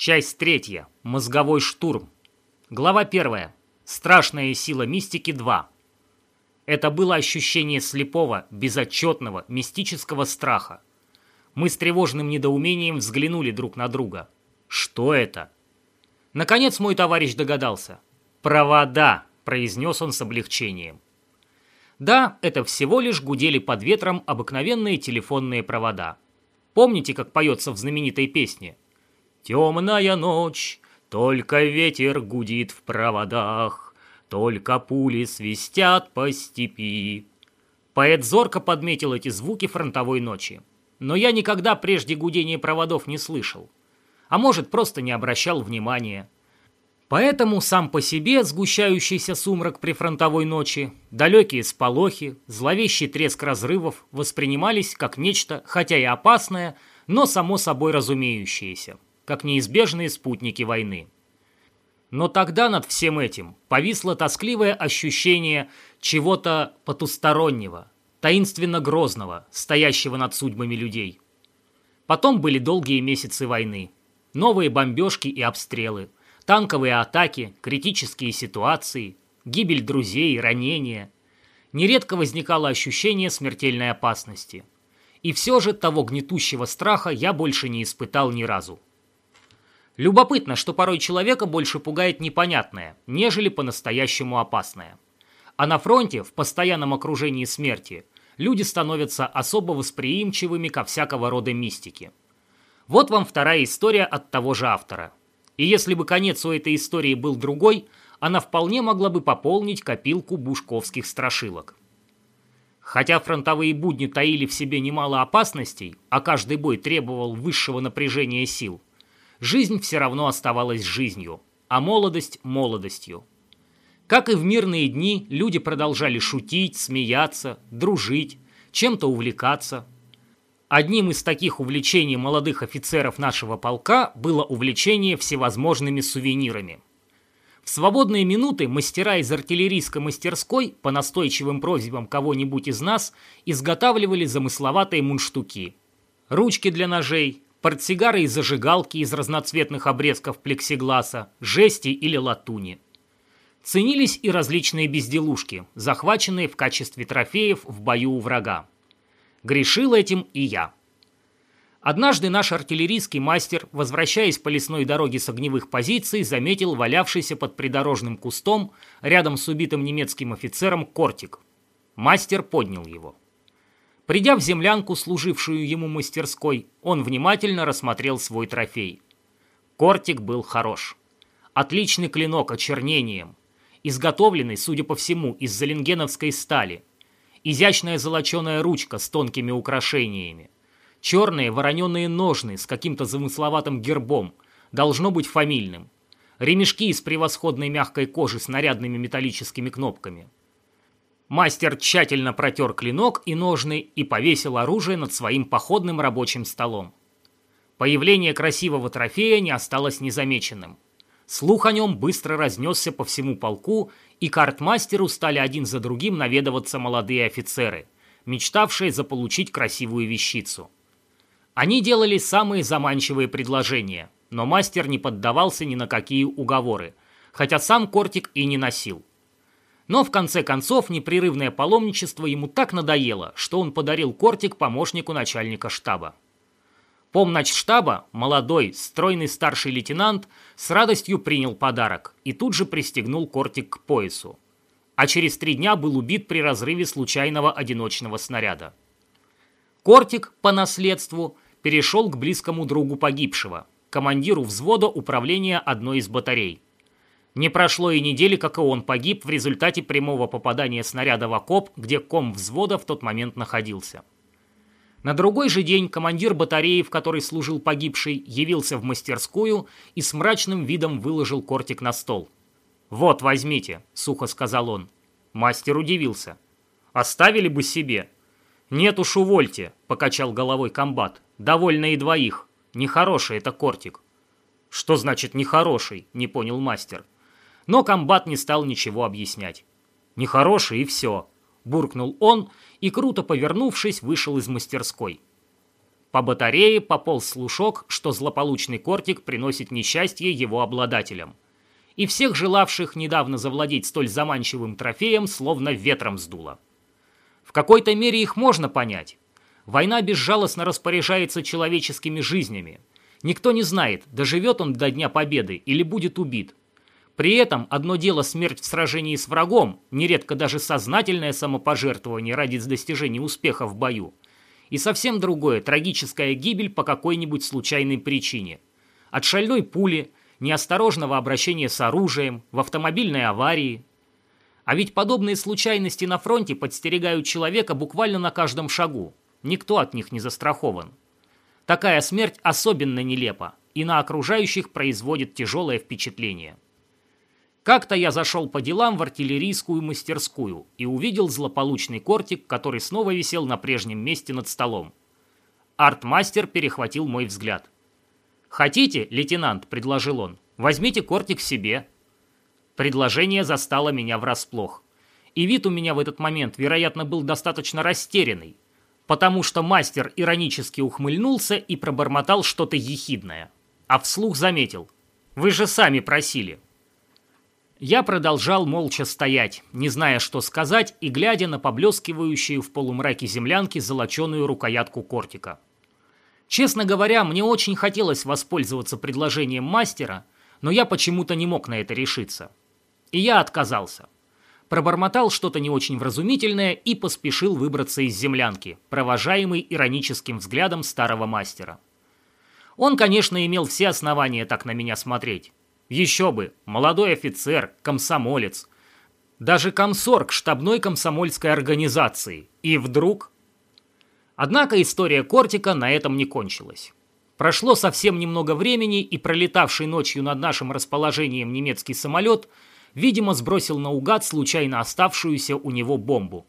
Часть третья. Мозговой штурм. Глава первая. Страшная сила мистики 2. Это было ощущение слепого, безотчетного, мистического страха. Мы с тревожным недоумением взглянули друг на друга. Что это? Наконец мой товарищ догадался. «Провода», — произнес он с облегчением. Да, это всего лишь гудели под ветром обыкновенные телефонные провода. Помните, как поется в знаменитой песне — Темная ночь, только ветер гудит в проводах, Только пули свистят по степи. Поэт зорко подметил эти звуки фронтовой ночи. Но я никогда прежде гудения проводов не слышал. А может, просто не обращал внимания. Поэтому сам по себе сгущающийся сумрак при фронтовой ночи, далекие сполохи, зловещий треск разрывов воспринимались как нечто, хотя и опасное, но само собой разумеющееся как неизбежные спутники войны. Но тогда над всем этим повисло тоскливое ощущение чего-то потустороннего, таинственно грозного, стоящего над судьбами людей. Потом были долгие месяцы войны, новые бомбежки и обстрелы, танковые атаки, критические ситуации, гибель друзей, ранения. Нередко возникало ощущение смертельной опасности. И все же того гнетущего страха я больше не испытал ни разу. Любопытно, что порой человека больше пугает непонятное, нежели по-настоящему опасное. А на фронте, в постоянном окружении смерти, люди становятся особо восприимчивыми ко всякого рода мистике. Вот вам вторая история от того же автора. И если бы конец у этой истории был другой, она вполне могла бы пополнить копилку бушковских страшилок. Хотя фронтовые будни таили в себе немало опасностей, а каждый бой требовал высшего напряжения сил – жизнь все равно оставалась жизнью, а молодость – молодостью. Как и в мирные дни, люди продолжали шутить, смеяться, дружить, чем-то увлекаться. Одним из таких увлечений молодых офицеров нашего полка было увлечение всевозможными сувенирами. В свободные минуты мастера из артиллерийской мастерской по настойчивым просьбам кого-нибудь из нас изготавливали замысловатые мундштуки. Ручки для ножей, портсигары и зажигалки из разноцветных обрезков плексигласа, жести или латуни. Ценились и различные безделушки, захваченные в качестве трофеев в бою у врага. Грешил этим и я. Однажды наш артиллерийский мастер, возвращаясь по лесной дороге с огневых позиций, заметил валявшийся под придорожным кустом рядом с убитым немецким офицером кортик. Мастер поднял его. Придя в землянку, служившую ему мастерской, он внимательно рассмотрел свой трофей. Кортик был хорош. Отличный клинок очернением, изготовленный, судя по всему, из заленгеновской стали. Изящная золоченая ручка с тонкими украшениями. Черные вороненые ножны с каким-то замысловатым гербом, должно быть фамильным. Ремешки из превосходной мягкой кожи с нарядными металлическими кнопками – Мастер тщательно протер клинок и ножны и повесил оружие над своим походным рабочим столом. Появление красивого трофея не осталось незамеченным. Слух о нем быстро разнесся по всему полку, и картмастеру стали один за другим наведываться молодые офицеры, мечтавшие заполучить красивую вещицу. Они делали самые заманчивые предложения, но мастер не поддавался ни на какие уговоры, хотя сам кортик и не носил. Но в конце концов непрерывное паломничество ему так надоело, что он подарил кортик помощнику начальника штаба. Помнач штаба, молодой, стройный старший лейтенант, с радостью принял подарок и тут же пристегнул кортик к поясу. А через три дня был убит при разрыве случайного одиночного снаряда. Кортик, по наследству, перешел к близкому другу погибшего, командиру взвода управления одной из батарей – не прошло и недели, как и он погиб в результате прямого попадания снаряда в окоп, где ком взвода в тот момент находился. На другой же день командир батареи, в которой служил погибший, явился в мастерскую и с мрачным видом выложил кортик на стол. «Вот, возьмите», — сухо сказал он. Мастер удивился. «Оставили бы себе». «Нет уж, увольте», — покачал головой комбат. «Довольно и двоих. Нехороший это кортик». «Что значит нехороший?» — не понял мастер. Но комбат не стал ничего объяснять. «Нехороший и все», – буркнул он и, круто повернувшись, вышел из мастерской. По батарее пополз слушок, что злополучный кортик приносит несчастье его обладателям. И всех желавших недавно завладеть столь заманчивым трофеем словно ветром сдуло. В какой-то мере их можно понять. Война безжалостно распоряжается человеческими жизнями. Никто не знает, доживет он до Дня Победы или будет убит. При этом одно дело смерть в сражении с врагом, нередко даже сознательное самопожертвование ради достижения успеха в бою, и совсем другое – трагическая гибель по какой-нибудь случайной причине. От шальной пули, неосторожного обращения с оружием, в автомобильной аварии. А ведь подобные случайности на фронте подстерегают человека буквально на каждом шагу. Никто от них не застрахован. Такая смерть особенно нелепа и на окружающих производит тяжелое впечатление. Как-то я зашел по делам в артиллерийскую мастерскую и увидел злополучный кортик, который снова висел на прежнем месте над столом. Артмастер перехватил мой взгляд. «Хотите, лейтенант?» – предложил он. «Возьмите кортик себе». Предложение застало меня врасплох. И вид у меня в этот момент, вероятно, был достаточно растерянный, потому что мастер иронически ухмыльнулся и пробормотал что-то ехидное. А вслух заметил. «Вы же сами просили». Я продолжал молча стоять, не зная, что сказать, и глядя на поблескивающую в полумраке землянки золоченую рукоятку кортика. Честно говоря, мне очень хотелось воспользоваться предложением мастера, но я почему-то не мог на это решиться. И я отказался. Пробормотал что-то не очень вразумительное и поспешил выбраться из землянки, провожаемый ироническим взглядом старого мастера. Он, конечно, имел все основания так на меня смотреть. Еще бы, молодой офицер, комсомолец. Даже комсорг штабной комсомольской организации. И вдруг... Однако история Кортика на этом не кончилась. Прошло совсем немного времени, и пролетавший ночью над нашим расположением немецкий самолет, видимо, сбросил наугад случайно оставшуюся у него бомбу.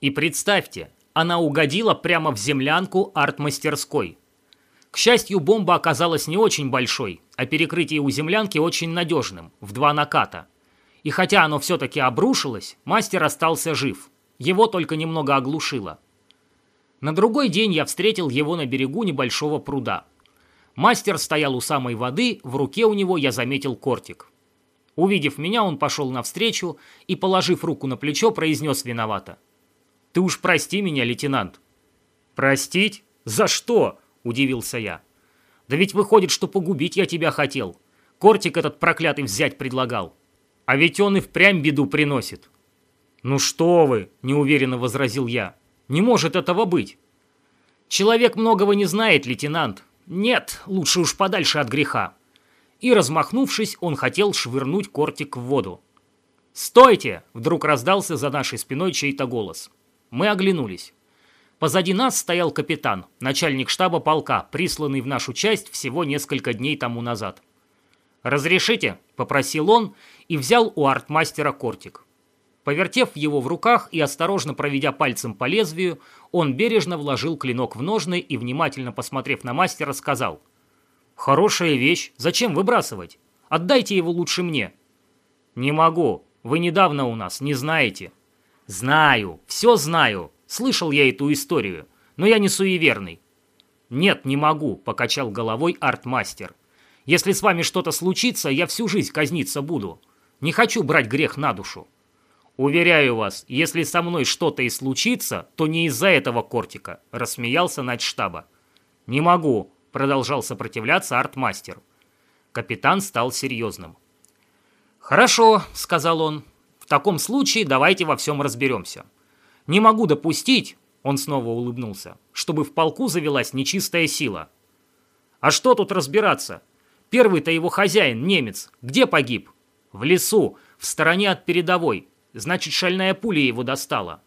И представьте, она угодила прямо в землянку арт-мастерской. К счастью, бомба оказалась не очень большой, а перекрытие у землянки очень надежным, в два наката. И хотя оно все-таки обрушилось, мастер остался жив. Его только немного оглушило. На другой день я встретил его на берегу небольшого пруда. Мастер стоял у самой воды, в руке у него я заметил кортик. Увидев меня, он пошел навстречу и, положив руку на плечо, произнес виновато. «Ты уж прости меня, лейтенант». «Простить? За что?» – удивился я. «Да ведь выходит, что погубить я тебя хотел. Кортик этот проклятый взять предлагал. А ведь он и впрямь беду приносит». «Ну что вы!» – неуверенно возразил я. «Не может этого быть». «Человек многого не знает, лейтенант. Нет, лучше уж подальше от греха». И, размахнувшись, он хотел швырнуть кортик в воду. «Стойте!» – вдруг раздался за нашей спиной чей-то голос. Мы оглянулись. Позади нас стоял капитан, начальник штаба полка, присланный в нашу часть всего несколько дней тому назад. «Разрешите?» – попросил он и взял у артмастера кортик. Повертев его в руках и осторожно проведя пальцем по лезвию, он бережно вложил клинок в ножны и, внимательно посмотрев на мастера, сказал «Хорошая вещь, зачем выбрасывать? Отдайте его лучше мне». «Не могу, вы недавно у нас, не знаете». «Знаю, все знаю, Слышал я эту историю, но я не суеверный». «Нет, не могу», — покачал головой артмастер. «Если с вами что-то случится, я всю жизнь казниться буду. Не хочу брать грех на душу». «Уверяю вас, если со мной что-то и случится, то не из-за этого кортика», — рассмеялся штаба. «Не могу», — продолжал сопротивляться артмастер. Капитан стал серьезным. «Хорошо», — сказал он. «В таком случае давайте во всем разберемся. Не могу допустить, он снова улыбнулся, чтобы в полку завелась нечистая сила. А что тут разбираться? Первый-то его хозяин, немец, где погиб? В лесу, в стороне от передовой. Значит, шальная пуля его достала.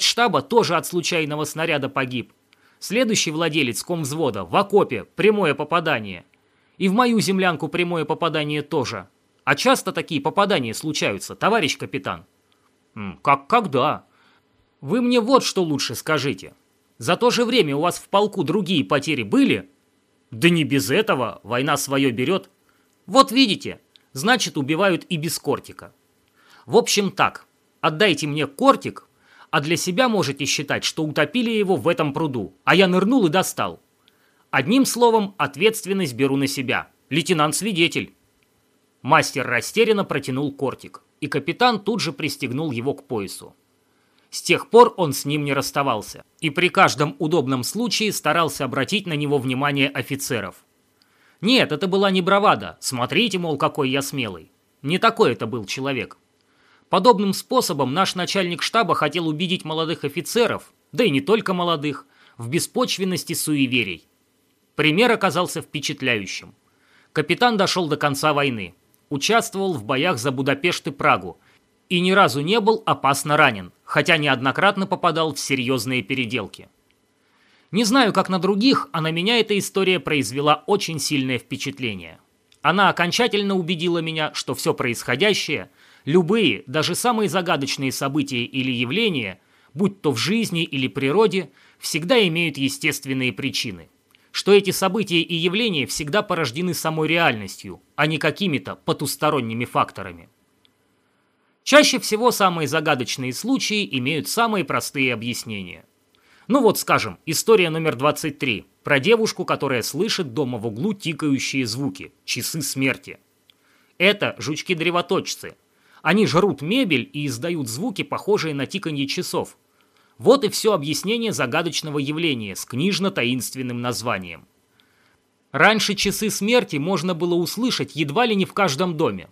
штаба тоже от случайного снаряда погиб. Следующий владелец комвзвода в окопе, прямое попадание. И в мою землянку прямое попадание тоже. А часто такие попадания случаются, товарищ капитан? Как когда? Вы мне вот что лучше скажите. За то же время у вас в полку другие потери были? Да не без этого, война свое берет. Вот видите, значит убивают и без кортика. В общем так, отдайте мне кортик, а для себя можете считать, что утопили его в этом пруду, а я нырнул и достал. Одним словом, ответственность беру на себя. Лейтенант-свидетель. Мастер растерянно протянул кортик, и капитан тут же пристегнул его к поясу. С тех пор он с ним не расставался, и при каждом удобном случае старался обратить на него внимание офицеров. Нет, это была не бравада, смотрите, мол, какой я смелый. Не такой это был человек. Подобным способом наш начальник штаба хотел убедить молодых офицеров, да и не только молодых, в беспочвенности суеверий. Пример оказался впечатляющим. Капитан дошел до конца войны, участвовал в боях за Будапешт и Прагу и ни разу не был опасно ранен, хотя неоднократно попадал в серьезные переделки. Не знаю, как на других, а на меня эта история произвела очень сильное впечатление. Она окончательно убедила меня, что все происходящее, любые, даже самые загадочные события или явления, будь то в жизни или природе, всегда имеют естественные причины что эти события и явления всегда порождены самой реальностью, а не какими-то потусторонними факторами. Чаще всего самые загадочные случаи имеют самые простые объяснения. Ну вот, скажем, история номер 23 про девушку, которая слышит дома в углу тикающие звуки, часы смерти. Это жучки-древоточцы. Они жрут мебель и издают звуки, похожие на тиканье часов, вот и все объяснение загадочного явления с книжно-таинственным названием. Раньше часы смерти можно было услышать едва ли не в каждом доме.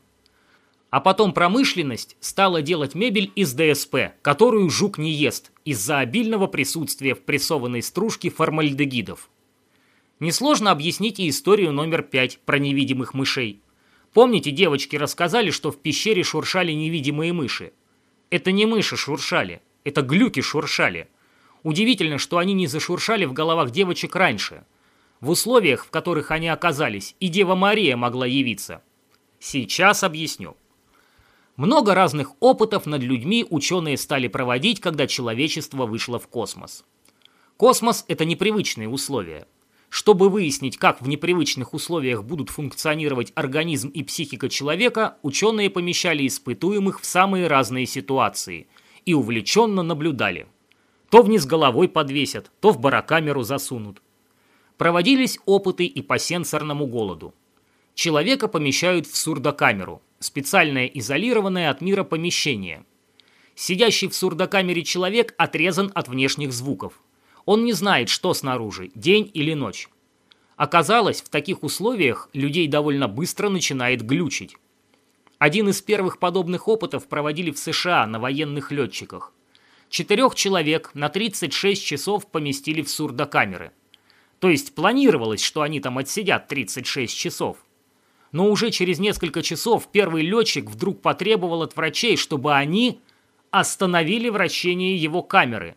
А потом промышленность стала делать мебель из ДСП, которую жук не ест, из-за обильного присутствия в прессованной стружке формальдегидов. Несложно объяснить и историю номер пять про невидимых мышей. Помните, девочки рассказали, что в пещере шуршали невидимые мыши? Это не мыши шуршали, это глюки шуршали. Удивительно, что они не зашуршали в головах девочек раньше. В условиях, в которых они оказались, и Дева Мария могла явиться. Сейчас объясню. Много разных опытов над людьми ученые стали проводить, когда человечество вышло в космос. Космос – это непривычные условия. Чтобы выяснить, как в непривычных условиях будут функционировать организм и психика человека, ученые помещали испытуемых в самые разные ситуации – и увлеченно наблюдали. То вниз головой подвесят, то в барокамеру засунут. Проводились опыты и по сенсорному голоду. Человека помещают в сурдокамеру, специальное изолированное от мира помещение. Сидящий в сурдокамере человек отрезан от внешних звуков. Он не знает, что снаружи, день или ночь. Оказалось, в таких условиях людей довольно быстро начинает глючить. Один из первых подобных опытов проводили в США на военных летчиках. Четырех человек на 36 часов поместили в сурдокамеры. То есть планировалось, что они там отсидят 36 часов. Но уже через несколько часов первый летчик вдруг потребовал от врачей, чтобы они остановили вращение его камеры.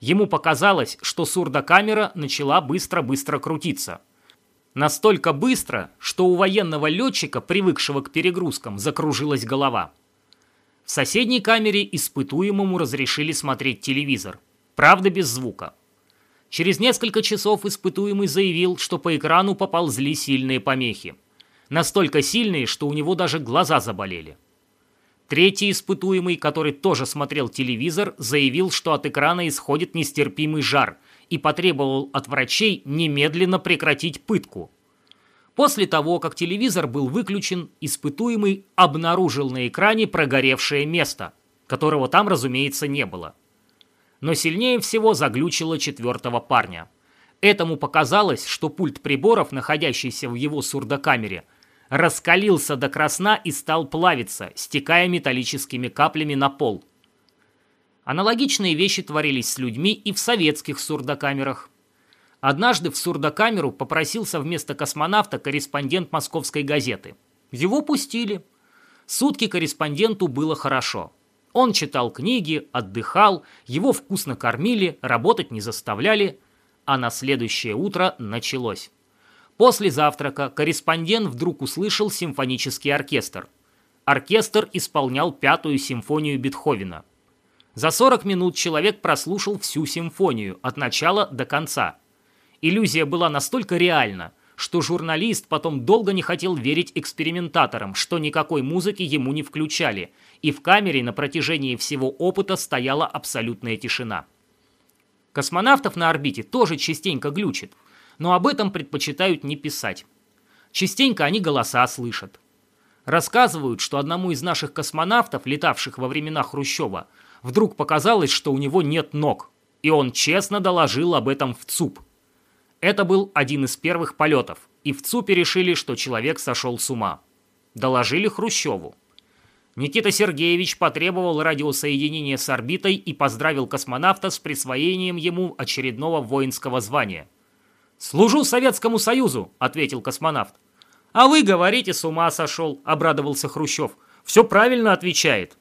Ему показалось, что сурдокамера начала быстро-быстро крутиться. Настолько быстро, что у военного летчика, привыкшего к перегрузкам, закружилась голова. В соседней камере испытуемому разрешили смотреть телевизор. Правда, без звука. Через несколько часов испытуемый заявил, что по экрану поползли сильные помехи. Настолько сильные, что у него даже глаза заболели. Третий испытуемый, который тоже смотрел телевизор, заявил, что от экрана исходит нестерпимый жар – и потребовал от врачей немедленно прекратить пытку. После того, как телевизор был выключен, испытуемый обнаружил на экране прогоревшее место, которого там, разумеется, не было. Но сильнее всего заглючило четвертого парня. Этому показалось, что пульт приборов, находящийся в его сурдокамере, раскалился до красна и стал плавиться, стекая металлическими каплями на пол – Аналогичные вещи творились с людьми и в советских сурдокамерах. Однажды в сурдокамеру попросился вместо космонавта корреспондент московской газеты. Его пустили. Сутки корреспонденту было хорошо. Он читал книги, отдыхал, его вкусно кормили, работать не заставляли, а на следующее утро началось. После завтрака корреспондент вдруг услышал симфонический оркестр. Оркестр исполнял пятую симфонию Бетховена – за 40 минут человек прослушал всю симфонию, от начала до конца. Иллюзия была настолько реальна, что журналист потом долго не хотел верить экспериментаторам, что никакой музыки ему не включали, и в камере на протяжении всего опыта стояла абсолютная тишина. Космонавтов на орбите тоже частенько глючит, но об этом предпочитают не писать. Частенько они голоса слышат. Рассказывают, что одному из наших космонавтов, летавших во времена Хрущева, вдруг показалось, что у него нет ног, и он честно доложил об этом в ЦУП. Это был один из первых полетов, и в ЦУПе решили, что человек сошел с ума. Доложили Хрущеву. Никита Сергеевич потребовал радиосоединения с орбитой и поздравил космонавта с присвоением ему очередного воинского звания. «Служу Советскому Союзу», — ответил космонавт. «А вы говорите, с ума сошел», — обрадовался Хрущев. «Все правильно отвечает».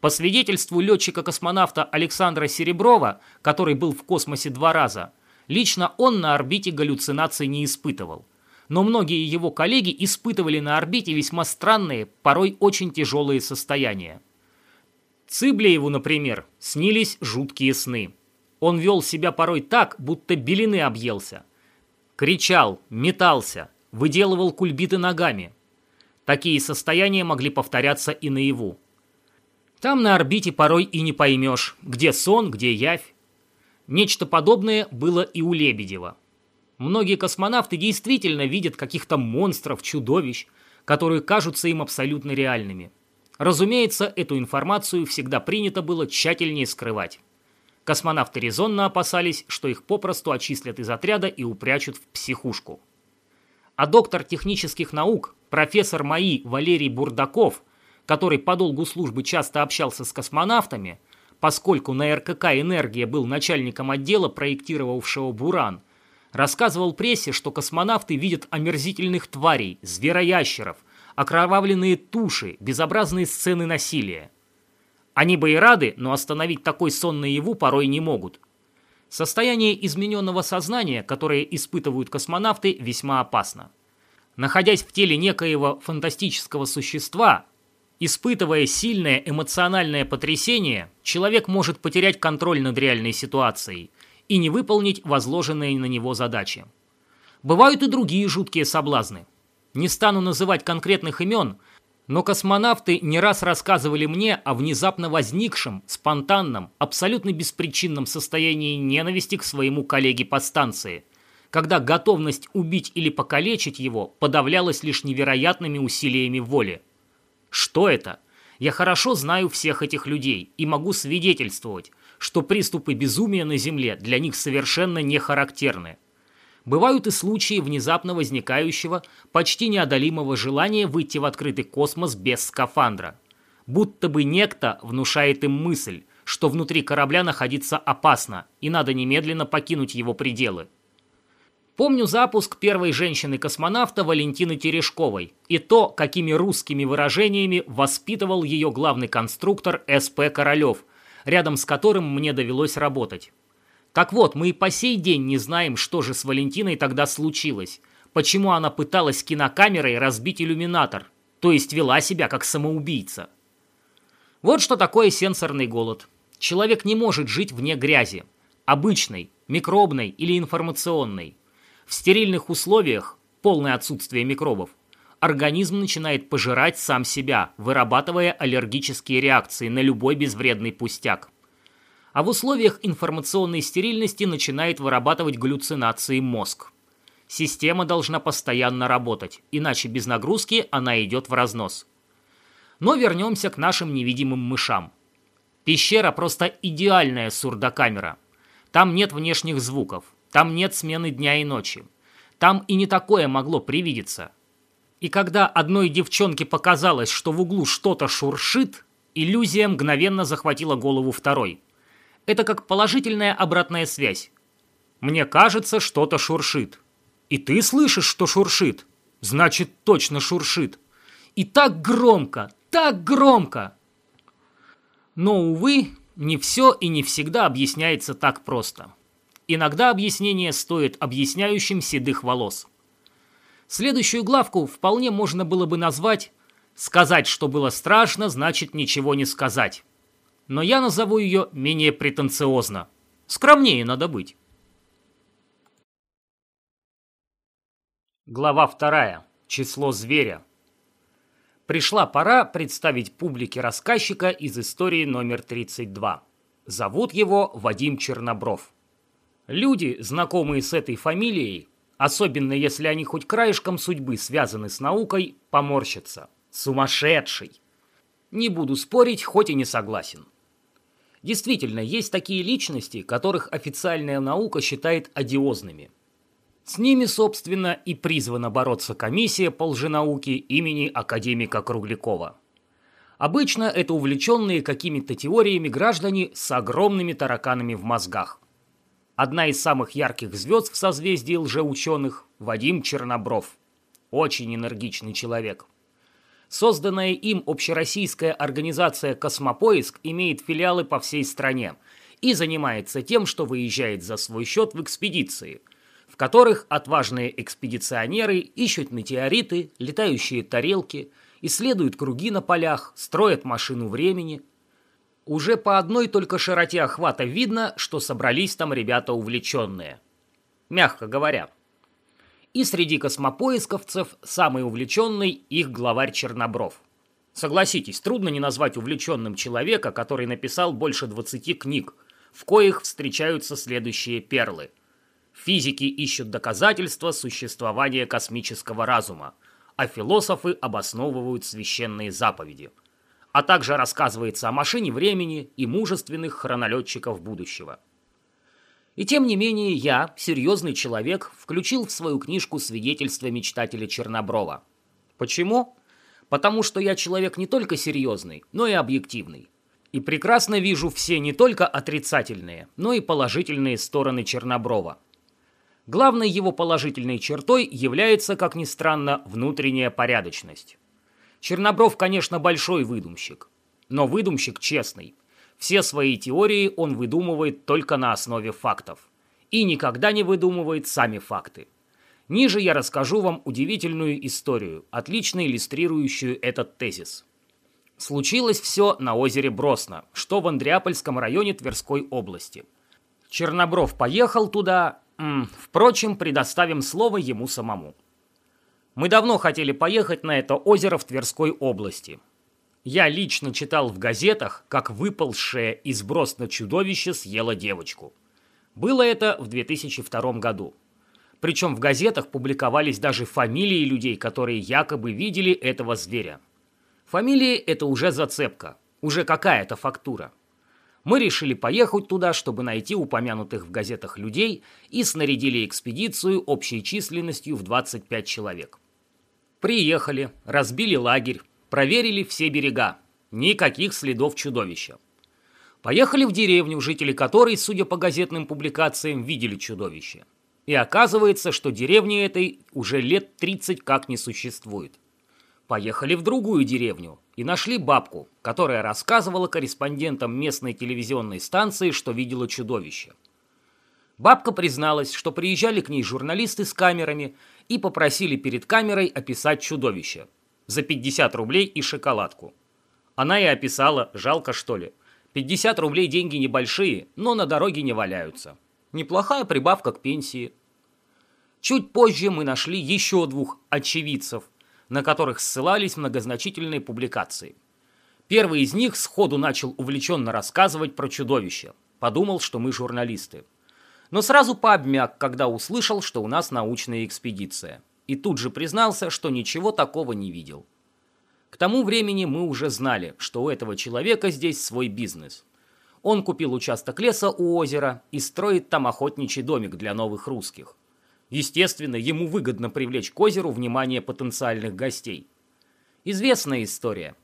По свидетельству летчика-космонавта Александра Сереброва, который был в космосе два раза, лично он на орбите галлюцинаций не испытывал. Но многие его коллеги испытывали на орбите весьма странные, порой очень тяжелые состояния. Цыблееву, например, снились жуткие сны. Он вел себя порой так, будто белины объелся. Кричал, метался, выделывал кульбиты ногами. Такие состояния могли повторяться и наяву. Там на орбите порой и не поймешь, где сон, где явь. Нечто подобное было и у Лебедева. Многие космонавты действительно видят каких-то монстров, чудовищ, которые кажутся им абсолютно реальными. Разумеется, эту информацию всегда принято было тщательнее скрывать. Космонавты резонно опасались, что их попросту отчислят из отряда и упрячут в психушку. А доктор технических наук, профессор МАИ Валерий Бурдаков – который по долгу службы часто общался с космонавтами, поскольку на РКК «Энергия» был начальником отдела, проектировавшего «Буран», рассказывал прессе, что космонавты видят омерзительных тварей, звероящеров, окровавленные туши, безобразные сцены насилия. Они бы и рады, но остановить такой сон наяву порой не могут. Состояние измененного сознания, которое испытывают космонавты, весьма опасно. Находясь в теле некоего фантастического существа, Испытывая сильное эмоциональное потрясение, человек может потерять контроль над реальной ситуацией и не выполнить возложенные на него задачи. Бывают и другие жуткие соблазны. Не стану называть конкретных имен, но космонавты не раз рассказывали мне о внезапно возникшем, спонтанном, абсолютно беспричинном состоянии ненависти к своему коллеге по станции, когда готовность убить или покалечить его подавлялась лишь невероятными усилиями воли. Что это? Я хорошо знаю всех этих людей и могу свидетельствовать, что приступы безумия на Земле для них совершенно не характерны. Бывают и случаи внезапно возникающего, почти неодолимого желания выйти в открытый космос без скафандра. Будто бы некто внушает им мысль, что внутри корабля находиться опасно и надо немедленно покинуть его пределы. Помню запуск первой женщины-космонавта Валентины Терешковой и то, какими русскими выражениями воспитывал ее главный конструктор С.П. Королев, рядом с которым мне довелось работать. Так вот, мы и по сей день не знаем, что же с Валентиной тогда случилось, почему она пыталась кинокамерой разбить иллюминатор, то есть вела себя как самоубийца. Вот что такое сенсорный голод. Человек не может жить вне грязи, обычной, микробной или информационной. В стерильных условиях, полное отсутствие микробов, организм начинает пожирать сам себя, вырабатывая аллергические реакции на любой безвредный пустяк. А в условиях информационной стерильности начинает вырабатывать галлюцинации мозг. Система должна постоянно работать, иначе без нагрузки она идет в разнос. Но вернемся к нашим невидимым мышам. Пещера просто идеальная сурдокамера. Там нет внешних звуков, там нет смены дня и ночи. Там и не такое могло привидеться. И когда одной девчонке показалось, что в углу что-то шуршит, иллюзия мгновенно захватила голову второй. Это как положительная обратная связь. Мне кажется, что-то шуршит. И ты слышишь, что шуршит? Значит, точно шуршит. И так громко, так громко. Но, увы, не все и не всегда объясняется так просто. Иногда объяснение стоит объясняющим седых волос. Следующую главку вполне можно было бы назвать «Сказать, что было страшно, значит ничего не сказать». Но я назову ее менее претенциозно. Скромнее надо быть. Глава вторая. Число зверя. Пришла пора представить публике рассказчика из истории номер 32. Зовут его Вадим Чернобров. Люди, знакомые с этой фамилией, особенно если они хоть краешком судьбы связаны с наукой, поморщатся. Сумасшедший! Не буду спорить, хоть и не согласен. Действительно, есть такие личности, которых официальная наука считает одиозными. С ними, собственно, и призвана бороться комиссия по лженауке имени академика Круглякова. Обычно это увлеченные какими-то теориями граждане с огромными тараканами в мозгах. Одна из самых ярких звезд в созвездии лжеученых – Вадим Чернобров. Очень энергичный человек. Созданная им общероссийская организация «Космопоиск» имеет филиалы по всей стране и занимается тем, что выезжает за свой счет в экспедиции, в которых отважные экспедиционеры ищут метеориты, летающие тарелки, исследуют круги на полях, строят машину времени. Уже по одной только широте охвата видно, что собрались там ребята увлеченные. Мягко говоря – и среди космопоисковцев самый увлеченный их главарь Чернобров. Согласитесь, трудно не назвать увлеченным человека, который написал больше 20 книг, в коих встречаются следующие перлы. Физики ищут доказательства существования космического разума, а философы обосновывают священные заповеди. А также рассказывается о машине времени и мужественных хронолетчиков будущего. И тем не менее я, серьезный человек, включил в свою книжку свидетельство мечтателя Черноброва. Почему? Потому что я человек не только серьезный, но и объективный. И прекрасно вижу все не только отрицательные, но и положительные стороны Черноброва. Главной его положительной чертой является, как ни странно, внутренняя порядочность. Чернобров, конечно, большой выдумщик, но выдумщик честный – все свои теории он выдумывает только на основе фактов. И никогда не выдумывает сами факты. Ниже я расскажу вам удивительную историю, отлично иллюстрирующую этот тезис. Случилось все на озере Бросно, что в Андреапольском районе Тверской области. Чернобров поехал туда, впрочем, предоставим слово ему самому. Мы давно хотели поехать на это озеро в Тверской области. Я лично читал в газетах, как выползшее из бросна чудовище съело девочку. Было это в 2002 году. Причем в газетах публиковались даже фамилии людей, которые якобы видели этого зверя. Фамилии – это уже зацепка, уже какая-то фактура. Мы решили поехать туда, чтобы найти упомянутых в газетах людей и снарядили экспедицию общей численностью в 25 человек. Приехали, разбили лагерь, Проверили все берега. Никаких следов чудовища. Поехали в деревню, жители которой, судя по газетным публикациям, видели чудовище. И оказывается, что деревни этой уже лет 30 как не существует. Поехали в другую деревню и нашли бабку, которая рассказывала корреспондентам местной телевизионной станции, что видела чудовище. Бабка призналась, что приезжали к ней журналисты с камерами и попросили перед камерой описать чудовище – за 50 рублей и шоколадку. Она и описала, жалко что ли. 50 рублей деньги небольшие, но на дороге не валяются. Неплохая прибавка к пенсии. Чуть позже мы нашли еще двух очевидцев, на которых ссылались многозначительные публикации. Первый из них сходу начал увлеченно рассказывать про чудовище. Подумал, что мы журналисты. Но сразу пообмяк, когда услышал, что у нас научная экспедиция и тут же признался, что ничего такого не видел. К тому времени мы уже знали, что у этого человека здесь свой бизнес. Он купил участок леса у озера и строит там охотничий домик для новых русских. Естественно, ему выгодно привлечь к озеру внимание потенциальных гостей. Известная история.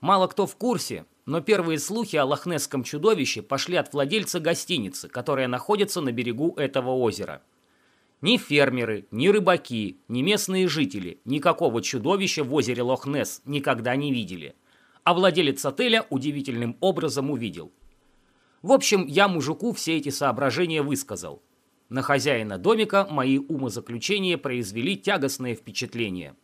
Мало кто в курсе, но первые слухи о лохнесском чудовище пошли от владельца гостиницы, которая находится на берегу этого озера – ни фермеры, ни рыбаки, ни местные жители никакого чудовища в озере Лох-Несс никогда не видели. А владелец отеля удивительным образом увидел. В общем, я мужику все эти соображения высказал. На хозяина домика мои умозаключения произвели тягостное впечатление.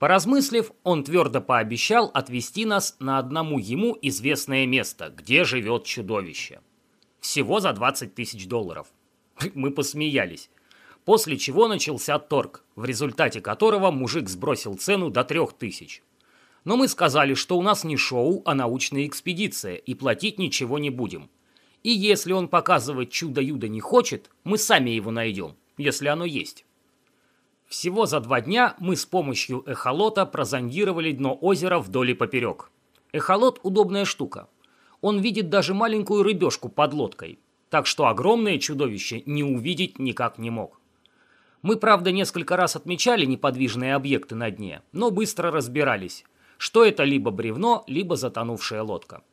Поразмыслив, он твердо пообещал отвезти нас на одному ему известное место, где живет чудовище. Всего за 20 тысяч долларов. Мы посмеялись после чего начался торг, в результате которого мужик сбросил цену до трех тысяч. Но мы сказали, что у нас не шоу, а научная экспедиция, и платить ничего не будем. И если он показывать чудо-юдо не хочет, мы сами его найдем, если оно есть. Всего за два дня мы с помощью эхолота прозондировали дно озера вдоль и поперек. Эхолот – удобная штука. Он видит даже маленькую рыбешку под лодкой, так что огромное чудовище не увидеть никак не мог. Мы, правда, несколько раз отмечали неподвижные объекты на дне, но быстро разбирались, что это либо бревно, либо затонувшая лодка.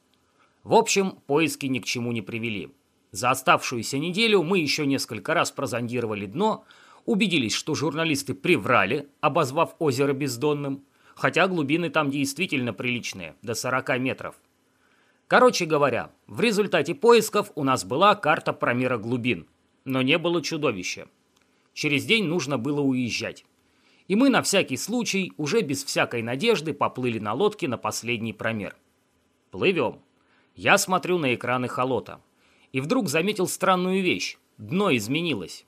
В общем, поиски ни к чему не привели. За оставшуюся неделю мы еще несколько раз прозондировали дно, убедились, что журналисты приврали, обозвав озеро бездонным, хотя глубины там действительно приличные, до 40 метров. Короче говоря, в результате поисков у нас была карта промера глубин, но не было чудовища. Через день нужно было уезжать. И мы на всякий случай, уже без всякой надежды, поплыли на лодке на последний промер. Плывем. Я смотрю на экраны холота. И вдруг заметил странную вещь. Дно изменилось.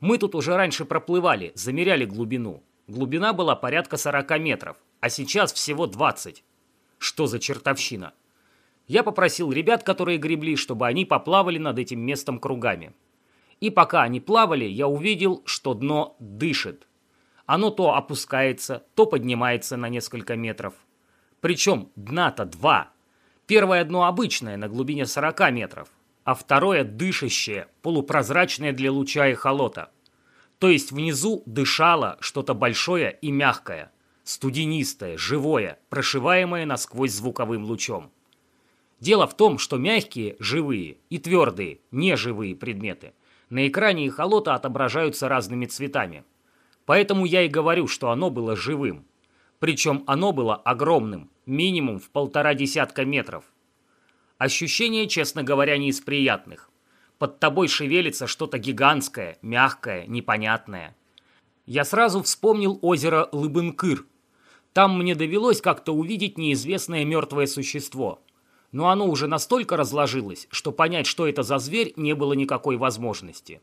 Мы тут уже раньше проплывали, замеряли глубину. Глубина была порядка 40 метров, а сейчас всего 20. Что за чертовщина? Я попросил ребят, которые гребли, чтобы они поплавали над этим местом кругами. И пока они плавали, я увидел, что дно дышит. Оно то опускается, то поднимается на несколько метров. Причем дна-то два. Первое дно обычное, на глубине 40 метров, а второе дышащее, полупрозрачное для луча и холота. То есть внизу дышало что-то большое и мягкое, студенистое, живое, прошиваемое насквозь звуковым лучом. Дело в том, что мягкие – живые и твердые – неживые предметы. На экране их холота отображаются разными цветами. Поэтому я и говорю, что оно было живым. Причем оно было огромным, минимум в полтора десятка метров. Ощущение, честно говоря, не из приятных. Под тобой шевелится что-то гигантское, мягкое, непонятное. Я сразу вспомнил озеро Лыбынкыр. Там мне довелось как-то увидеть неизвестное мертвое существо. Но оно уже настолько разложилось, что понять, что это за зверь, не было никакой возможности.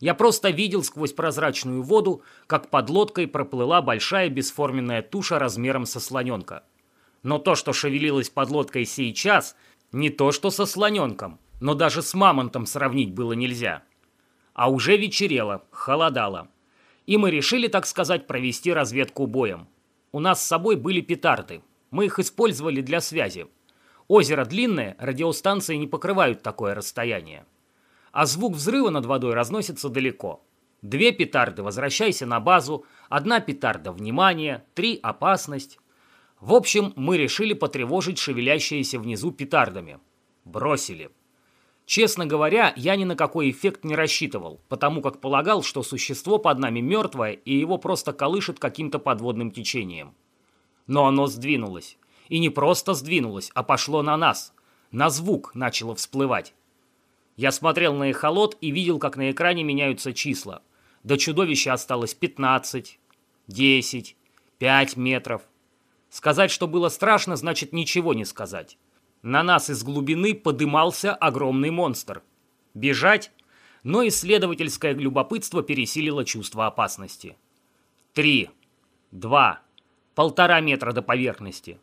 Я просто видел сквозь прозрачную воду, как под лодкой проплыла большая бесформенная туша размером со слоненка. Но то, что шевелилось под лодкой сейчас, не то что со слоненком, но даже с мамонтом сравнить было нельзя. А уже вечерело, холодало. И мы решили, так сказать, провести разведку боем. У нас с собой были петарды. Мы их использовали для связи. Озеро длинное, радиостанции не покрывают такое расстояние. А звук взрыва над водой разносится далеко. Две петарды «Возвращайся на базу», одна петарда «Внимание», три «Опасность». В общем, мы решили потревожить шевелящиеся внизу петардами. Бросили. Честно говоря, я ни на какой эффект не рассчитывал, потому как полагал, что существо под нами мертвое и его просто колышет каким-то подводным течением. Но оно сдвинулось. И не просто сдвинулось, а пошло на нас. На звук начало всплывать. Я смотрел на эхолот и видел, как на экране меняются числа. До чудовища осталось 15, 10, 5 метров. Сказать, что было страшно, значит ничего не сказать. На нас из глубины подымался огромный монстр. Бежать? Но исследовательское любопытство пересилило чувство опасности. Три, два, полтора метра до поверхности.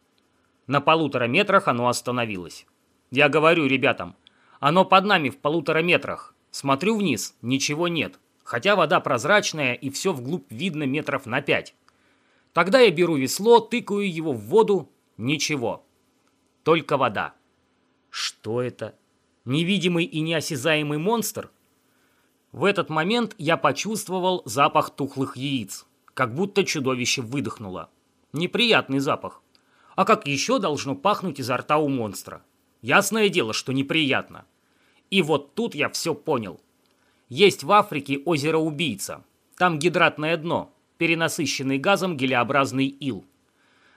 На полутора метрах оно остановилось. Я говорю ребятам, оно под нами в полутора метрах. Смотрю вниз, ничего нет. Хотя вода прозрачная и все вглубь видно метров на пять. Тогда я беру весло, тыкаю его в воду, ничего. Только вода. Что это? Невидимый и неосязаемый монстр? В этот момент я почувствовал запах тухлых яиц, как будто чудовище выдохнуло. Неприятный запах. А как еще должно пахнуть изо рта у монстра? Ясное дело, что неприятно. И вот тут я все понял. Есть в Африке озеро-убийца. Там гидратное дно, перенасыщенный газом гелеобразный ил.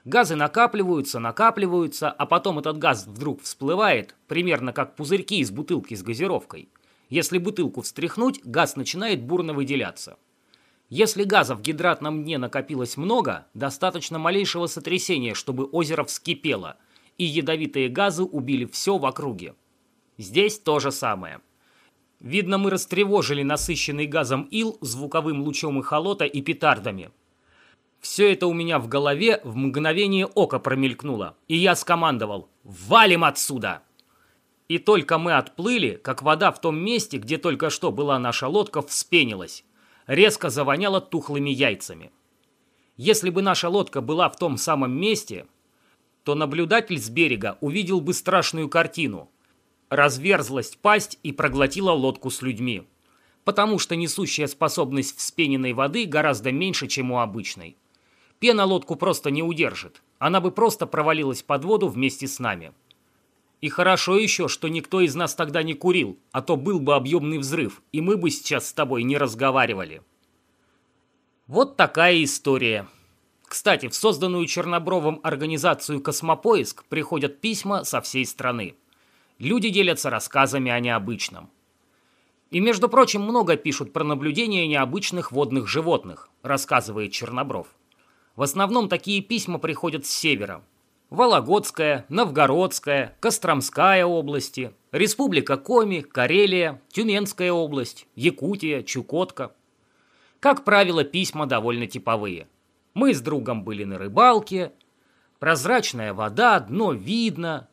Газы накапливаются, накапливаются, а потом этот газ вдруг всплывает, примерно как пузырьки из бутылки с газировкой. Если бутылку встряхнуть, газ начинает бурно выделяться. Если газа в гидратном дне накопилось много, достаточно малейшего сотрясения, чтобы озеро вскипело, и ядовитые газы убили все в округе. Здесь то же самое. Видно, мы растревожили насыщенный газом ил звуковым лучом эхолота и петардами. Все это у меня в голове в мгновение ока промелькнуло, и я скомандовал «Валим отсюда!» И только мы отплыли, как вода в том месте, где только что была наша лодка, вспенилась. Резко завоняло тухлыми яйцами. Если бы наша лодка была в том самом месте, то наблюдатель с берега увидел бы страшную картину. Разверзлась пасть и проглотила лодку с людьми. Потому что несущая способность вспененной воды гораздо меньше, чем у обычной. Пена лодку просто не удержит. Она бы просто провалилась под воду вместе с нами. И хорошо еще, что никто из нас тогда не курил, а то был бы объемный взрыв, и мы бы сейчас с тобой не разговаривали. Вот такая история. Кстати, в созданную Чернобровым организацию «Космопоиск» приходят письма со всей страны. Люди делятся рассказами о необычном. И, между прочим, много пишут про наблюдения необычных водных животных, рассказывает Чернобров. В основном такие письма приходят с севера. Вологодская, Новгородская, Костромская области, Республика Коми, Карелия, Тюменская область, Якутия, Чукотка. Как правило, письма довольно типовые – мы с другом были на рыбалке. Прозрачная вода, дно видно.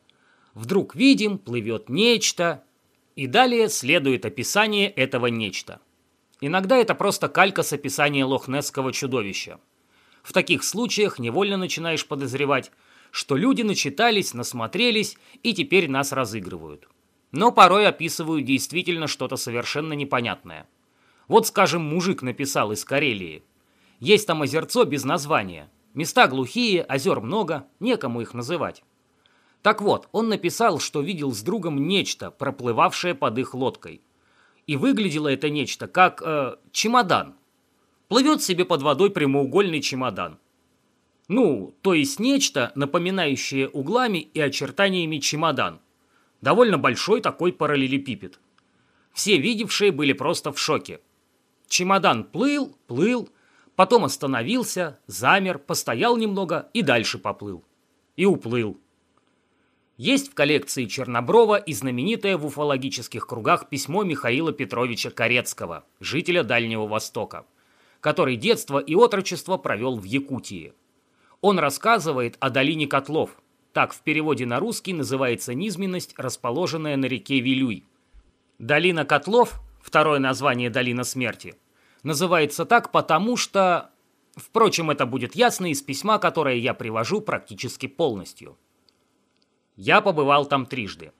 Вдруг видим, плывет нечто. И далее следует описание этого нечто. Иногда это просто калька с описания лохнесского чудовища. В таких случаях невольно начинаешь подозревать, что люди начитались, насмотрелись и теперь нас разыгрывают. Но порой описывают действительно что-то совершенно непонятное. Вот, скажем, мужик написал из Карелии – есть там озерцо без названия. Места глухие, озер много, некому их называть. Так вот, он написал, что видел с другом нечто, проплывавшее под их лодкой. И выглядело это нечто как э, чемодан. Плывет себе под водой прямоугольный чемодан. Ну, то есть нечто, напоминающее углами и очертаниями чемодан. Довольно большой такой параллелепипед. Все видевшие были просто в шоке. Чемодан плыл, плыл, потом остановился, замер, постоял немного и дальше поплыл. И уплыл. Есть в коллекции Черноброва и знаменитое в уфологических кругах письмо Михаила Петровича Корецкого, жителя Дальнего Востока, который детство и отрочество провел в Якутии. Он рассказывает о долине котлов. Так в переводе на русский называется низменность, расположенная на реке Вилюй. Долина котлов, второе название долина смерти – называется так, потому что... Впрочем, это будет ясно из письма, которое я привожу практически полностью. Я побывал там трижды.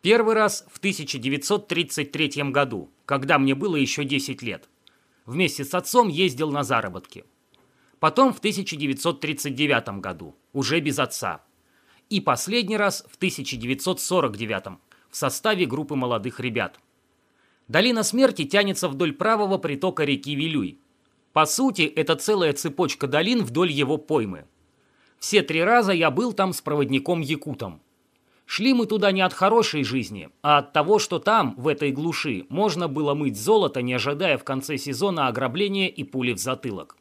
Первый раз в 1933 году, когда мне было еще 10 лет. Вместе с отцом ездил на заработки. Потом в 1939 году, уже без отца. И последний раз в 1949 в составе группы молодых ребят – Долина смерти тянется вдоль правого притока реки Вилюй. По сути, это целая цепочка долин вдоль его поймы. Все три раза я был там с проводником-якутом. Шли мы туда не от хорошей жизни, а от того, что там, в этой глуши, можно было мыть золото, не ожидая в конце сезона ограбления и пули в затылок.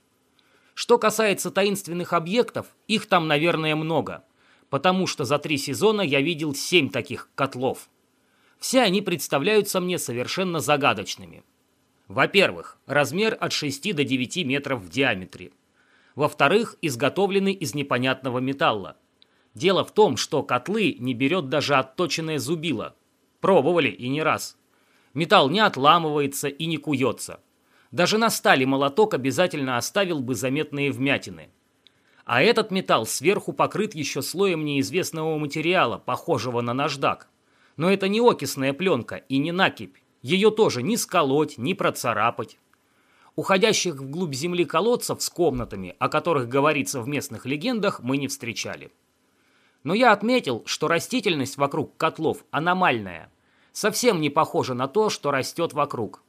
Что касается таинственных объектов, их там, наверное, много, потому что за три сезона я видел семь таких котлов – все они представляются мне совершенно загадочными. Во-первых, размер от 6 до 9 метров в диаметре. Во-вторых, изготовлены из непонятного металла. Дело в том, что котлы не берет даже отточенное зубило. Пробовали и не раз. Металл не отламывается и не куется. Даже на стали молоток обязательно оставил бы заметные вмятины. А этот металл сверху покрыт еще слоем неизвестного материала, похожего на наждак. Но это не окисная пленка и не накипь. Ее тоже ни сколоть, ни процарапать. Уходящих вглубь земли колодцев с комнатами, о которых говорится в местных легендах, мы не встречали. Но я отметил, что растительность вокруг котлов аномальная. Совсем не похожа на то, что растет вокруг.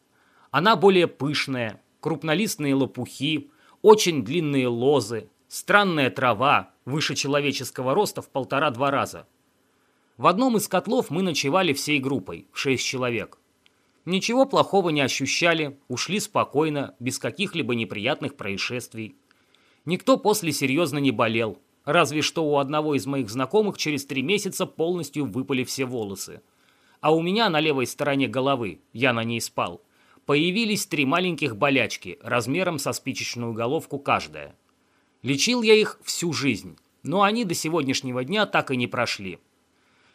Она более пышная, крупнолистные лопухи, очень длинные лозы, странная трава, выше человеческого роста в полтора-два раза – в одном из котлов мы ночевали всей группой, шесть человек. Ничего плохого не ощущали, ушли спокойно, без каких-либо неприятных происшествий. Никто после серьезно не болел, разве что у одного из моих знакомых через три месяца полностью выпали все волосы. А у меня на левой стороне головы, я на ней спал, появились три маленьких болячки, размером со спичечную головку каждая. Лечил я их всю жизнь, но они до сегодняшнего дня так и не прошли.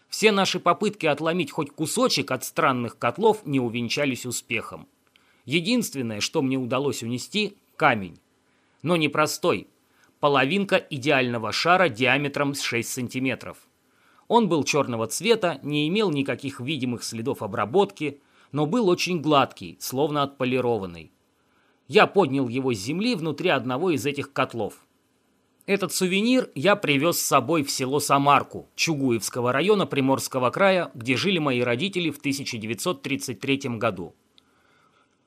Все наши попытки отломить хоть кусочек от странных котлов не увенчались успехом. Единственное, что мне удалось унести – камень. Но не простой. Половинка идеального шара диаметром 6 сантиметров. Он был черного цвета, не имел никаких видимых следов обработки, но был очень гладкий, словно отполированный. Я поднял его с земли внутри одного из этих котлов – этот сувенир я привез с собой в село Самарку, Чугуевского района Приморского края, где жили мои родители в 1933 году.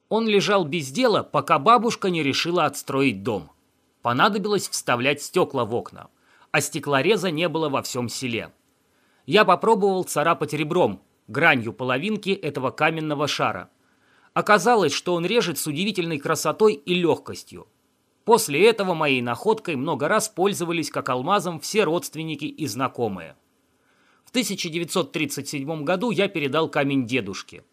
Он лежал без дела, пока бабушка не решила отстроить дом. Понадобилось вставлять стекла в окна, а стеклореза не было во всем селе. Я попробовал царапать ребром, гранью половинки этого каменного шара. Оказалось, что он режет с удивительной красотой и легкостью. После этого моей находкой много раз пользовались как алмазом все родственники и знакомые. В 1937 году я передал камень дедушке.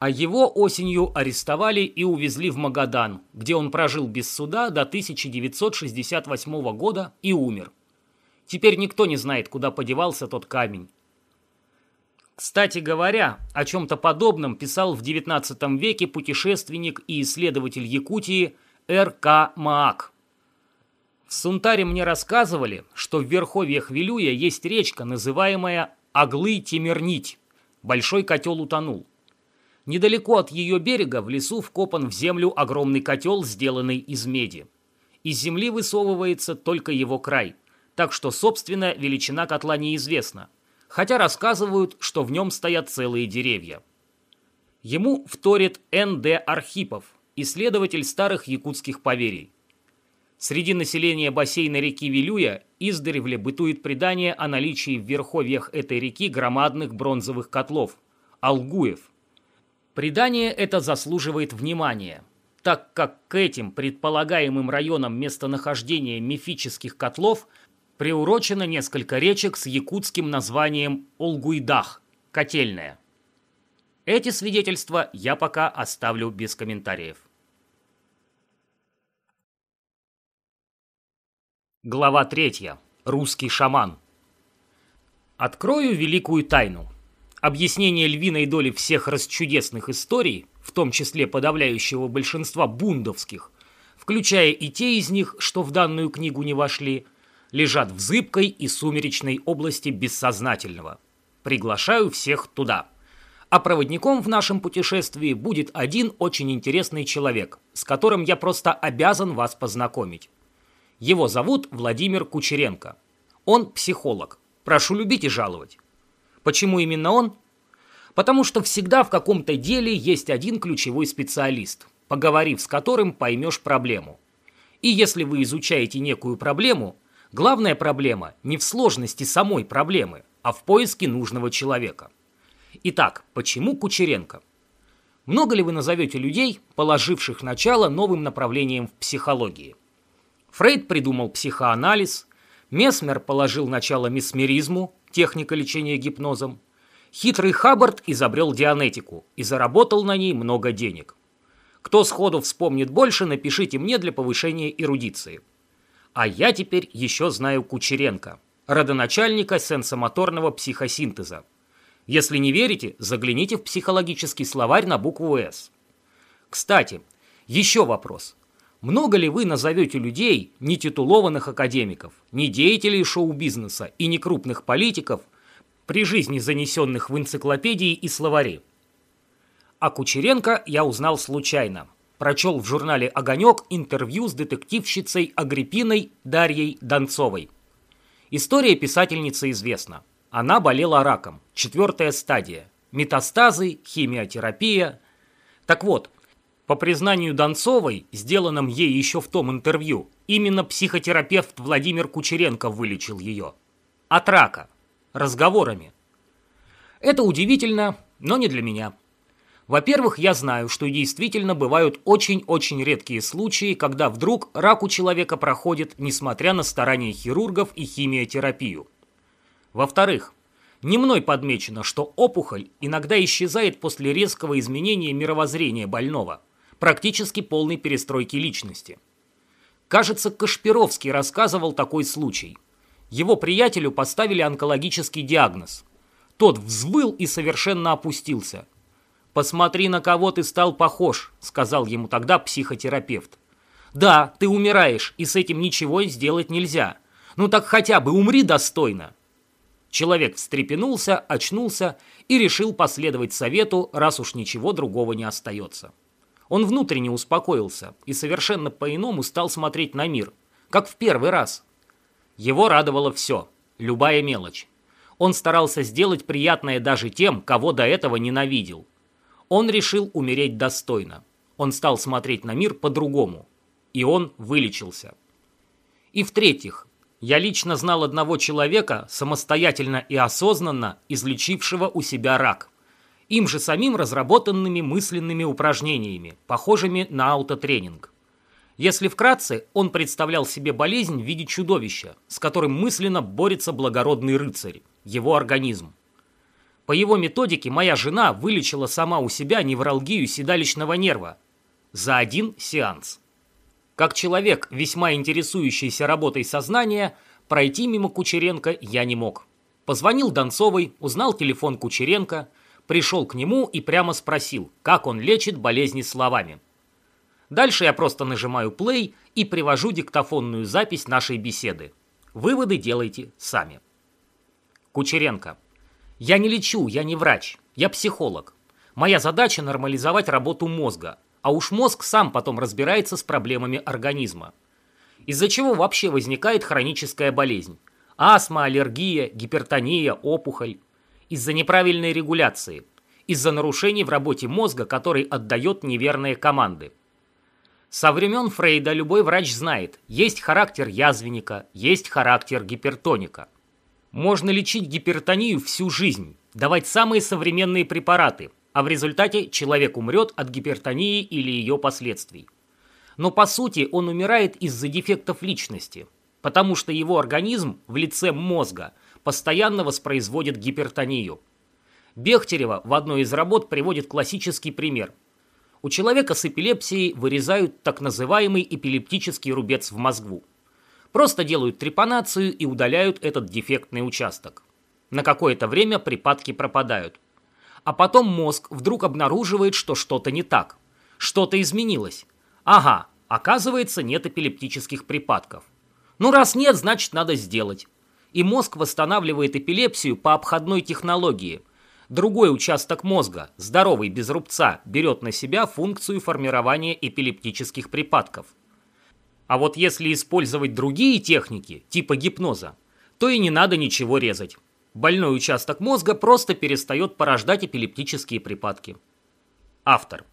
А его осенью арестовали и увезли в Магадан, где он прожил без суда до 1968 года и умер. Теперь никто не знает, куда подевался тот камень. Кстати говоря, о чем-то подобном писал в XIX веке путешественник и исследователь Якутии Р.К. Маак. В Сунтаре мне рассказывали, что в верховьях Вилюя есть речка, называемая Аглы-Темернить. Большой котел утонул. Недалеко от ее берега в лесу вкопан в землю огромный котел, сделанный из меди. Из земли высовывается только его край, так что, собственно, величина котла неизвестна, хотя рассказывают, что в нем стоят целые деревья. Ему вторит Н.Д. Архипов – исследователь старых якутских поверий. Среди населения бассейна реки Вилюя издревле бытует предание о наличии в верховьях этой реки громадных бронзовых котлов – алгуев. Предание это заслуживает внимания, так как к этим предполагаемым районам местонахождения мифических котлов приурочено несколько речек с якутским названием Олгуйдах – котельная. Эти свидетельства я пока оставлю без комментариев. Глава 3. Русский шаман. Открою великую тайну. Объяснение львиной доли всех расчудесных историй, в том числе подавляющего большинства бундовских, включая и те из них, что в данную книгу не вошли, лежат в зыбкой и сумеречной области бессознательного. Приглашаю всех туда а проводником в нашем путешествии будет один очень интересный человек, с которым я просто обязан вас познакомить. Его зовут Владимир Кучеренко. Он психолог. Прошу любить и жаловать. Почему именно он? Потому что всегда в каком-то деле есть один ключевой специалист, поговорив с которым поймешь проблему. И если вы изучаете некую проблему, главная проблема не в сложности самой проблемы, а в поиске нужного человека – Итак, почему Кучеренко? Много ли вы назовете людей, положивших начало новым направлениям в психологии? Фрейд придумал психоанализ, Месмер положил начало месмеризму, техника лечения гипнозом, хитрый Хаббард изобрел дианетику и заработал на ней много денег. Кто сходу вспомнит больше, напишите мне для повышения эрудиции. А я теперь еще знаю Кучеренко, родоначальника сенсомоторного психосинтеза. Если не верите, загляните в психологический словарь на букву «С». Кстати, еще вопрос. Много ли вы назовете людей, не титулованных академиков, не деятелей шоу-бизнеса и не крупных политиков, при жизни занесенных в энциклопедии и словари? О Кучеренко я узнал случайно. Прочел в журнале «Огонек» интервью с детективщицей Агриппиной Дарьей Донцовой. История писательницы известна. Она болела раком. Четвертая стадия. Метастазы, химиотерапия. Так вот, по признанию Донцовой, сделанном ей еще в том интервью, именно психотерапевт Владимир Кучеренко вылечил ее. От рака. Разговорами. Это удивительно, но не для меня. Во-первых, я знаю, что действительно бывают очень-очень редкие случаи, когда вдруг рак у человека проходит, несмотря на старания хирургов и химиотерапию. Во-вторых, не мной подмечено, что опухоль иногда исчезает после резкого изменения мировоззрения больного, практически полной перестройки личности. Кажется, Кашпировский рассказывал такой случай. Его приятелю поставили онкологический диагноз. Тот взвыл и совершенно опустился. «Посмотри, на кого ты стал похож», — сказал ему тогда психотерапевт. «Да, ты умираешь, и с этим ничего сделать нельзя. Ну так хотя бы умри достойно». Человек встрепенулся, очнулся и решил последовать совету, раз уж ничего другого не остается. Он внутренне успокоился и совершенно по-иному стал смотреть на мир, как в первый раз. Его радовало все, любая мелочь. Он старался сделать приятное даже тем, кого до этого ненавидел. Он решил умереть достойно. Он стал смотреть на мир по-другому. И он вылечился. И в-третьих, я лично знал одного человека, самостоятельно и осознанно излечившего у себя рак. Им же самим разработанными мысленными упражнениями, похожими на аутотренинг. Если вкратце, он представлял себе болезнь в виде чудовища, с которым мысленно борется благородный рыцарь, его организм. По его методике моя жена вылечила сама у себя невралгию седалищного нерва за один сеанс. Как человек, весьма интересующийся работой сознания, пройти мимо Кучеренко я не мог. Позвонил Донцовой, узнал телефон Кучеренко, пришел к нему и прямо спросил, как он лечит болезни словами. Дальше я просто нажимаю play и привожу диктофонную запись нашей беседы. Выводы делайте сами. Кучеренко. Я не лечу, я не врач, я психолог. Моя задача нормализовать работу мозга, а уж мозг сам потом разбирается с проблемами организма. Из-за чего вообще возникает хроническая болезнь? Астма, аллергия, гипертония, опухоль. Из-за неправильной регуляции. Из-за нарушений в работе мозга, который отдает неверные команды. Со времен Фрейда любой врач знает, есть характер язвенника, есть характер гипертоника. Можно лечить гипертонию всю жизнь, давать самые современные препараты, а в результате человек умрет от гипертонии или ее последствий. Но по сути он умирает из-за дефектов личности, потому что его организм в лице мозга постоянно воспроизводит гипертонию. Бехтерева в одной из работ приводит классический пример. У человека с эпилепсией вырезают так называемый эпилептический рубец в мозгу. Просто делают трепанацию и удаляют этот дефектный участок. На какое-то время припадки пропадают. А потом мозг вдруг обнаруживает, что что-то не так. Что-то изменилось. Ага, оказывается, нет эпилептических припадков. Ну раз нет, значит надо сделать. И мозг восстанавливает эпилепсию по обходной технологии. Другой участок мозга, здоровый без рубца, берет на себя функцию формирования эпилептических припадков. А вот если использовать другие техники, типа гипноза, то и не надо ничего резать. Больной участок мозга просто перестает порождать эпилептические припадки. Автор.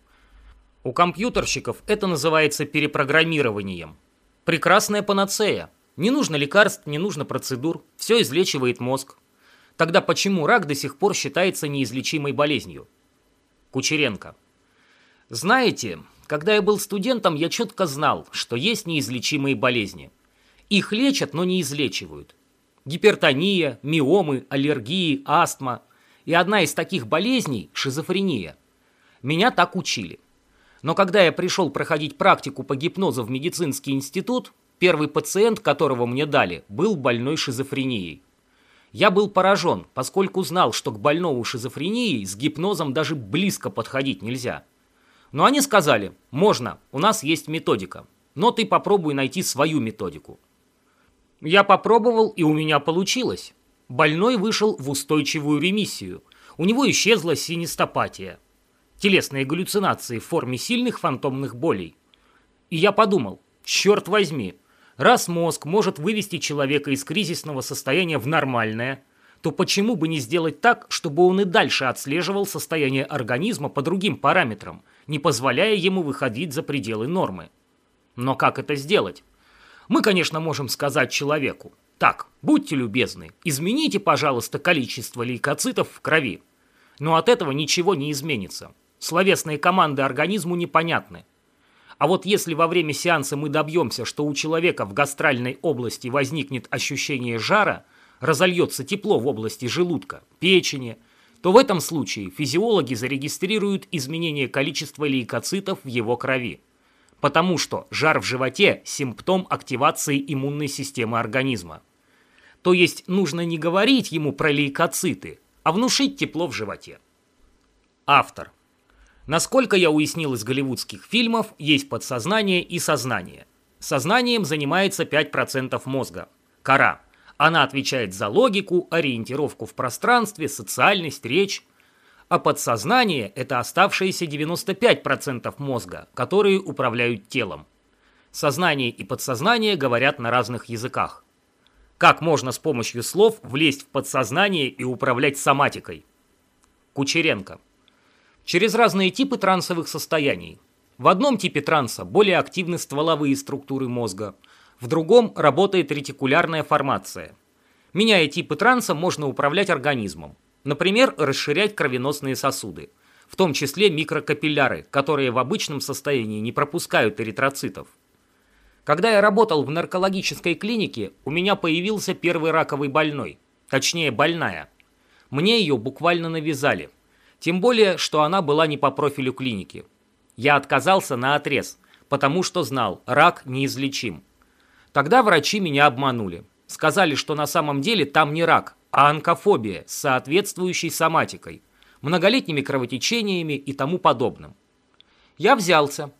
У компьютерщиков это называется перепрограммированием. Прекрасная панацея. Не нужно лекарств, не нужно процедур. Все излечивает мозг. Тогда почему рак до сих пор считается неизлечимой болезнью? Кучеренко. Знаете, когда я был студентом, я четко знал, что есть неизлечимые болезни. Их лечат, но не излечивают. Гипертония, миомы, аллергии, астма. И одна из таких болезней – шизофрения. Меня так учили. Но когда я пришел проходить практику по гипнозу в медицинский институт, первый пациент, которого мне дали, был больной шизофренией. Я был поражен, поскольку знал, что к больному шизофренией с гипнозом даже близко подходить нельзя – но они сказали, можно, у нас есть методика, но ты попробуй найти свою методику. Я попробовал, и у меня получилось. Больной вышел в устойчивую ремиссию. У него исчезла синестопатия. Телесные галлюцинации в форме сильных фантомных болей. И я подумал, черт возьми, раз мозг может вывести человека из кризисного состояния в нормальное, то почему бы не сделать так, чтобы он и дальше отслеживал состояние организма по другим параметрам – не позволяя ему выходить за пределы нормы. Но как это сделать? Мы, конечно, можем сказать человеку, так, будьте любезны, измените, пожалуйста, количество лейкоцитов в крови. Но от этого ничего не изменится. Словесные команды организму непонятны. А вот если во время сеанса мы добьемся, что у человека в гастральной области возникнет ощущение жара, разольется тепло в области желудка, печени – то в этом случае физиологи зарегистрируют изменение количества лейкоцитов в его крови. Потому что жар в животе – симптом активации иммунной системы организма. То есть нужно не говорить ему про лейкоциты, а внушить тепло в животе. Автор. Насколько я уяснил из голливудских фильмов, есть подсознание и сознание. Сознанием занимается 5% мозга. Кора. Она отвечает за логику, ориентировку в пространстве, социальность, речь. А подсознание – это оставшиеся 95% мозга, которые управляют телом. Сознание и подсознание говорят на разных языках. Как можно с помощью слов влезть в подсознание и управлять соматикой? Кучеренко. Через разные типы трансовых состояний. В одном типе транса более активны стволовые структуры мозга, в другом работает ретикулярная формация. Меняя типы транса, можно управлять организмом. Например, расширять кровеносные сосуды, в том числе микрокапилляры, которые в обычном состоянии не пропускают эритроцитов. Когда я работал в наркологической клинике, у меня появился первый раковый больной, точнее больная. Мне ее буквально навязали – тем более, что она была не по профилю клиники. Я отказался на отрез, потому что знал, рак неизлечим. Тогда врачи меня обманули. Сказали, что на самом деле там не рак, а онкофобия с соответствующей соматикой, многолетними кровотечениями и тому подобным. Я взялся.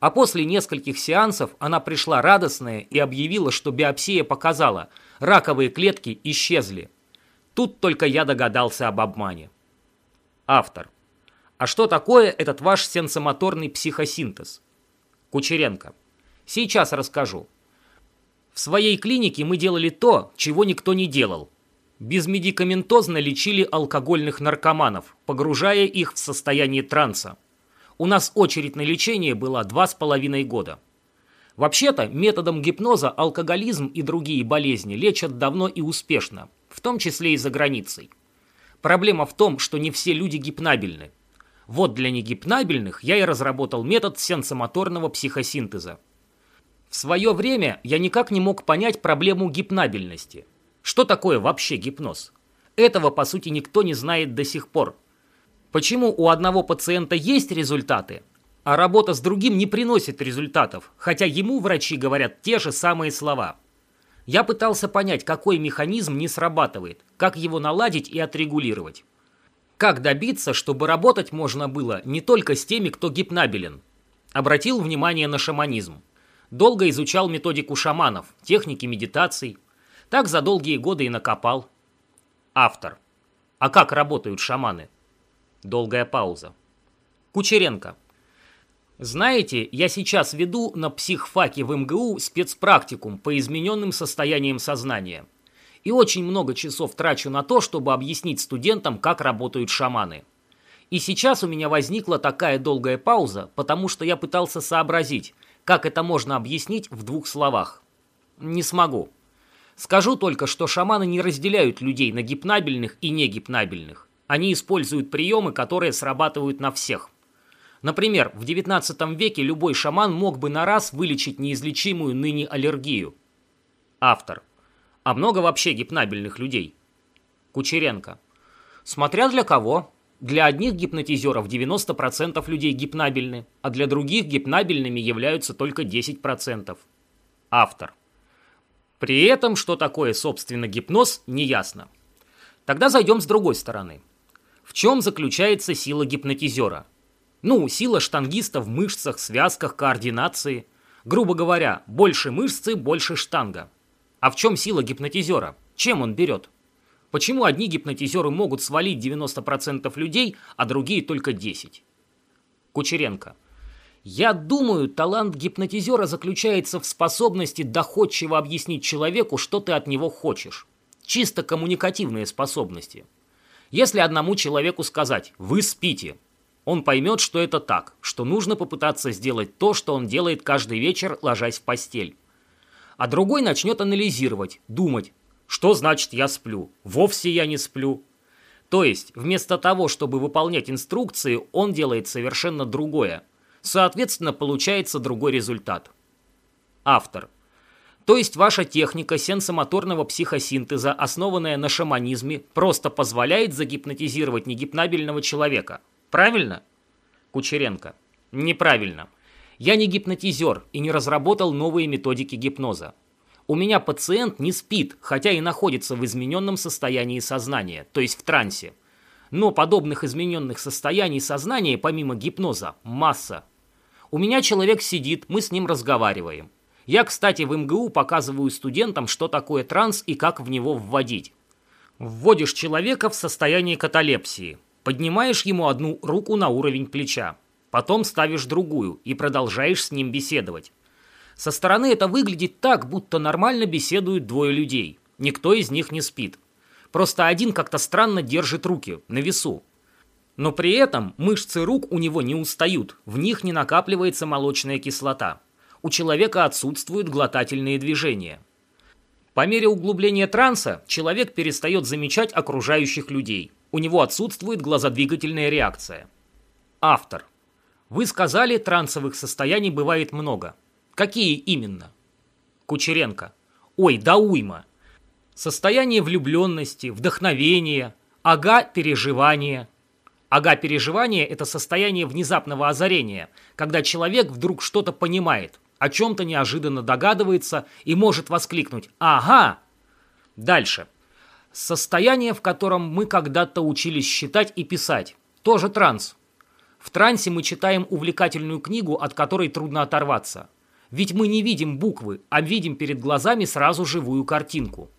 А после нескольких сеансов она пришла радостная и объявила, что биопсия показала, раковые клетки исчезли. Тут только я догадался об обмане. Автор. А что такое этот ваш сенсомоторный психосинтез? Кучеренко. Сейчас расскажу. В своей клинике мы делали то, чего никто не делал. Безмедикаментозно лечили алкогольных наркоманов, погружая их в состояние транса. У нас очередь на лечение была два с половиной года. Вообще-то, методом гипноза алкоголизм и другие болезни лечат давно и успешно, в том числе и за границей. Проблема в том, что не все люди гипнабельны. Вот для негипнабельных я и разработал метод сенсомоторного психосинтеза. В свое время я никак не мог понять проблему гипнабельности. Что такое вообще гипноз? Этого, по сути, никто не знает до сих пор. Почему у одного пациента есть результаты, а работа с другим не приносит результатов, хотя ему врачи говорят те же самые слова – я пытался понять, какой механизм не срабатывает, как его наладить и отрегулировать. Как добиться, чтобы работать можно было не только с теми, кто гипнабелен. Обратил внимание на шаманизм. Долго изучал методику шаманов, техники медитаций. Так за долгие годы и накопал. Автор. А как работают шаманы? Долгая пауза. Кучеренко. Знаете, я сейчас веду на психфаке в МГУ спецпрактикум по измененным состояниям сознания. И очень много часов трачу на то, чтобы объяснить студентам, как работают шаманы. И сейчас у меня возникла такая долгая пауза, потому что я пытался сообразить, как это можно объяснить в двух словах. Не смогу. Скажу только, что шаманы не разделяют людей на гипнабельных и негипнабельных. Они используют приемы, которые срабатывают на всех. Например, в XIX веке любой шаман мог бы на раз вылечить неизлечимую ныне аллергию. Автор. А много вообще гипнабельных людей? Кучеренко. Смотря для кого. Для одних гипнотизеров 90% людей гипнабельны, а для других гипнабельными являются только 10%. Автор. При этом, что такое, собственно, гипноз, неясно. Тогда зайдем с другой стороны. В чем заключается сила гипнотизера? Ну, сила штангиста в мышцах, связках, координации. Грубо говоря, больше мышцы, больше штанга. А в чем сила гипнотизера? Чем он берет? Почему одни гипнотизеры могут свалить 90% людей, а другие только 10%? Кучеренко. Я думаю, талант гипнотизера заключается в способности доходчиво объяснить человеку, что ты от него хочешь. Чисто коммуникативные способности. Если одному человеку сказать «вы спите», он поймет, что это так, что нужно попытаться сделать то, что он делает каждый вечер, ложась в постель. А другой начнет анализировать, думать, что значит я сплю, вовсе я не сплю. То есть, вместо того, чтобы выполнять инструкции, он делает совершенно другое. Соответственно, получается другой результат. Автор. То есть ваша техника сенсомоторного психосинтеза, основанная на шаманизме, просто позволяет загипнотизировать негипнабельного человека – Правильно? Кучеренко. Неправильно. Я не гипнотизер и не разработал новые методики гипноза. У меня пациент не спит, хотя и находится в измененном состоянии сознания, то есть в трансе. Но подобных измененных состояний сознания, помимо гипноза, масса. У меня человек сидит, мы с ним разговариваем. Я, кстати, в МГУ показываю студентам, что такое транс и как в него вводить. Вводишь человека в состояние каталепсии. Поднимаешь ему одну руку на уровень плеча. Потом ставишь другую и продолжаешь с ним беседовать. Со стороны это выглядит так, будто нормально беседуют двое людей. Никто из них не спит. Просто один как-то странно держит руки на весу. Но при этом мышцы рук у него не устают, в них не накапливается молочная кислота. У человека отсутствуют глотательные движения. По мере углубления транса человек перестает замечать окружающих людей. У него отсутствует глазодвигательная реакция. Автор. Вы сказали, трансовых состояний бывает много. Какие именно? Кучеренко. Ой, да уйма. Состояние влюбленности, вдохновения, ага-переживания. Ага-переживание – это состояние внезапного озарения, когда человек вдруг что-то понимает, о чем-то неожиданно догадывается и может воскликнуть «Ага!». Дальше. Состояние, в котором мы когда-то учились считать и писать. Тоже транс. В трансе мы читаем увлекательную книгу, от которой трудно оторваться. Ведь мы не видим буквы, а видим перед глазами сразу живую картинку.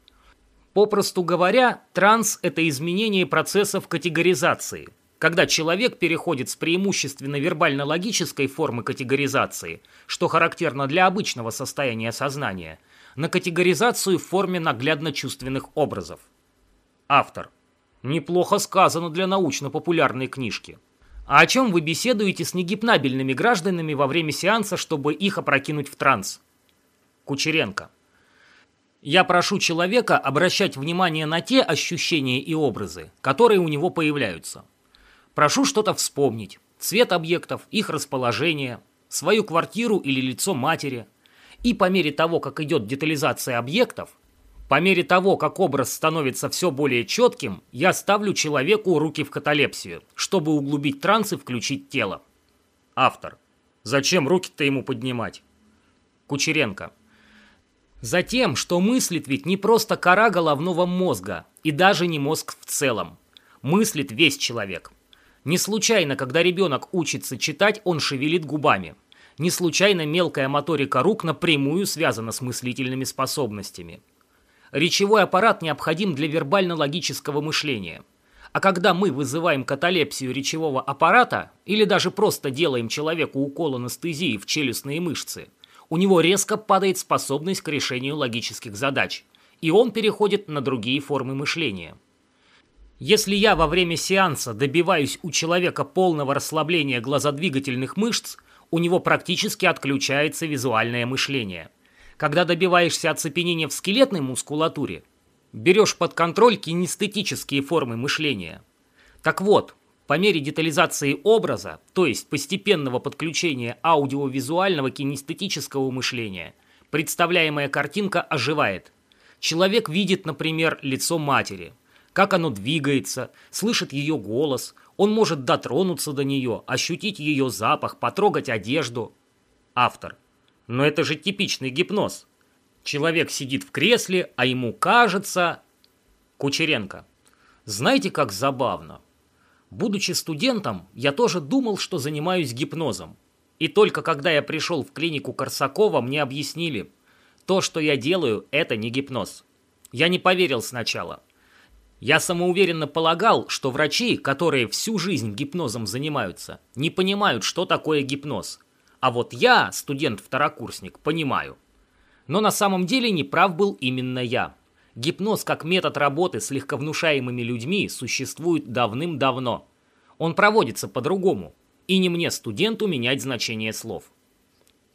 Попросту говоря, транс – это изменение процессов категоризации, когда человек переходит с преимущественно вербально-логической формы категоризации, что характерно для обычного состояния сознания, на категоризацию в форме наглядно-чувственных образов. Автор. Неплохо сказано для научно-популярной книжки. А о чем вы беседуете с негипнабельными гражданами во время сеанса, чтобы их опрокинуть в транс? Кучеренко. Я прошу человека обращать внимание на те ощущения и образы, которые у него появляются. Прошу что-то вспомнить. Цвет объектов, их расположение, свою квартиру или лицо матери. И по мере того, как идет детализация объектов, по мере того, как образ становится все более четким, я ставлю человеку руки в каталепсию, чтобы углубить транс и включить тело. Автор. Зачем руки-то ему поднимать? Кучеренко. Затем, что мыслит ведь не просто кора головного мозга, и даже не мозг в целом. Мыслит весь человек. Не случайно, когда ребенок учится читать, он шевелит губами. Не случайно мелкая моторика рук напрямую связана с мыслительными способностями. Речевой аппарат необходим для вербально-логического мышления. А когда мы вызываем каталепсию речевого аппарата или даже просто делаем человеку укол анестезии в челюстные мышцы, у него резко падает способность к решению логических задач, и он переходит на другие формы мышления. Если я во время сеанса добиваюсь у человека полного расслабления глазодвигательных мышц, у него практически отключается визуальное мышление – когда добиваешься оцепенения в скелетной мускулатуре, берешь под контроль кинестетические формы мышления. Так вот, по мере детализации образа, то есть постепенного подключения аудиовизуального кинестетического мышления, представляемая картинка оживает. Человек видит, например, лицо матери, как оно двигается, слышит ее голос, он может дотронуться до нее, ощутить ее запах, потрогать одежду. Автор – но это же типичный гипноз. Человек сидит в кресле, а ему кажется... Кучеренко. Знаете, как забавно? Будучи студентом, я тоже думал, что занимаюсь гипнозом. И только когда я пришел в клинику Корсакова, мне объяснили, то, что я делаю, это не гипноз. Я не поверил сначала. Я самоуверенно полагал, что врачи, которые всю жизнь гипнозом занимаются, не понимают, что такое гипноз – а вот я, студент-второкурсник, понимаю. Но на самом деле неправ был именно я. Гипноз как метод работы с легковнушаемыми людьми существует давным-давно. Он проводится по-другому. И не мне, студенту, менять значение слов.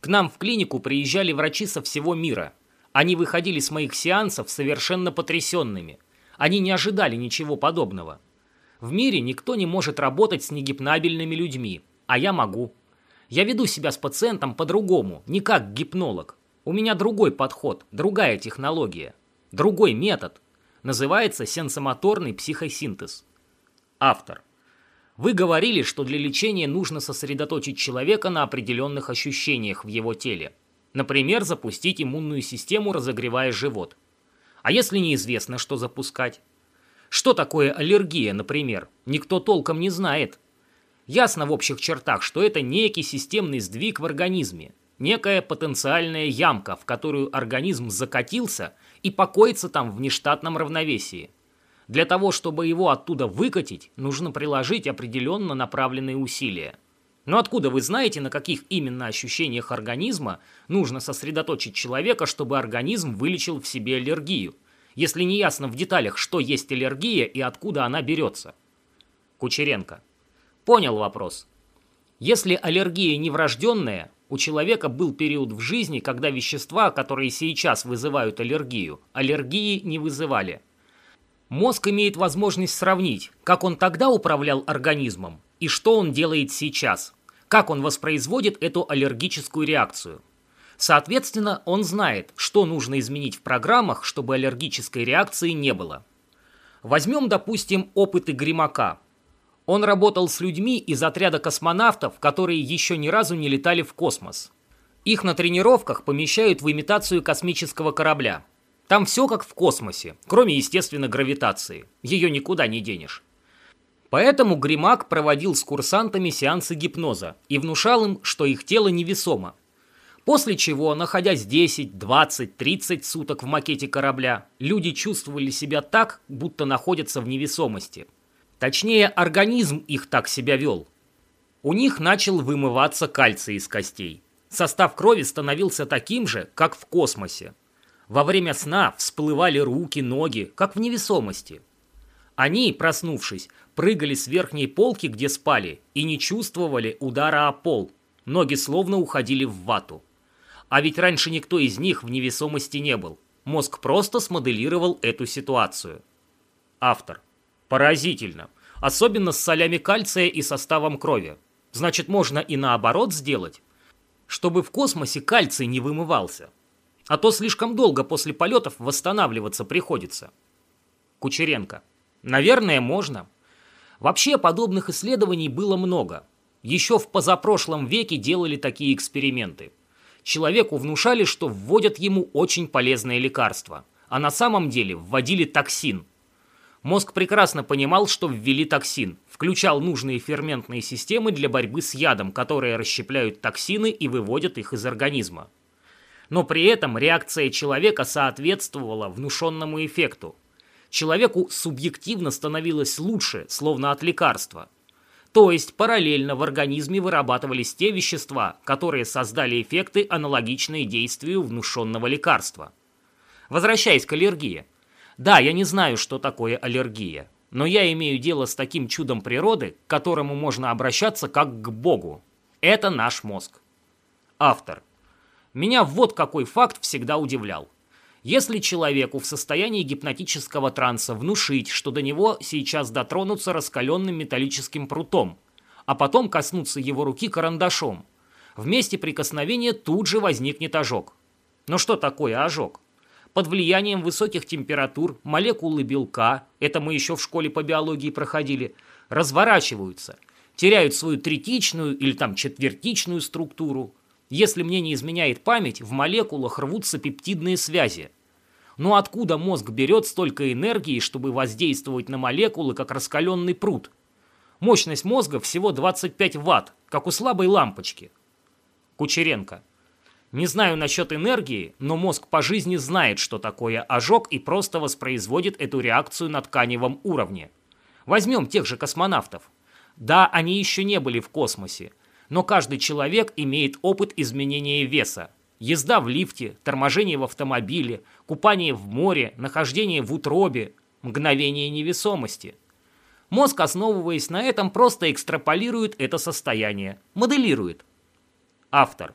К нам в клинику приезжали врачи со всего мира. Они выходили с моих сеансов совершенно потрясенными. Они не ожидали ничего подобного. В мире никто не может работать с негипнабельными людьми, а я могу. Я веду себя с пациентом по-другому, не как гипнолог. У меня другой подход, другая технология, другой метод. Называется сенсомоторный психосинтез. Автор. Вы говорили, что для лечения нужно сосредоточить человека на определенных ощущениях в его теле. Например, запустить иммунную систему, разогревая живот. А если неизвестно, что запускать? Что такое аллергия, например, никто толком не знает. Ясно в общих чертах, что это некий системный сдвиг в организме, некая потенциальная ямка, в которую организм закатился и покоится там в нештатном равновесии. Для того, чтобы его оттуда выкатить, нужно приложить определенно направленные усилия. Но откуда вы знаете, на каких именно ощущениях организма нужно сосредоточить человека, чтобы организм вылечил в себе аллергию, если не ясно в деталях, что есть аллергия и откуда она берется? Кучеренко. Понял вопрос. Если аллергия не врожденная, у человека был период в жизни, когда вещества, которые сейчас вызывают аллергию, аллергии не вызывали. Мозг имеет возможность сравнить, как он тогда управлял организмом и что он делает сейчас, как он воспроизводит эту аллергическую реакцию. Соответственно, он знает, что нужно изменить в программах, чтобы аллергической реакции не было. Возьмем, допустим, опыты Гримака – он работал с людьми из отряда космонавтов, которые еще ни разу не летали в космос. Их на тренировках помещают в имитацию космического корабля. Там все как в космосе, кроме, естественно, гравитации. Ее никуда не денешь. Поэтому Гримак проводил с курсантами сеансы гипноза и внушал им, что их тело невесомо. После чего, находясь 10, 20, 30 суток в макете корабля, люди чувствовали себя так, будто находятся в невесомости – Точнее, организм их так себя вел. У них начал вымываться кальций из костей. Состав крови становился таким же, как в космосе. Во время сна всплывали руки, ноги, как в невесомости. Они, проснувшись, прыгали с верхней полки, где спали, и не чувствовали удара о пол. Ноги словно уходили в вату. А ведь раньше никто из них в невесомости не был. Мозг просто смоделировал эту ситуацию. Автор. Поразительно. Особенно с солями кальция и составом крови. Значит, можно и наоборот сделать, чтобы в космосе кальций не вымывался. А то слишком долго после полетов восстанавливаться приходится. Кучеренко. Наверное, можно. Вообще подобных исследований было много. Еще в позапрошлом веке делали такие эксперименты. Человеку внушали, что вводят ему очень полезное лекарство, а на самом деле вводили токсин – Мозг прекрасно понимал, что ввели токсин, включал нужные ферментные системы для борьбы с ядом, которые расщепляют токсины и выводят их из организма. Но при этом реакция человека соответствовала внушенному эффекту. Человеку субъективно становилось лучше, словно от лекарства. То есть параллельно в организме вырабатывались те вещества, которые создали эффекты, аналогичные действию внушенного лекарства. Возвращаясь к аллергии – да, я не знаю, что такое аллергия, но я имею дело с таким чудом природы, к которому можно обращаться как к Богу. Это наш мозг. Автор. Меня вот какой факт всегда удивлял. Если человеку в состоянии гипнотического транса внушить, что до него сейчас дотронутся раскаленным металлическим прутом, а потом коснуться его руки карандашом, в месте прикосновения тут же возникнет ожог. Но что такое ожог? Под влиянием высоких температур молекулы белка, это мы еще в школе по биологии проходили, разворачиваются, теряют свою третичную или там четвертичную структуру. Если мне не изменяет память, в молекулах рвутся пептидные связи. Но откуда мозг берет столько энергии, чтобы воздействовать на молекулы, как раскаленный пруд? Мощность мозга всего 25 ватт, как у слабой лампочки. Кучеренко. Не знаю насчет энергии, но мозг по жизни знает, что такое ожог и просто воспроизводит эту реакцию на тканевом уровне. Возьмем тех же космонавтов. Да, они еще не были в космосе, но каждый человек имеет опыт изменения веса. Езда в лифте, торможение в автомобиле, купание в море, нахождение в утробе, мгновение невесомости. Мозг, основываясь на этом, просто экстраполирует это состояние, моделирует. Автор.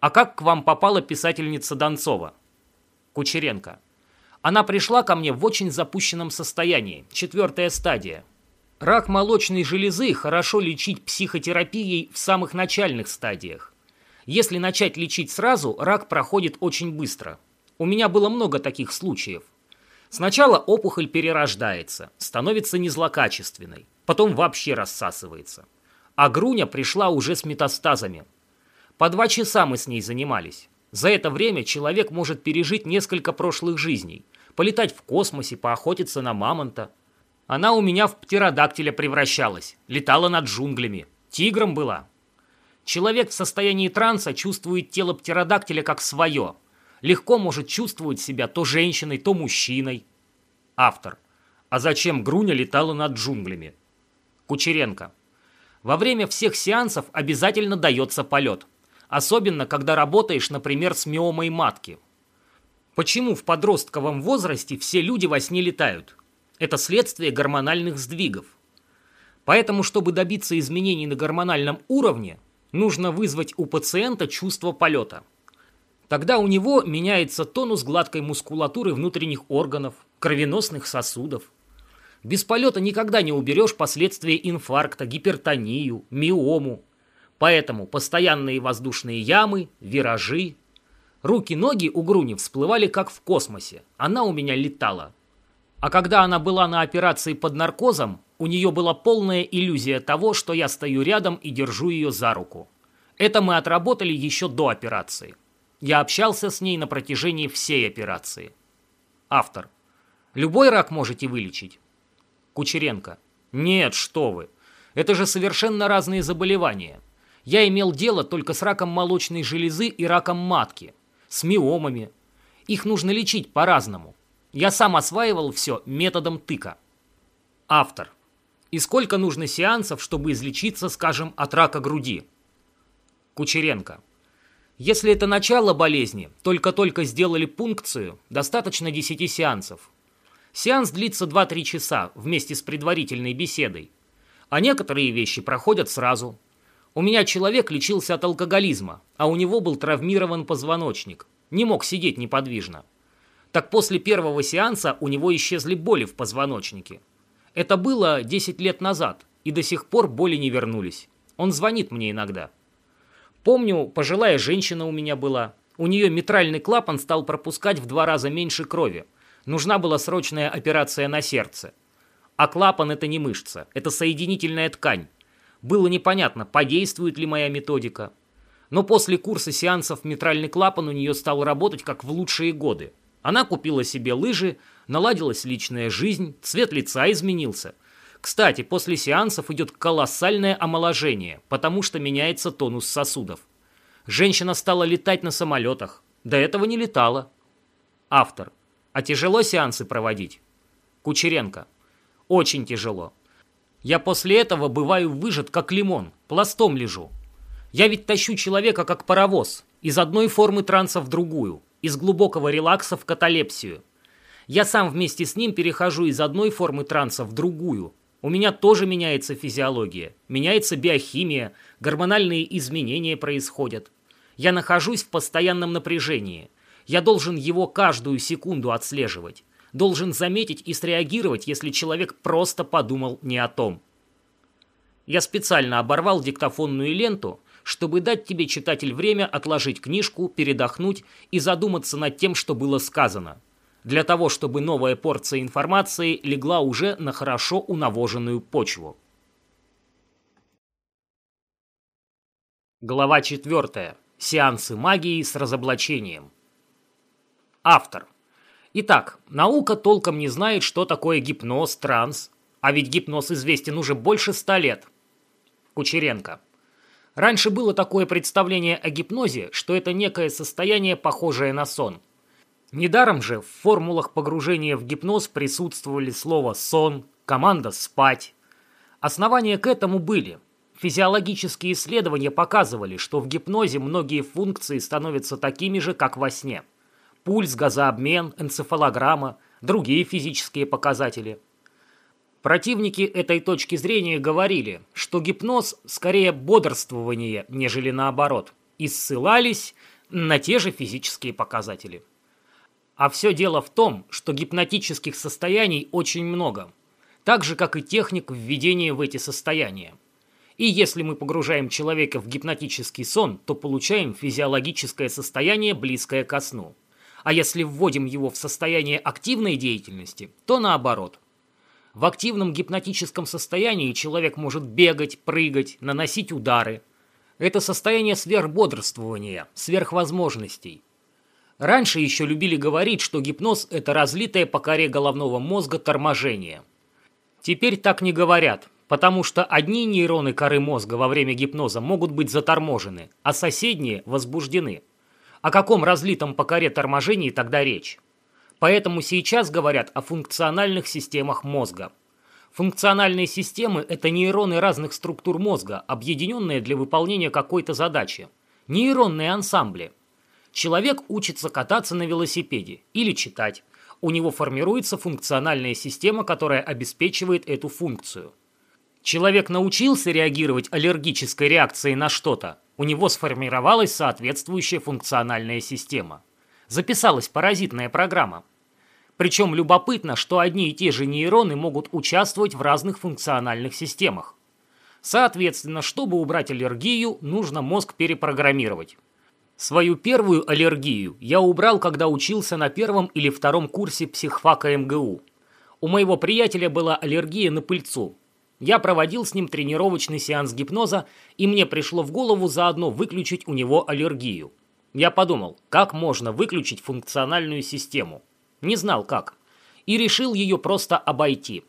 А как к вам попала писательница Донцова? Кучеренко. Она пришла ко мне в очень запущенном состоянии, четвертая стадия. Рак молочной железы хорошо лечить психотерапией в самых начальных стадиях. Если начать лечить сразу, рак проходит очень быстро. У меня было много таких случаев. Сначала опухоль перерождается, становится незлокачественной, потом вообще рассасывается. А Груня пришла уже с метастазами, по два часа мы с ней занимались. За это время человек может пережить несколько прошлых жизней, полетать в космосе, поохотиться на мамонта. Она у меня в птеродактиля превращалась, летала над джунглями, тигром была. Человек в состоянии транса чувствует тело птеродактиля как свое. Легко может чувствовать себя то женщиной, то мужчиной. Автор. А зачем Груня летала над джунглями? Кучеренко. Во время всех сеансов обязательно дается полет. Особенно, когда работаешь, например, с миомой матки. Почему в подростковом возрасте все люди во сне летают? Это следствие гормональных сдвигов. Поэтому, чтобы добиться изменений на гормональном уровне, нужно вызвать у пациента чувство полета. Тогда у него меняется тонус гладкой мускулатуры внутренних органов, кровеносных сосудов. Без полета никогда не уберешь последствия инфаркта, гипертонию, миому. Поэтому постоянные воздушные ямы, виражи. Руки-ноги у Груни всплывали как в космосе. Она у меня летала. А когда она была на операции под наркозом, у нее была полная иллюзия того, что я стою рядом и держу ее за руку. Это мы отработали еще до операции. Я общался с ней на протяжении всей операции. Автор. Любой рак можете вылечить? Кучеренко. Нет, что вы. Это же совершенно разные заболевания. Я имел дело только с раком молочной железы и раком матки, с миомами. Их нужно лечить по-разному. Я сам осваивал все методом тыка. Автор. И сколько нужно сеансов, чтобы излечиться, скажем, от рака груди? Кучеренко. Если это начало болезни, только-только сделали пункцию, достаточно 10 сеансов. Сеанс длится 2-3 часа вместе с предварительной беседой. А некоторые вещи проходят сразу. У меня человек лечился от алкоголизма, а у него был травмирован позвоночник. Не мог сидеть неподвижно. Так после первого сеанса у него исчезли боли в позвоночнике. Это было 10 лет назад, и до сих пор боли не вернулись. Он звонит мне иногда. Помню, пожилая женщина у меня была. У нее митральный клапан стал пропускать в два раза меньше крови. Нужна была срочная операция на сердце. А клапан это не мышца, это соединительная ткань. Было непонятно, подействует ли моя методика. Но после курса сеансов митральный клапан у нее стал работать как в лучшие годы. Она купила себе лыжи, наладилась личная жизнь, цвет лица изменился. Кстати, после сеансов идет колоссальное омоложение, потому что меняется тонус сосудов. Женщина стала летать на самолетах. До этого не летала. Автор. А тяжело сеансы проводить? Кучеренко. Очень тяжело. Я после этого бываю выжат, как лимон, пластом лежу. Я ведь тащу человека, как паровоз, из одной формы транса в другую из глубокого релакса в каталепсию. Я сам вместе с ним перехожу из одной формы транса в другую. У меня тоже меняется физиология, меняется биохимия, гормональные изменения происходят. Я нахожусь в постоянном напряжении. Я должен его каждую секунду отслеживать. Должен заметить и среагировать, если человек просто подумал не о том. Я специально оборвал диктофонную ленту, чтобы дать тебе, читатель, время отложить книжку, передохнуть и задуматься над тем, что было сказано. Для того, чтобы новая порция информации легла уже на хорошо унавоженную почву. Глава 4. Сеансы магии с разоблачением. Автор. Итак, наука толком не знает, что такое гипноз, транс, а ведь гипноз известен уже больше ста лет. Кучеренко. Раньше было такое представление о гипнозе, что это некое состояние, похожее на сон. Недаром же в формулах погружения в гипноз присутствовали слова «сон», команда «спать». Основания к этому были. Физиологические исследования показывали, что в гипнозе многие функции становятся такими же, как во сне. Пульс, газообмен, энцефалограмма, другие физические показатели – Противники этой точки зрения говорили, что гипноз скорее бодрствование, нежели наоборот, и ссылались на те же физические показатели. А все дело в том, что гипнотических состояний очень много, так же, как и техник введения в эти состояния. И если мы погружаем человека в гипнотический сон, то получаем физиологическое состояние, близкое ко сну. А если вводим его в состояние активной деятельности, то наоборот – в активном гипнотическом состоянии человек может бегать, прыгать, наносить удары. Это состояние сверхбодрствования, сверхвозможностей. Раньше еще любили говорить, что гипноз – это разлитое по коре головного мозга торможение. Теперь так не говорят, потому что одни нейроны коры мозга во время гипноза могут быть заторможены, а соседние возбуждены. О каком разлитом по коре торможении тогда речь? Поэтому сейчас говорят о функциональных системах мозга. Функциональные системы – это нейроны разных структур мозга, объединенные для выполнения какой-то задачи. Нейронные ансамбли. Человек учится кататься на велосипеде или читать. У него формируется функциональная система, которая обеспечивает эту функцию. Человек научился реагировать аллергической реакцией на что-то, у него сформировалась соответствующая функциональная система. Записалась паразитная программа. Причем любопытно, что одни и те же нейроны могут участвовать в разных функциональных системах. Соответственно, чтобы убрать аллергию, нужно мозг перепрограммировать. Свою первую аллергию я убрал, когда учился на первом или втором курсе психфака МГУ. У моего приятеля была аллергия на пыльцу. Я проводил с ним тренировочный сеанс гипноза, и мне пришло в голову заодно выключить у него аллергию. Я подумал, как можно выключить функциональную систему. Не знал как. И решил ее просто обойти.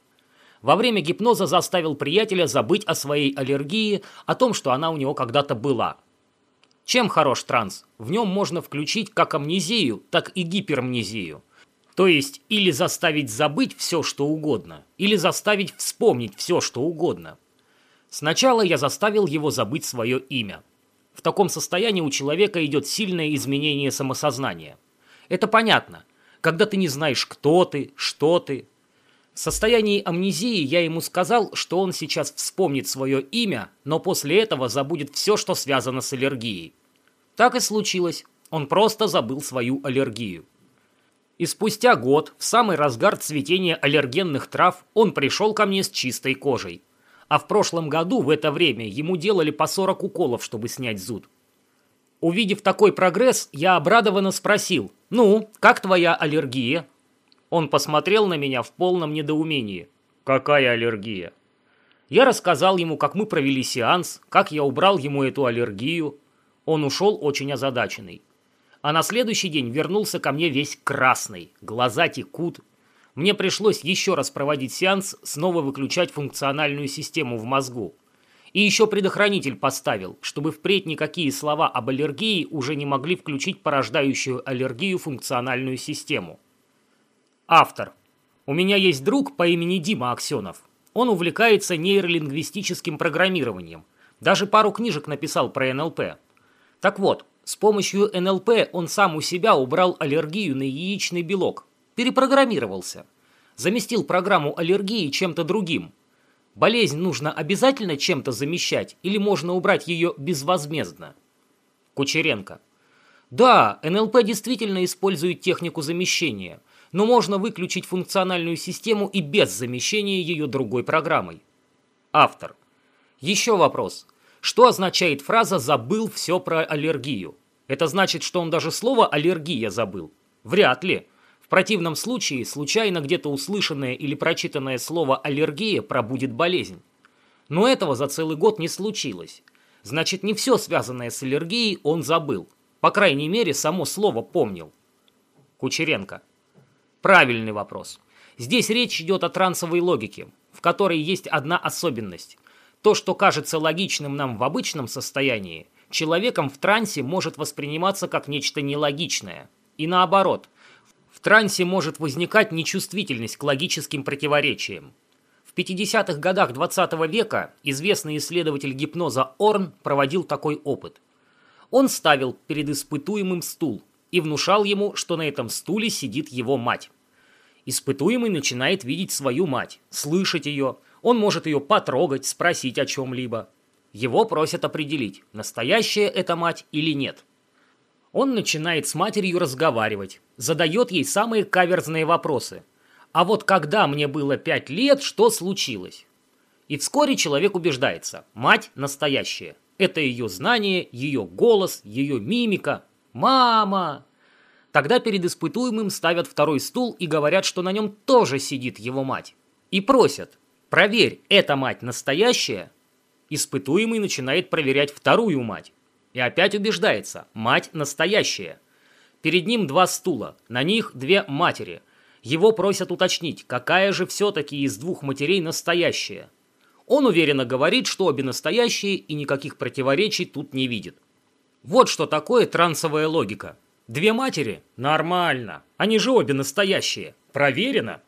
Во время гипноза заставил приятеля забыть о своей аллергии, о том, что она у него когда-то была. Чем хорош транс? В нем можно включить как амнезию, так и гиперамнезию. То есть или заставить забыть все, что угодно, или заставить вспомнить все, что угодно. Сначала я заставил его забыть свое имя. В таком состоянии у человека идет сильное изменение самосознания. Это понятно когда ты не знаешь, кто ты, что ты. В состоянии амнезии я ему сказал, что он сейчас вспомнит свое имя, но после этого забудет все, что связано с аллергией. Так и случилось. Он просто забыл свою аллергию. И спустя год, в самый разгар цветения аллергенных трав, он пришел ко мне с чистой кожей. А в прошлом году в это время ему делали по 40 уколов, чтобы снять зуд. Увидев такой прогресс, я обрадованно спросил, «Ну, как твоя аллергия?» Он посмотрел на меня в полном недоумении. «Какая аллергия?» Я рассказал ему, как мы провели сеанс, как я убрал ему эту аллергию. Он ушел очень озадаченный. А на следующий день вернулся ко мне весь красный, глаза текут. Мне пришлось еще раз проводить сеанс, снова выключать функциональную систему в мозгу. И еще предохранитель поставил, чтобы впредь никакие слова об аллергии уже не могли включить порождающую аллергию функциональную систему. Автор. У меня есть друг по имени Дима Аксенов. Он увлекается нейролингвистическим программированием. Даже пару книжек написал про НЛП. Так вот, с помощью НЛП он сам у себя убрал аллергию на яичный белок. Перепрограммировался. Заместил программу аллергии чем-то другим – Болезнь нужно обязательно чем-то замещать или можно убрать ее безвозмездно? Кучеренко. Да, НЛП действительно использует технику замещения, но можно выключить функциональную систему и без замещения ее другой программой. Автор. Еще вопрос. Что означает фраза «забыл все про аллергию»? Это значит, что он даже слово «аллергия» забыл? Вряд ли. В противном случае случайно где-то услышанное или прочитанное слово «аллергия» пробудет болезнь. Но этого за целый год не случилось. Значит, не все связанное с аллергией он забыл. По крайней мере, само слово помнил. Кучеренко. Правильный вопрос. Здесь речь идет о трансовой логике, в которой есть одна особенность. То, что кажется логичным нам в обычном состоянии, человеком в трансе может восприниматься как нечто нелогичное. И наоборот – в трансе может возникать нечувствительность к логическим противоречиям. В 50-х годах 20 -го века известный исследователь гипноза Орн проводил такой опыт. Он ставил перед испытуемым стул и внушал ему, что на этом стуле сидит его мать. Испытуемый начинает видеть свою мать, слышать ее, он может ее потрогать, спросить о чем-либо. Его просят определить, настоящая это мать или нет. Он начинает с матерью разговаривать, задает ей самые каверзные вопросы. А вот когда мне было пять лет, что случилось? И вскоре человек убеждается, мать настоящая. Это ее знание, ее голос, ее мимика. «Мама!» Тогда перед испытуемым ставят второй стул и говорят, что на нем тоже сидит его мать. И просят, проверь, эта мать настоящая? Испытуемый начинает проверять вторую мать. И опять убеждается, мать настоящая. Перед ним два стула, на них две матери. Его просят уточнить, какая же все-таки из двух матерей настоящая. Он уверенно говорит, что обе настоящие и никаких противоречий тут не видит. Вот что такое трансовая логика. Две матери? Нормально. Они же обе настоящие. Проверено.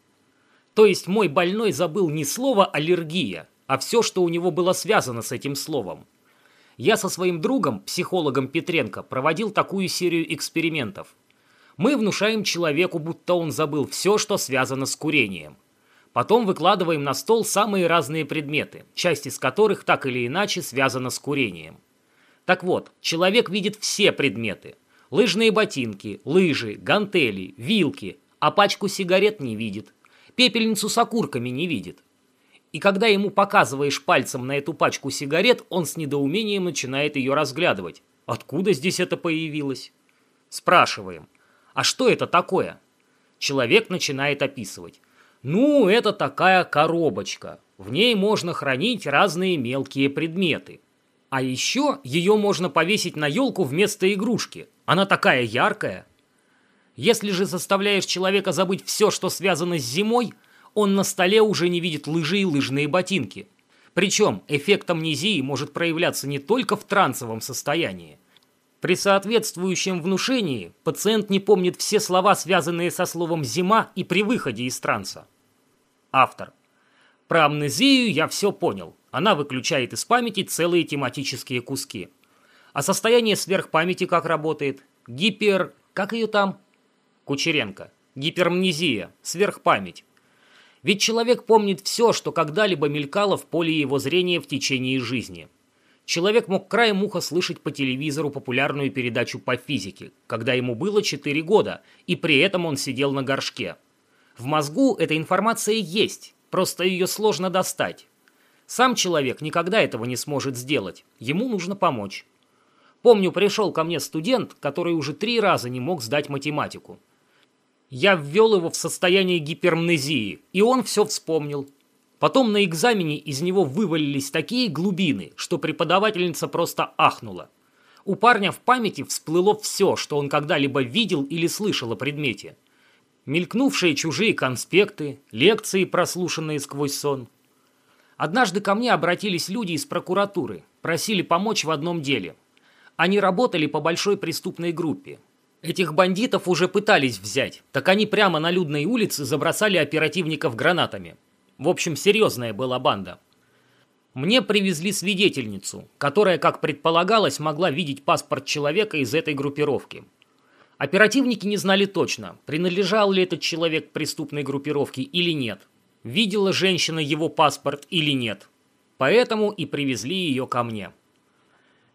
То есть мой больной забыл не слово «аллергия», а все, что у него было связано с этим словом. Я со своим другом, психологом Петренко, проводил такую серию экспериментов. Мы внушаем человеку, будто он забыл все, что связано с курением. Потом выкладываем на стол самые разные предметы, часть из которых так или иначе связана с курением. Так вот, человек видит все предметы. Лыжные ботинки, лыжи, гантели, вилки, а пачку сигарет не видит. Пепельницу с окурками не видит. И когда ему показываешь пальцем на эту пачку сигарет, он с недоумением начинает ее разглядывать. Откуда здесь это появилось? Спрашиваем. А что это такое? Человек начинает описывать. Ну, это такая коробочка. В ней можно хранить разные мелкие предметы. А еще ее можно повесить на елку вместо игрушки. Она такая яркая. Если же заставляешь человека забыть все, что связано с зимой, он на столе уже не видит лыжи и лыжные ботинки. Причем эффект амнезии может проявляться не только в трансовом состоянии. При соответствующем внушении пациент не помнит все слова, связанные со словом «зима» и при выходе из транса. Автор. Про амнезию я все понял. Она выключает из памяти целые тематические куски. А состояние сверхпамяти как работает? Гипер... как ее там? Кучеренко. Гипермнезия, сверхпамять. Ведь человек помнит все, что когда-либо мелькало в поле его зрения в течение жизни. Человек мог краем уха слышать по телевизору популярную передачу по физике, когда ему было 4 года, и при этом он сидел на горшке. В мозгу эта информация есть, просто ее сложно достать. Сам человек никогда этого не сможет сделать, ему нужно помочь. Помню, пришел ко мне студент, который уже три раза не мог сдать математику. Я ввел его в состояние гипермнезии, и он все вспомнил. Потом на экзамене из него вывалились такие глубины, что преподавательница просто ахнула. У парня в памяти всплыло все, что он когда-либо видел или слышал о предмете. Мелькнувшие чужие конспекты, лекции, прослушанные сквозь сон. Однажды ко мне обратились люди из прокуратуры, просили помочь в одном деле. Они работали по большой преступной группе, Этих бандитов уже пытались взять, так они прямо на людной улице забросали оперативников гранатами. В общем, серьезная была банда. Мне привезли свидетельницу, которая, как предполагалось, могла видеть паспорт человека из этой группировки. Оперативники не знали точно, принадлежал ли этот человек к преступной группировке или нет. Видела женщина его паспорт или нет. Поэтому и привезли ее ко мне.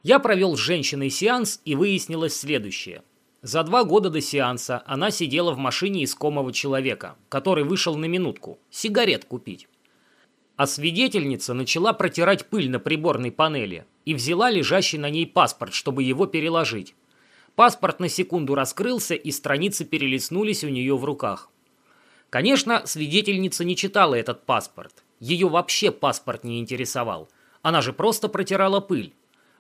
Я провел с женщиной сеанс и выяснилось следующее – за два года до сеанса она сидела в машине искомого человека, который вышел на минутку, сигарет купить. А свидетельница начала протирать пыль на приборной панели и взяла лежащий на ней паспорт, чтобы его переложить. Паспорт на секунду раскрылся, и страницы перелистнулись у нее в руках. Конечно, свидетельница не читала этот паспорт. Ее вообще паспорт не интересовал. Она же просто протирала пыль.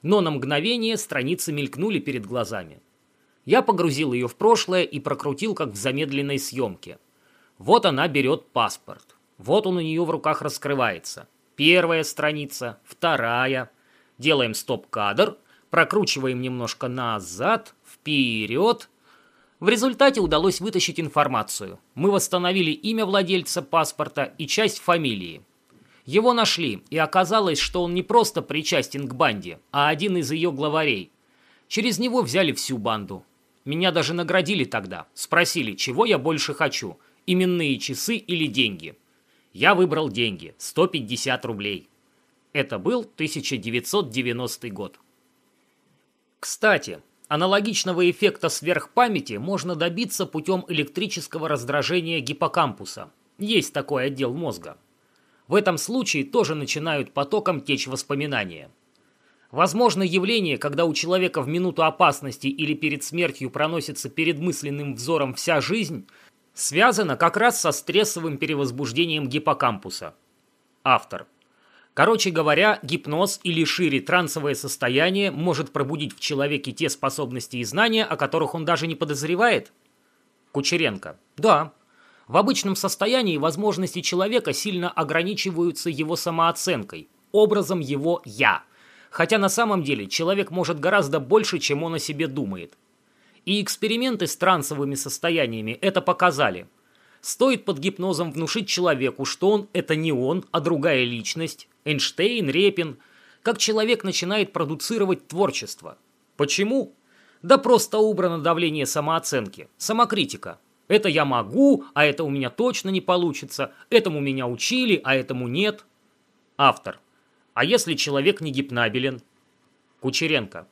Но на мгновение страницы мелькнули перед глазами. Я погрузил ее в прошлое и прокрутил, как в замедленной съемке. Вот она берет паспорт. Вот он у нее в руках раскрывается. Первая страница, вторая. Делаем стоп-кадр, прокручиваем немножко назад, вперед. В результате удалось вытащить информацию. Мы восстановили имя владельца паспорта и часть фамилии. Его нашли, и оказалось, что он не просто причастен к банде, а один из ее главарей. Через него взяли всю банду. Меня даже наградили тогда. Спросили, чего я больше хочу, именные часы или деньги. Я выбрал деньги, 150 рублей. Это был 1990 год. Кстати, аналогичного эффекта сверхпамяти можно добиться путем электрического раздражения гиппокампуса. Есть такой отдел мозга. В этом случае тоже начинают потоком течь воспоминания. Возможно явление, когда у человека в минуту опасности или перед смертью проносится перед мысленным взором вся жизнь, связано как раз со стрессовым перевозбуждением гиппокампуса. Автор. Короче говоря, гипноз или шире трансовое состояние может пробудить в человеке те способности и знания, о которых он даже не подозревает? Кучеренко. Да. В обычном состоянии возможности человека сильно ограничиваются его самооценкой, образом его «я», хотя на самом деле человек может гораздо больше, чем он о себе думает. И эксперименты с трансовыми состояниями это показали. Стоит под гипнозом внушить человеку, что он – это не он, а другая личность, Эйнштейн, Репин, как человек начинает продуцировать творчество. Почему? Да просто убрано давление самооценки, самокритика. Это я могу, а это у меня точно не получится, этому меня учили, а этому нет. Автор. А если человек не гипнабелен? Кучеренко.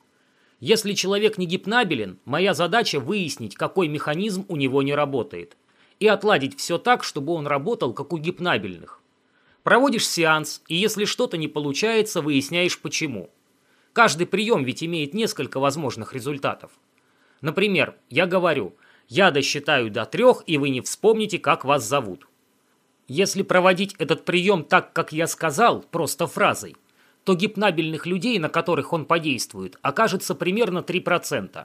Если человек не гипнабелен, моя задача выяснить, какой механизм у него не работает. И отладить все так, чтобы он работал, как у гипнабельных. Проводишь сеанс, и если что-то не получается, выясняешь почему. Каждый прием ведь имеет несколько возможных результатов. Например, я говорю, я досчитаю до трех, и вы не вспомните, как вас зовут. Если проводить этот прием так, как я сказал, просто фразой, то гипнабельных людей, на которых он подействует, окажется примерно 3%.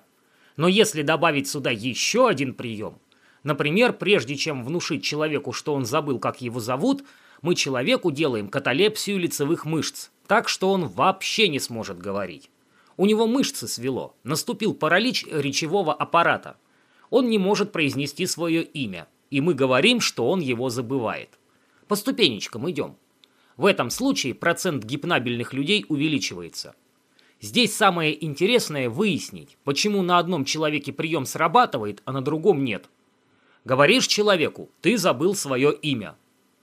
Но если добавить сюда еще один прием, например, прежде чем внушить человеку, что он забыл, как его зовут, мы человеку делаем каталепсию лицевых мышц, так что он вообще не сможет говорить. У него мышцы свело, наступил паралич речевого аппарата – он не может произнести свое имя, и мы говорим, что он его забывает. По ступенечкам идем. В этом случае процент гипнабельных людей увеличивается. Здесь самое интересное выяснить, почему на одном человеке прием срабатывает, а на другом нет. Говоришь человеку, ты забыл свое имя.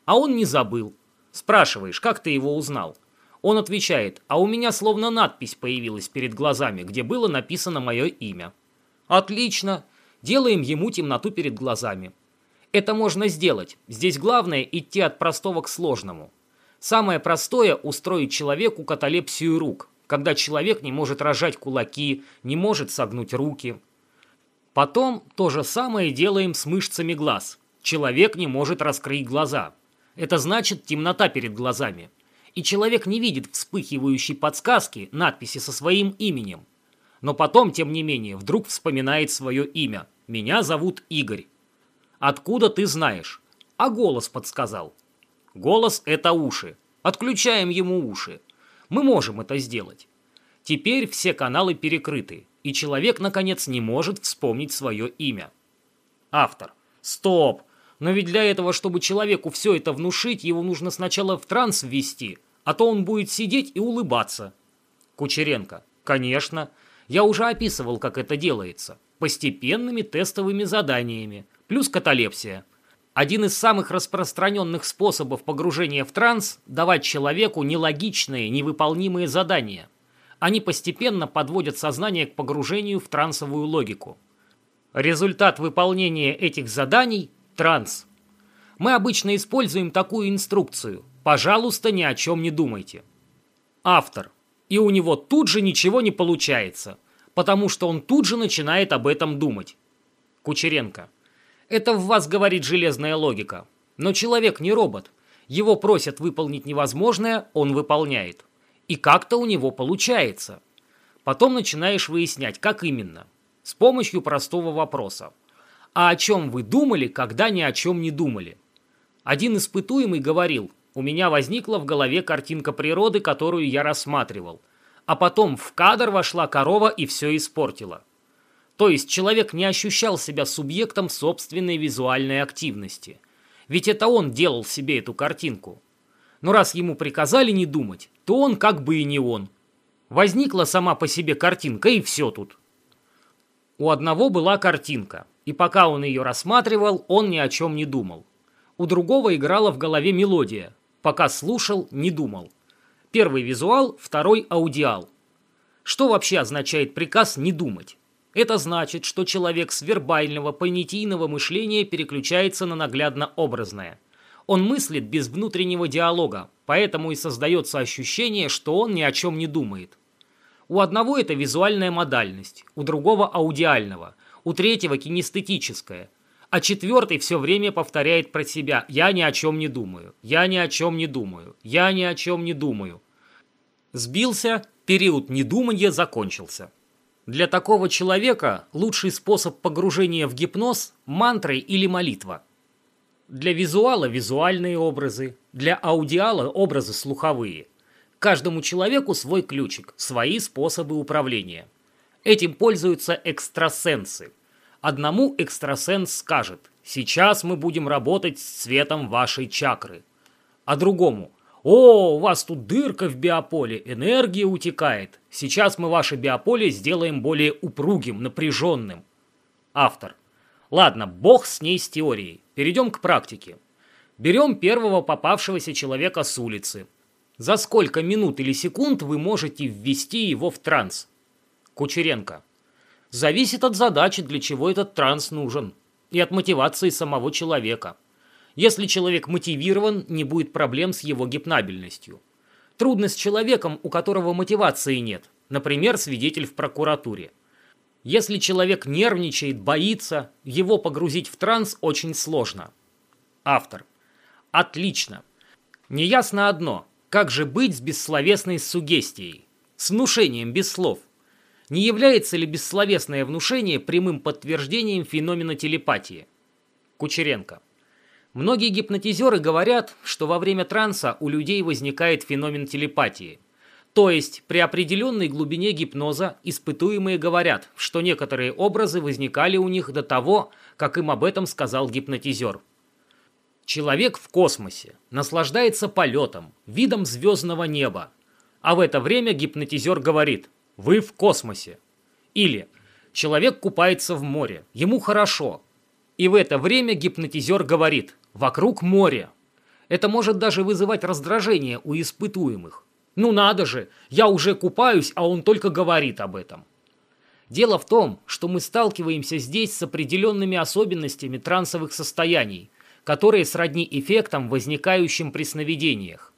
А он не забыл. Спрашиваешь, как ты его узнал? Он отвечает, а у меня словно надпись появилась перед глазами, где было написано мое имя. Отлично. Делаем ему темноту перед глазами. Это можно сделать. Здесь главное идти от простого к сложному. Самое простое – устроить человеку каталепсию рук, когда человек не может рожать кулаки, не может согнуть руки. Потом то же самое делаем с мышцами глаз. Человек не может раскрыть глаза. Это значит темнота перед глазами. И человек не видит вспыхивающей подсказки, надписи со своим именем но потом, тем не менее, вдруг вспоминает свое имя. «Меня зовут Игорь». «Откуда ты знаешь?» «А голос подсказал». «Голос – это уши. Отключаем ему уши. Мы можем это сделать». Теперь все каналы перекрыты, и человек, наконец, не может вспомнить свое имя. Автор. Стоп! Но ведь для этого, чтобы человеку все это внушить, его нужно сначала в транс ввести, а то он будет сидеть и улыбаться. Кучеренко. Конечно. Я уже описывал, как это делается. Постепенными тестовыми заданиями, плюс каталепсия. Один из самых распространенных способов погружения в транс – давать человеку нелогичные, невыполнимые задания. Они постепенно подводят сознание к погружению в трансовую логику. Результат выполнения этих заданий – транс. Мы обычно используем такую инструкцию «Пожалуйста, ни о чем не думайте». Автор и у него тут же ничего не получается, потому что он тут же начинает об этом думать. Кучеренко. Это в вас говорит железная логика. Но человек не робот. Его просят выполнить невозможное, он выполняет. И как-то у него получается. Потом начинаешь выяснять, как именно. С помощью простого вопроса. А о чем вы думали, когда ни о чем не думали? Один испытуемый говорил, у меня возникла в голове картинка природы, которую я рассматривал. А потом в кадр вошла корова и все испортила. То есть человек не ощущал себя субъектом собственной визуальной активности. Ведь это он делал себе эту картинку. Но раз ему приказали не думать, то он как бы и не он. Возникла сама по себе картинка, и все тут. У одного была картинка, и пока он ее рассматривал, он ни о чем не думал. У другого играла в голове мелодия, Пока слушал, не думал. Первый визуал, второй аудиал. Что вообще означает приказ «не думать»? Это значит, что человек с вербального, понятийного мышления переключается на наглядно-образное. Он мыслит без внутреннего диалога, поэтому и создается ощущение, что он ни о чем не думает. У одного это визуальная модальность, у другого аудиального, у третьего кинестетическая, а четвертый все время повторяет про себя «я ни о чем не думаю», «я ни о чем не думаю», «я ни о чем не думаю». Сбился, период недумания закончился. Для такого человека лучший способ погружения в гипноз – мантры или молитва. Для визуала – визуальные образы, для аудиала – образы слуховые. Каждому человеку свой ключик, свои способы управления. Этим пользуются экстрасенсы. Одному экстрасенс скажет «Сейчас мы будем работать с цветом вашей чакры», а другому «О, у вас тут дырка в биополе, энергия утекает. Сейчас мы ваше биополе сделаем более упругим, напряженным». Автор. Ладно, бог с ней с теорией. Перейдем к практике. Берем первого попавшегося человека с улицы. За сколько минут или секунд вы можете ввести его в транс? Кучеренко. Зависит от задачи, для чего этот транс нужен. И от мотивации самого человека. Если человек мотивирован, не будет проблем с его гипнабельностью. Трудно с человеком, у которого мотивации нет, например, свидетель в прокуратуре. Если человек нервничает, боится, его погрузить в транс очень сложно. Автор. Отлично. Неясно одно. Как же быть с бессловесной сугестией? С внушением без слов. Не является ли бессловесное внушение прямым подтверждением феномена телепатии? Кучеренко. Многие гипнотизеры говорят, что во время транса у людей возникает феномен телепатии. То есть при определенной глубине гипноза испытуемые говорят, что некоторые образы возникали у них до того, как им об этом сказал гипнотизер. Человек в космосе наслаждается полетом, видом звездного неба. А в это время гипнотизер говорит «Вы в космосе». Или «Человек купается в море, ему хорошо». И в это время гипнотизер говорит Вокруг море. Это может даже вызывать раздражение у испытуемых. Ну надо же, я уже купаюсь, а он только говорит об этом. Дело в том, что мы сталкиваемся здесь с определенными особенностями трансовых состояний, которые сродни эффектам, возникающим при сновидениях.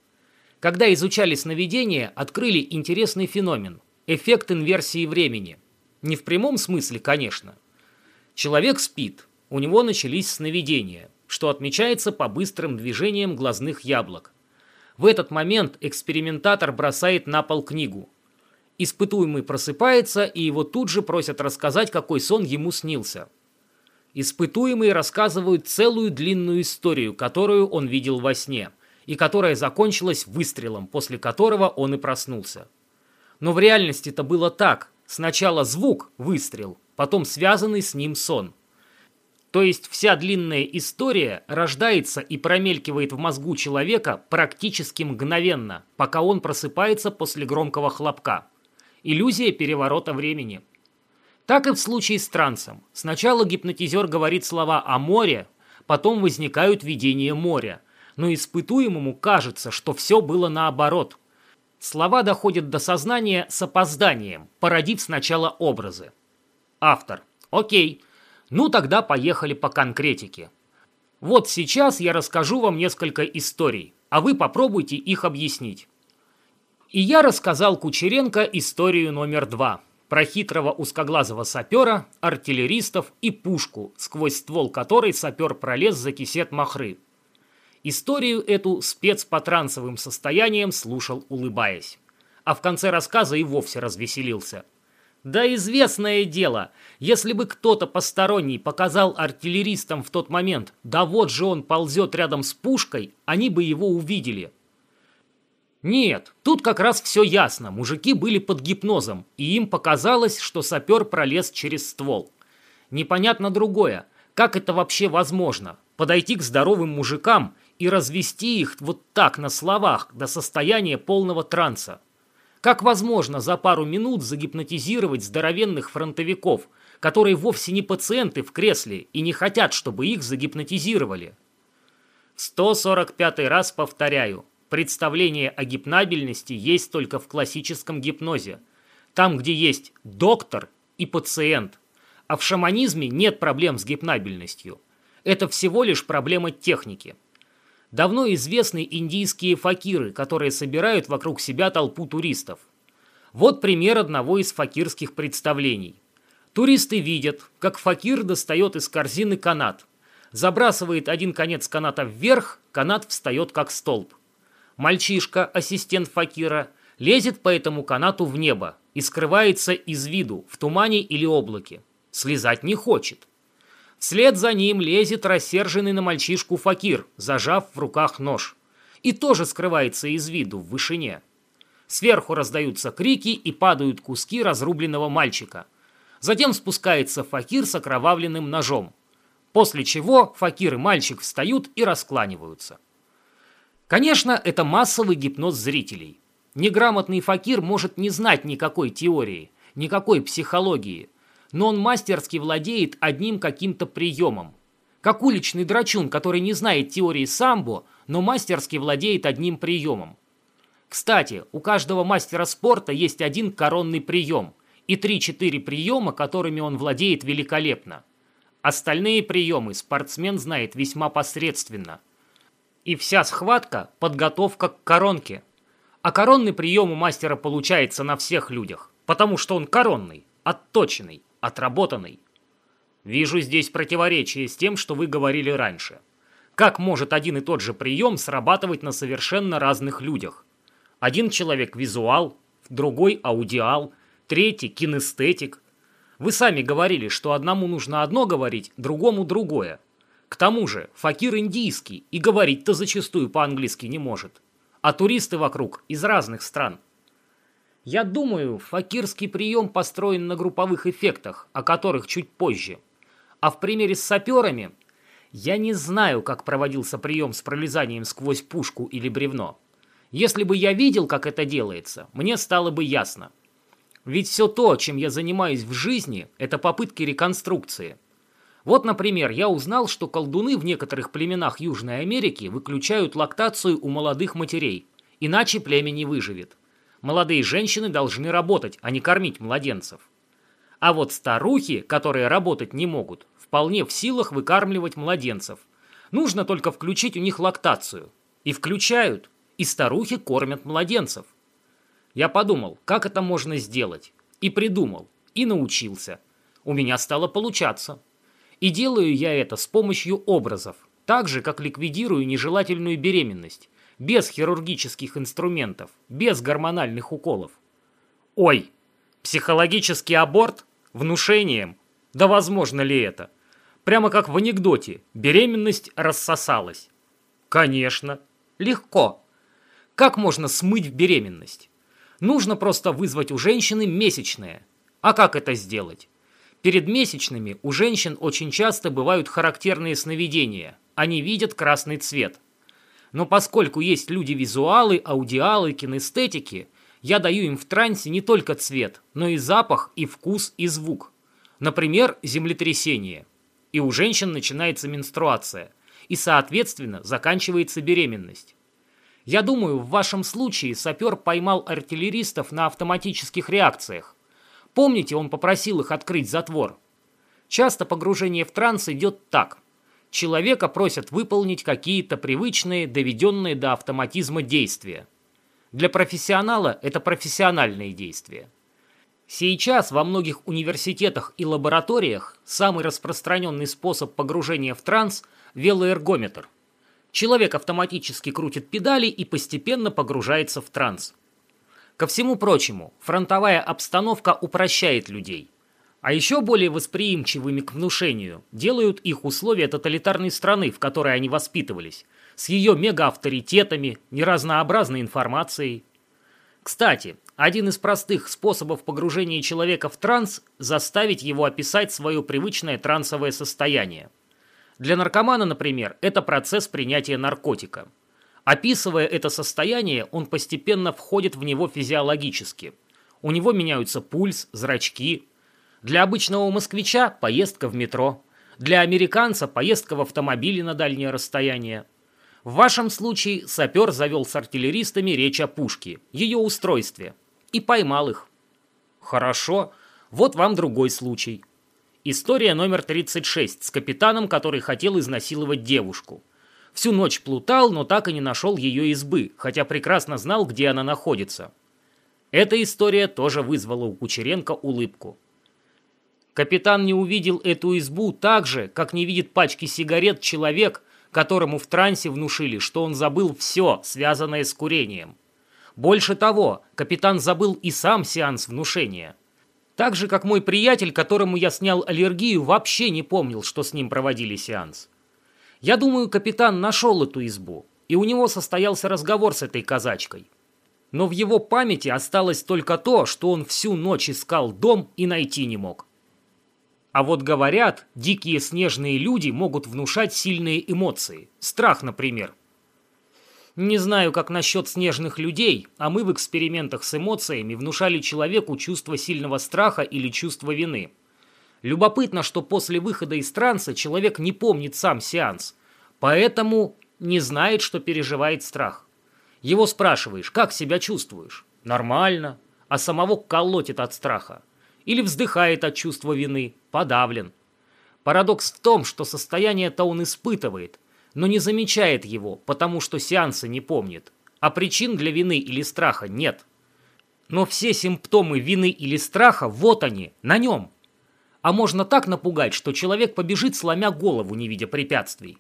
Когда изучали сновидения, открыли интересный феномен – эффект инверсии времени. Не в прямом смысле, конечно. Человек спит, у него начались сновидения – что отмечается по быстрым движениям глазных яблок. В этот момент экспериментатор бросает на пол книгу. Испытуемый просыпается, и его тут же просят рассказать, какой сон ему снился. Испытуемый рассказывают целую длинную историю, которую он видел во сне, и которая закончилась выстрелом, после которого он и проснулся. Но в реальности это было так. Сначала звук – выстрел, потом связанный с ним сон. То есть вся длинная история рождается и промелькивает в мозгу человека практически мгновенно, пока он просыпается после громкого хлопка. Иллюзия переворота времени. Так и в случае с трансом. Сначала гипнотизер говорит слова о море, потом возникают видения моря. Но испытуемому кажется, что все было наоборот. Слова доходят до сознания с опозданием, породив сначала образы. Автор. Окей. Ну тогда поехали по конкретике. Вот сейчас я расскажу вам несколько историй, а вы попробуйте их объяснить. И я рассказал Кучеренко историю номер два про хитрого узкоглазого сапера, артиллеристов и пушку, сквозь ствол которой сапер пролез за кисет махры. Историю эту спец по трансовым состояниям слушал, улыбаясь. А в конце рассказа и вовсе развеселился – да известное дело, если бы кто-то посторонний показал артиллеристам в тот момент, да вот же он ползет рядом с пушкой, они бы его увидели. Нет, тут как раз все ясно, мужики были под гипнозом, и им показалось, что сапер пролез через ствол. Непонятно другое, как это вообще возможно, подойти к здоровым мужикам и развести их вот так на словах до состояния полного транса. Как возможно за пару минут загипнотизировать здоровенных фронтовиков, которые вовсе не пациенты в кресле и не хотят, чтобы их загипнотизировали? 145 раз повторяю, представление о гипнабельности есть только в классическом гипнозе. Там, где есть доктор и пациент. А в шаманизме нет проблем с гипнабельностью. Это всего лишь проблема техники. Давно известны индийские факиры, которые собирают вокруг себя толпу туристов. Вот пример одного из факирских представлений. Туристы видят, как факир достает из корзины канат. Забрасывает один конец каната вверх, канат встает как столб. Мальчишка, ассистент факира, лезет по этому канату в небо и скрывается из виду, в тумане или облаке. Слезать не хочет. Вслед за ним лезет рассерженный на мальчишку факир, зажав в руках нож. И тоже скрывается из виду в вышине. Сверху раздаются крики и падают куски разрубленного мальчика. Затем спускается факир с окровавленным ножом. После чего факир и мальчик встают и раскланиваются. Конечно, это массовый гипноз зрителей. Неграмотный факир может не знать никакой теории, никакой психологии, но он мастерски владеет одним каким-то приемом. Как уличный драчун, который не знает теории самбо, но мастерски владеет одним приемом. Кстати, у каждого мастера спорта есть один коронный прием и 3-4 приема, которыми он владеет великолепно. Остальные приемы спортсмен знает весьма посредственно. И вся схватка – подготовка к коронке. А коронный прием у мастера получается на всех людях, потому что он коронный, отточенный, отработанный. Вижу здесь противоречие с тем, что вы говорили раньше. Как может один и тот же прием срабатывать на совершенно разных людях? Один человек визуал, другой аудиал, третий кинестетик. Вы сами говорили, что одному нужно одно говорить, другому другое. К тому же факир индийский и говорить-то зачастую по-английски не может. А туристы вокруг из разных стран. Я думаю, факирский прием построен на групповых эффектах, о которых чуть позже. А в примере с саперами я не знаю, как проводился прием с пролезанием сквозь пушку или бревно. Если бы я видел, как это делается, мне стало бы ясно. Ведь все то, чем я занимаюсь в жизни, это попытки реконструкции. Вот, например, я узнал, что колдуны в некоторых племенах Южной Америки выключают лактацию у молодых матерей, иначе племя не выживет. Молодые женщины должны работать, а не кормить младенцев. А вот старухи, которые работать не могут, вполне в силах выкармливать младенцев. Нужно только включить у них лактацию. И включают и старухи кормят младенцев. Я подумал, как это можно сделать, и придумал, и научился. У меня стало получаться. И делаю я это с помощью образов, так же, как ликвидирую нежелательную беременность, без хирургических инструментов, без гормональных уколов. Ой, психологический аборт? Внушением? Да возможно ли это? Прямо как в анекдоте, беременность рассосалась. Конечно, легко. Как можно смыть беременность? Нужно просто вызвать у женщины месячные. А как это сделать? Перед месячными у женщин очень часто бывают характерные сновидения. Они видят красный цвет. Но поскольку есть люди-визуалы, аудиалы, кинестетики, я даю им в трансе не только цвет, но и запах, и вкус, и звук. Например, землетрясение. И у женщин начинается менструация. И, соответственно, заканчивается беременность. Я думаю, в вашем случае сапер поймал артиллеристов на автоматических реакциях. Помните, он попросил их открыть затвор? Часто погружение в транс идет так. Человека просят выполнить какие-то привычные, доведенные до автоматизма действия. Для профессионала это профессиональные действия. Сейчас во многих университетах и лабораториях самый распространенный способ погружения в транс – велоэргометр – Человек автоматически крутит педали и постепенно погружается в транс. Ко всему прочему, фронтовая обстановка упрощает людей. А еще более восприимчивыми к внушению делают их условия тоталитарной страны, в которой они воспитывались, с ее мегаавторитетами, неразнообразной информацией. Кстати, один из простых способов погружения человека в транс – заставить его описать свое привычное трансовое состояние – для наркомана, например, это процесс принятия наркотика. Описывая это состояние, он постепенно входит в него физиологически. У него меняются пульс, зрачки. Для обычного москвича – поездка в метро. Для американца – поездка в автомобиле на дальнее расстояние. В вашем случае сапер завел с артиллеристами речь о пушке, ее устройстве. И поймал их. Хорошо, вот вам другой случай. История номер 36 с капитаном, который хотел изнасиловать девушку. Всю ночь плутал, но так и не нашел ее избы, хотя прекрасно знал, где она находится. Эта история тоже вызвала у Кучеренко улыбку. Капитан не увидел эту избу так же, как не видит пачки сигарет человек, которому в трансе внушили, что он забыл все, связанное с курением. Больше того, капитан забыл и сам сеанс внушения – Так же, как мой приятель, которому я снял аллергию, вообще не помнил, что с ним проводили сеанс. Я думаю, капитан нашел эту избу, и у него состоялся разговор с этой казачкой. Но в его памяти осталось только то, что он всю ночь искал дом и найти не мог. А вот говорят, дикие снежные люди могут внушать сильные эмоции. Страх, например. Не знаю, как насчет снежных людей, а мы в экспериментах с эмоциями внушали человеку чувство сильного страха или чувство вины. Любопытно, что после выхода из транса человек не помнит сам сеанс, поэтому не знает, что переживает страх. Его спрашиваешь, как себя чувствуешь? Нормально. А самого колотит от страха. Или вздыхает от чувства вины, подавлен. Парадокс в том, что состояние-то он испытывает, но не замечает его, потому что сеансы не помнит. А причин для вины или страха нет. Но все симптомы вины или страха, вот они, на нем. А можно так напугать, что человек побежит, сломя голову, не видя препятствий.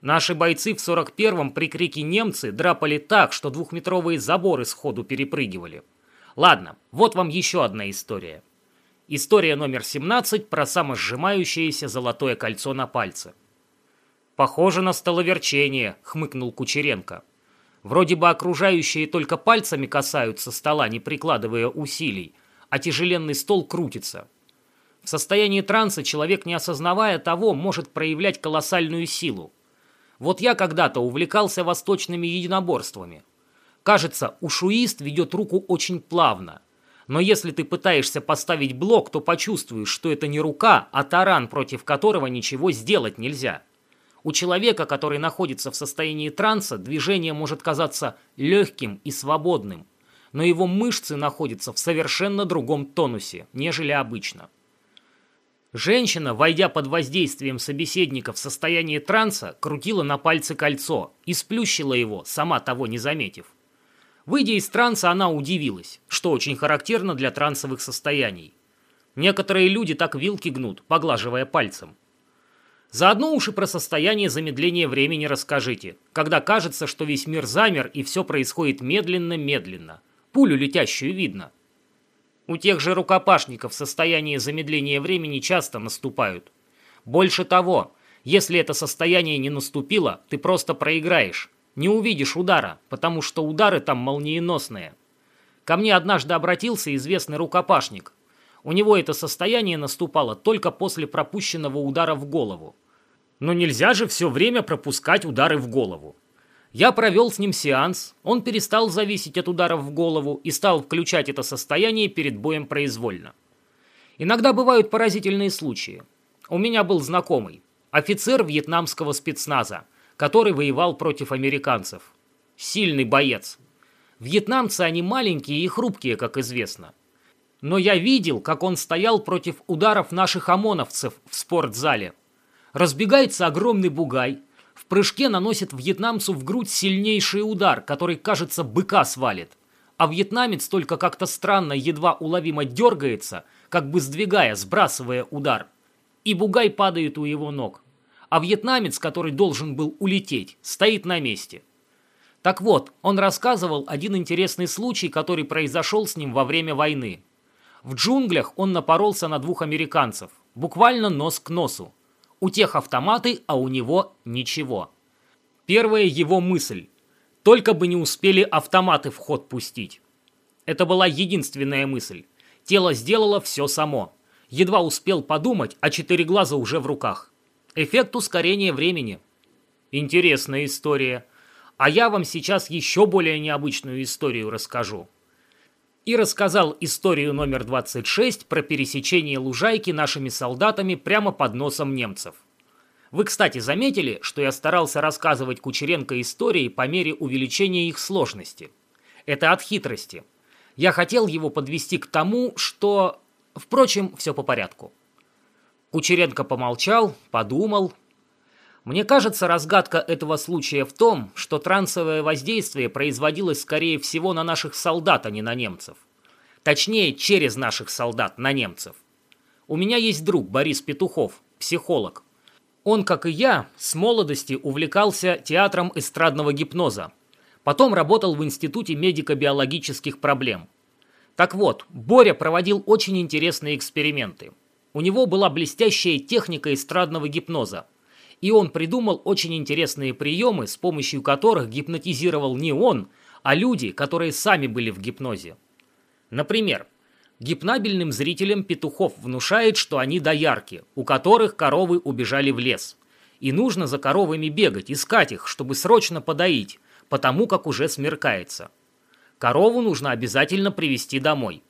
Наши бойцы в 41-м при крике «немцы» драпали так, что двухметровые заборы сходу перепрыгивали. Ладно, вот вам еще одна история. История номер 17 про самосжимающееся золотое кольцо на пальце. «Похоже на столоверчение», — хмыкнул Кучеренко. «Вроде бы окружающие только пальцами касаются стола, не прикладывая усилий, а тяжеленный стол крутится. В состоянии транса человек, не осознавая того, может проявлять колоссальную силу. Вот я когда-то увлекался восточными единоборствами. Кажется, ушуист ведет руку очень плавно. Но если ты пытаешься поставить блок, то почувствуешь, что это не рука, а таран, против которого ничего сделать нельзя. У человека, который находится в состоянии транса, движение может казаться легким и свободным, но его мышцы находятся в совершенно другом тонусе, нежели обычно. Женщина, войдя под воздействием собеседника в состояние транса, крутила на пальце кольцо и сплющила его, сама того не заметив. Выйдя из транса, она удивилась, что очень характерно для трансовых состояний. Некоторые люди так вилки гнут, поглаживая пальцем. Заодно уж и про состояние замедления времени расскажите, когда кажется, что весь мир замер и все происходит медленно-медленно. Пулю летящую видно. У тех же рукопашников состояние замедления времени часто наступают. Больше того, если это состояние не наступило, ты просто проиграешь. Не увидишь удара, потому что удары там молниеносные. Ко мне однажды обратился известный рукопашник. У него это состояние наступало только после пропущенного удара в голову. Но нельзя же все время пропускать удары в голову. Я провел с ним сеанс, он перестал зависеть от ударов в голову и стал включать это состояние перед боем произвольно. Иногда бывают поразительные случаи. У меня был знакомый, офицер вьетнамского спецназа, который воевал против американцев. Сильный боец. Вьетнамцы они маленькие и хрупкие, как известно. Но я видел, как он стоял против ударов наших ОМОНовцев в спортзале. Разбегается огромный бугай, в прыжке наносит вьетнамцу в грудь сильнейший удар, который, кажется, быка свалит. А вьетнамец только как-то странно, едва уловимо дергается, как бы сдвигая, сбрасывая удар. И бугай падает у его ног. А вьетнамец, который должен был улететь, стоит на месте. Так вот, он рассказывал один интересный случай, который произошел с ним во время войны. В джунглях он напоролся на двух американцев, буквально нос к носу. У тех автоматы, а у него ничего. Первая его мысль. Только бы не успели автоматы в ход пустить. Это была единственная мысль. Тело сделало все само. Едва успел подумать, а четыре глаза уже в руках. Эффект ускорения времени. Интересная история. А я вам сейчас еще более необычную историю расскажу и рассказал историю номер 26 про пересечение лужайки нашими солдатами прямо под носом немцев. Вы, кстати, заметили, что я старался рассказывать Кучеренко истории по мере увеличения их сложности. Это от хитрости. Я хотел его подвести к тому, что... Впрочем, все по порядку. Кучеренко помолчал, подумал, мне кажется, разгадка этого случая в том, что трансовое воздействие производилось, скорее всего, на наших солдат, а не на немцев. Точнее, через наших солдат на немцев. У меня есть друг Борис Петухов, психолог. Он, как и я, с молодости увлекался театром эстрадного гипноза. Потом работал в Институте медико-биологических проблем. Так вот, Боря проводил очень интересные эксперименты. У него была блестящая техника эстрадного гипноза. И он придумал очень интересные приемы, с помощью которых гипнотизировал не он, а люди, которые сами были в гипнозе. Например, гипнабельным зрителям Петухов внушает, что они доярки, у которых коровы убежали в лес. И нужно за коровами бегать, искать их, чтобы срочно подоить, потому как уже смеркается. Корову нужно обязательно привести домой.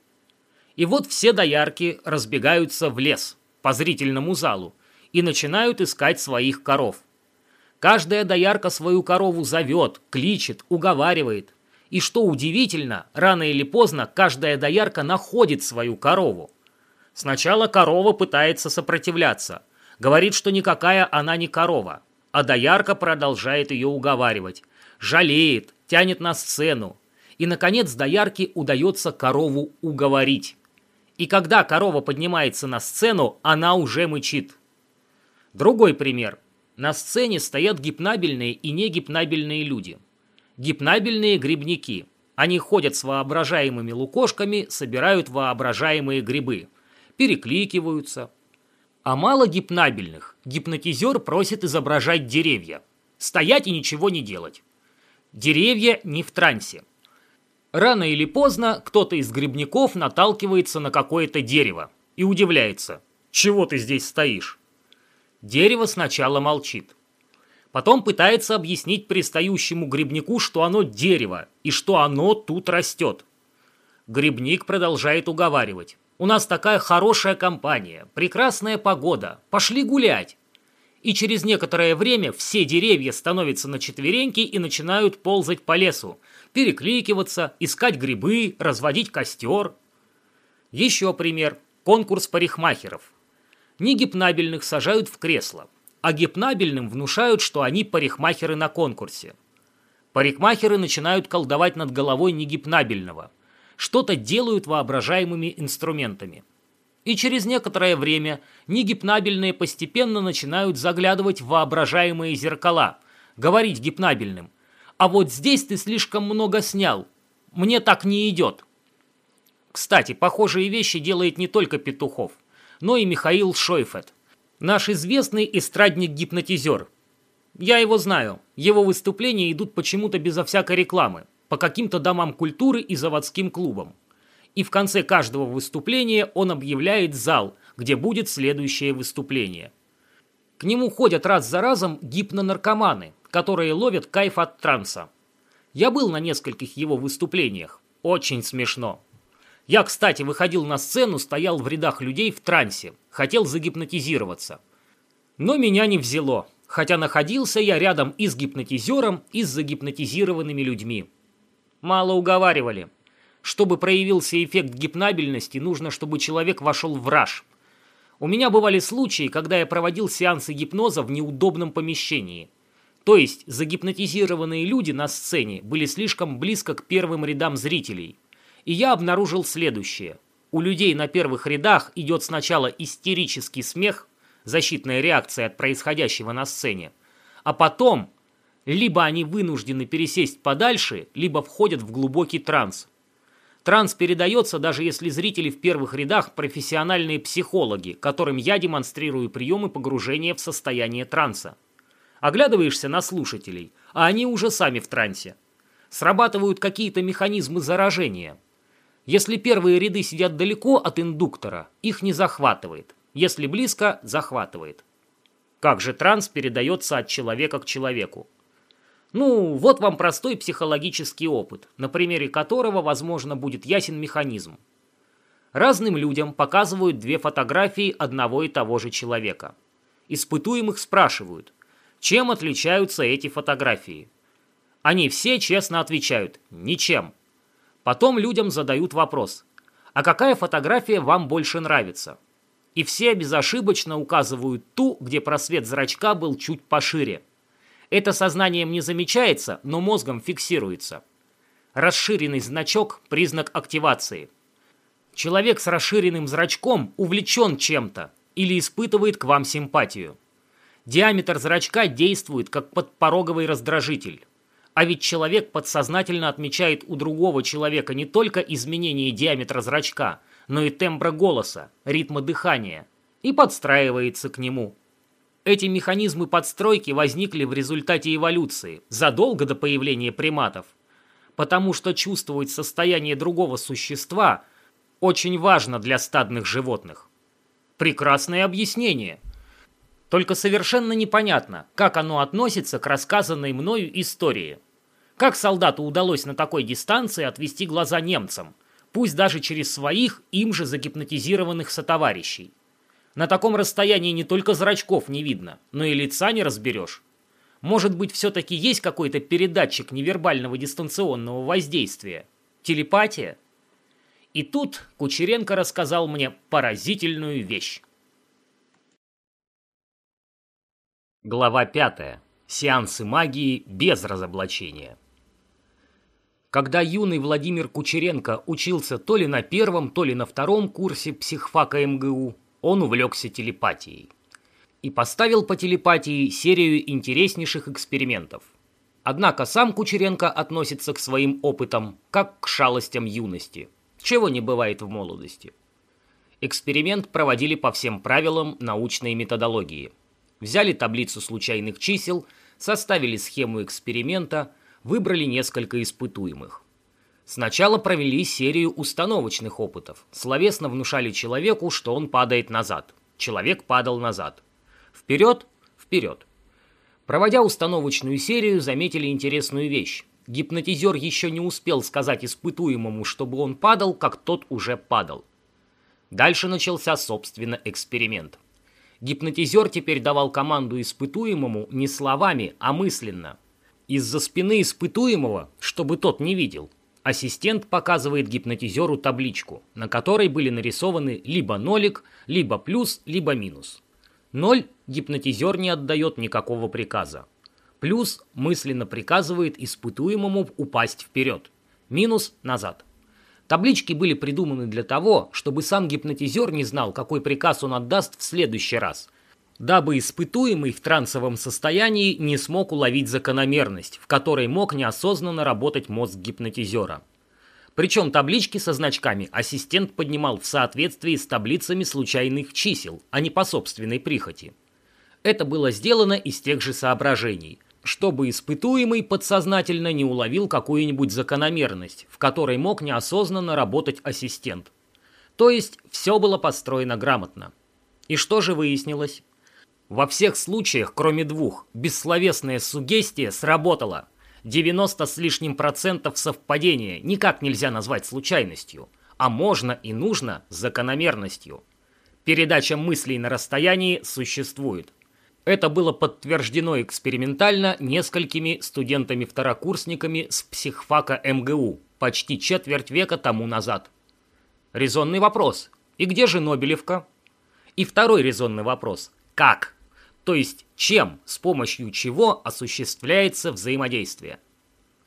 И вот все доярки разбегаются в лес, по зрительному залу, и начинают искать своих коров. Каждая доярка свою корову зовет, кличет, уговаривает. И что удивительно, рано или поздно каждая доярка находит свою корову. Сначала корова пытается сопротивляться, говорит, что никакая она не корова, а доярка продолжает ее уговаривать, жалеет, тянет на сцену, и, наконец, доярке удается корову уговорить. И когда корова поднимается на сцену, она уже мычит. Другой пример. На сцене стоят гипнабельные и негипнабельные люди. Гипнабельные грибники. Они ходят с воображаемыми лукошками, собирают воображаемые грибы. Перекликиваются. А мало гипнабельных. Гипнотизер просит изображать деревья. Стоять и ничего не делать. Деревья не в трансе. Рано или поздно кто-то из грибников наталкивается на какое-то дерево и удивляется, чего ты здесь стоишь. Дерево сначала молчит. Потом пытается объяснить пристающему грибнику, что оно дерево и что оно тут растет. Грибник продолжает уговаривать. «У нас такая хорошая компания, прекрасная погода, пошли гулять!» И через некоторое время все деревья становятся на четвереньки и начинают ползать по лесу, перекликиваться, искать грибы, разводить костер. Еще пример. Конкурс парикмахеров. Негипнабельных сажают в кресло, а гипнабельным внушают, что они парикмахеры на конкурсе. Парикмахеры начинают колдовать над головой негипнабельного. Что-то делают воображаемыми инструментами. И через некоторое время негипнабельные постепенно начинают заглядывать в воображаемые зеркала, говорить гипнабельным а вот здесь ты слишком много снял. Мне так не идет. Кстати, похожие вещи делает не только Петухов, но и Михаил Шойфет, наш известный эстрадник-гипнотизер. Я его знаю, его выступления идут почему-то безо всякой рекламы, по каким-то домам культуры и заводским клубам. И в конце каждого выступления он объявляет зал, где будет следующее выступление. К нему ходят раз за разом гипнонаркоманы, которые ловят кайф от транса. Я был на нескольких его выступлениях. Очень смешно. Я, кстати, выходил на сцену, стоял в рядах людей в трансе, хотел загипнотизироваться. Но меня не взяло, хотя находился я рядом и с гипнотизером, и с загипнотизированными людьми. Мало уговаривали. Чтобы проявился эффект гипнабельности, нужно, чтобы человек вошел в раж. У меня бывали случаи, когда я проводил сеансы гипноза в неудобном помещении – то есть загипнотизированные люди на сцене были слишком близко к первым рядам зрителей. И я обнаружил следующее. У людей на первых рядах идет сначала истерический смех, защитная реакция от происходящего на сцене, а потом либо они вынуждены пересесть подальше, либо входят в глубокий транс. Транс передается, даже если зрители в первых рядах профессиональные психологи, которым я демонстрирую приемы погружения в состояние транса. Оглядываешься на слушателей, а они уже сами в трансе. Срабатывают какие-то механизмы заражения. Если первые ряды сидят далеко от индуктора, их не захватывает. Если близко, захватывает. Как же транс передается от человека к человеку? Ну, вот вам простой психологический опыт, на примере которого, возможно, будет ясен механизм. Разным людям показывают две фотографии одного и того же человека. Испытуемых спрашивают, чем отличаются эти фотографии? Они все честно отвечают «ничем». Потом людям задают вопрос «А какая фотография вам больше нравится?» И все безошибочно указывают ту, где просвет зрачка был чуть пошире. Это сознанием не замечается, но мозгом фиксируется. Расширенный значок – признак активации. Человек с расширенным зрачком увлечен чем-то или испытывает к вам симпатию. Диаметр зрачка действует как подпороговый раздражитель. А ведь человек подсознательно отмечает у другого человека не только изменение диаметра зрачка, но и тембра голоса, ритма дыхания, и подстраивается к нему. Эти механизмы подстройки возникли в результате эволюции, задолго до появления приматов, потому что чувствовать состояние другого существа очень важно для стадных животных. Прекрасное объяснение. Только совершенно непонятно, как оно относится к рассказанной мною истории. Как солдату удалось на такой дистанции отвести глаза немцам, пусть даже через своих им же загипнотизированных сотоварищей? На таком расстоянии не только зрачков не видно, но и лица не разберешь. Может быть, все-таки есть какой-то передатчик невербального дистанционного воздействия? Телепатия? И тут Кучеренко рассказал мне поразительную вещь. Глава пятая. Сеансы магии без разоблачения. Когда юный Владимир Кучеренко учился то ли на первом, то ли на втором курсе психфака МГУ, он увлекся телепатией. И поставил по телепатии серию интереснейших экспериментов. Однако сам Кучеренко относится к своим опытам как к шалостям юности, чего не бывает в молодости. Эксперимент проводили по всем правилам научной методологии. Взяли таблицу случайных чисел, составили схему эксперимента – выбрали несколько испытуемых. Сначала провели серию установочных опытов. Словесно внушали человеку, что он падает назад. Человек падал назад. Вперед, вперед. Проводя установочную серию, заметили интересную вещь. Гипнотизер еще не успел сказать испытуемому, чтобы он падал, как тот уже падал. Дальше начался, собственно, эксперимент. Гипнотизер теперь давал команду испытуемому не словами, а мысленно – из-за спины испытуемого, чтобы тот не видел, ассистент показывает гипнотизеру табличку, на которой были нарисованы либо нолик, либо плюс, либо минус. Ноль гипнотизер не отдает никакого приказа. Плюс мысленно приказывает испытуемому упасть вперед. Минус – назад. Таблички были придуманы для того, чтобы сам гипнотизер не знал, какой приказ он отдаст в следующий раз – дабы испытуемый в трансовом состоянии не смог уловить закономерность, в которой мог неосознанно работать мозг гипнотизера. Причем таблички со значками ассистент поднимал в соответствии с таблицами случайных чисел, а не по собственной прихоти. Это было сделано из тех же соображений, чтобы испытуемый подсознательно не уловил какую-нибудь закономерность, в которой мог неосознанно работать ассистент. То есть все было построено грамотно. И что же выяснилось? Во всех случаях, кроме двух, бессловесная сугестия сработала. 90 с лишним процентов совпадения никак нельзя назвать случайностью, а можно и нужно закономерностью. Передача мыслей на расстоянии существует. Это было подтверждено экспериментально несколькими студентами-второкурсниками с психфака МГУ почти четверть века тому назад. Резонный вопрос. И где же Нобелевка? И второй резонный вопрос. Как? То есть чем, с помощью чего осуществляется взаимодействие?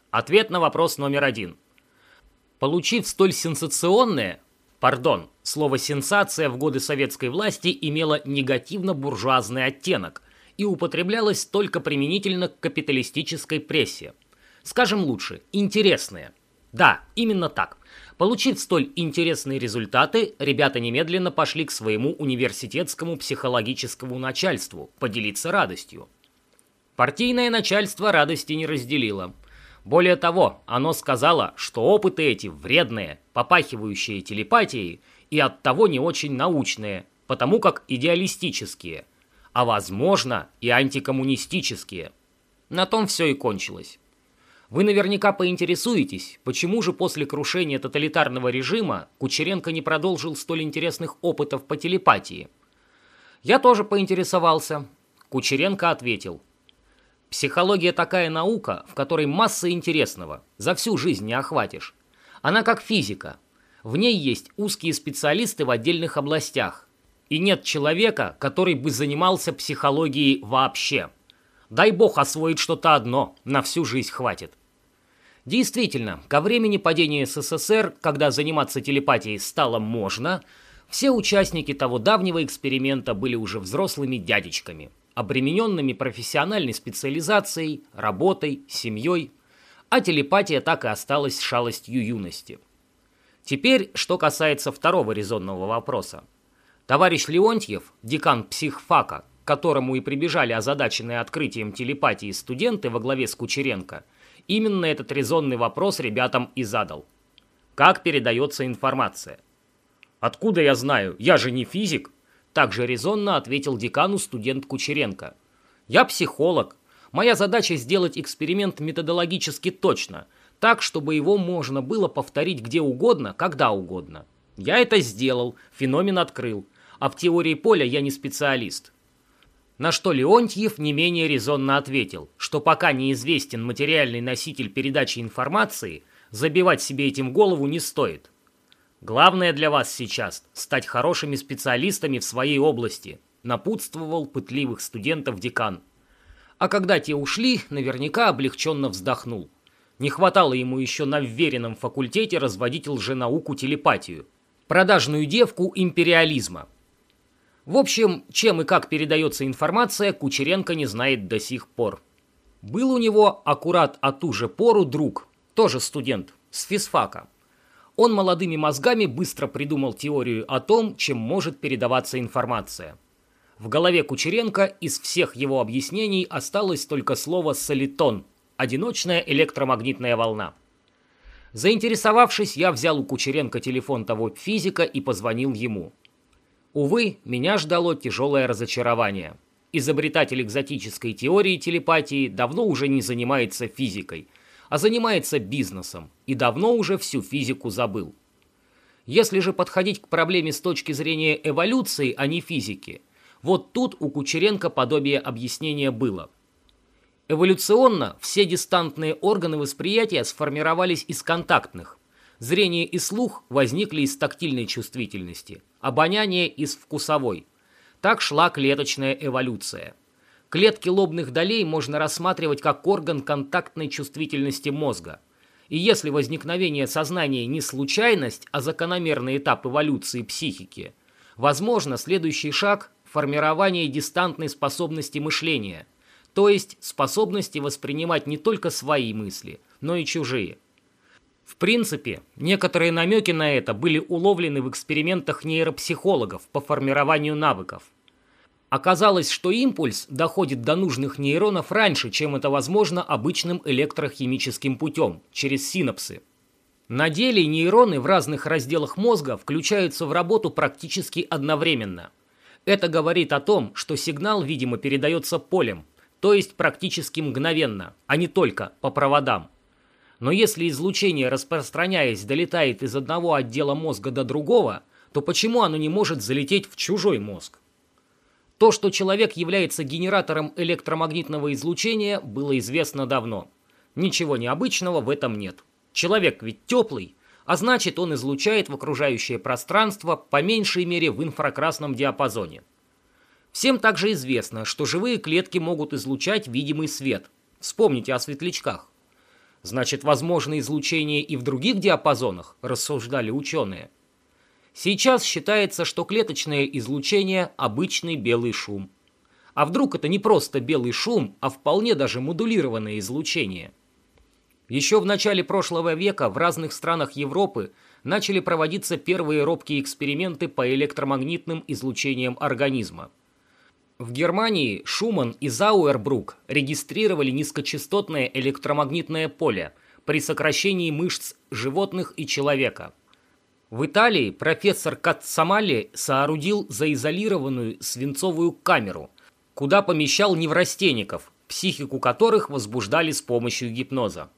Ответ на вопрос номер один. Получив столь сенсационное, пардон, слово «сенсация» в годы советской власти имело негативно-буржуазный оттенок и употреблялось только применительно к капиталистической прессе. Скажем лучше, интересное. Да, именно так. Получив столь интересные результаты, ребята немедленно пошли к своему университетскому психологическому начальству поделиться радостью. Партийное начальство радости не разделило. Более того, оно сказало, что опыты эти вредные, попахивающие телепатией и оттого не очень научные, потому как идеалистические, а возможно и антикоммунистические. На том все и кончилось. Вы наверняка поинтересуетесь, почему же после крушения тоталитарного режима Кучеренко не продолжил столь интересных опытов по телепатии. Я тоже поинтересовался. Кучеренко ответил. Психология такая наука, в которой масса интересного, за всю жизнь не охватишь. Она как физика. В ней есть узкие специалисты в отдельных областях. И нет человека, который бы занимался психологией вообще. Дай бог освоить что-то одно, на всю жизнь хватит. Действительно, ко времени падения СССР, когда заниматься телепатией стало можно, все участники того давнего эксперимента были уже взрослыми дядечками, обремененными профессиональной специализацией, работой, семьей. а телепатия так и осталась шалостью юности. Теперь, что касается второго резонного вопроса. Товарищ Леонтьев, декан психфака, к которому и прибежали озадаченные открытием телепатии студенты во главе с Кучеренко, именно этот резонный вопрос ребятам и задал. Как передается информация? «Откуда я знаю? Я же не физик!» Также резонно ответил декану студент Кучеренко. «Я психолог. Моя задача сделать эксперимент методологически точно, так, чтобы его можно было повторить где угодно, когда угодно. Я это сделал, феномен открыл, а в теории поля я не специалист». На что Леонтьев не менее резонно ответил, что пока неизвестен материальный носитель передачи информации, забивать себе этим голову не стоит. Главное для вас сейчас – стать хорошими специалистами в своей области, напутствовал пытливых студентов декан. А когда те ушли, наверняка облегченно вздохнул. Не хватало ему еще на вверенном факультете разводить лженауку телепатию. Продажную девку империализма. В общем, чем и как передается информация, Кучеренко не знает до сих пор. Был у него аккурат от ту же пору друг, тоже студент, с физфака. Он молодыми мозгами быстро придумал теорию о том, чем может передаваться информация. В голове Кучеренко из всех его объяснений осталось только слово «солитон» – одиночная электромагнитная волна. Заинтересовавшись, я взял у Кучеренко телефон того физика и позвонил ему. Увы, меня ждало тяжелое разочарование. Изобретатель экзотической теории телепатии давно уже не занимается физикой – а занимается бизнесом и давно уже всю физику забыл. Если же подходить к проблеме с точки зрения эволюции, а не физики, вот тут у Кучеренко подобие объяснения было. Эволюционно все дистантные органы восприятия сформировались из контактных. Зрение и слух возникли из тактильной чувствительности, обоняние из вкусовой. Так шла клеточная эволюция. Клетки лобных долей можно рассматривать как орган контактной чувствительности мозга. И если возникновение сознания не случайность, а закономерный этап эволюции психики, возможно следующий шаг – формирование дистантной способности мышления, то есть способности воспринимать не только свои мысли, но и чужие. В принципе, некоторые намеки на это были уловлены в экспериментах нейропсихологов по формированию навыков – Оказалось, что импульс доходит до нужных нейронов раньше, чем это возможно обычным электрохимическим путем, через синапсы. На деле нейроны в разных разделах мозга включаются в работу практически одновременно. Это говорит о том, что сигнал, видимо, передается полем, то есть практически мгновенно, а не только по проводам. Но если излучение, распространяясь, долетает из одного отдела мозга до другого, то почему оно не может залететь в чужой мозг? То, что человек является генератором электромагнитного излучения, было известно давно. Ничего необычного в этом нет. Человек ведь теплый, а значит он излучает в окружающее пространство по меньшей мере в инфракрасном диапазоне. Всем также известно, что живые клетки могут излучать видимый свет. Вспомните о светлячках. Значит, возможно излучение и в других диапазонах, рассуждали ученые. Сейчас считается, что клеточное излучение – обычный белый шум. А вдруг это не просто белый шум, а вполне даже модулированное излучение? Еще в начале прошлого века в разных странах Европы начали проводиться первые робкие эксперименты по электромагнитным излучениям организма. В Германии Шуман и Зауэрбрук регистрировали низкочастотное электромагнитное поле при сокращении мышц животных и человека – в Италии профессор Кацамали соорудил заизолированную свинцовую камеру, куда помещал неврастенников, психику которых возбуждали с помощью гипноза.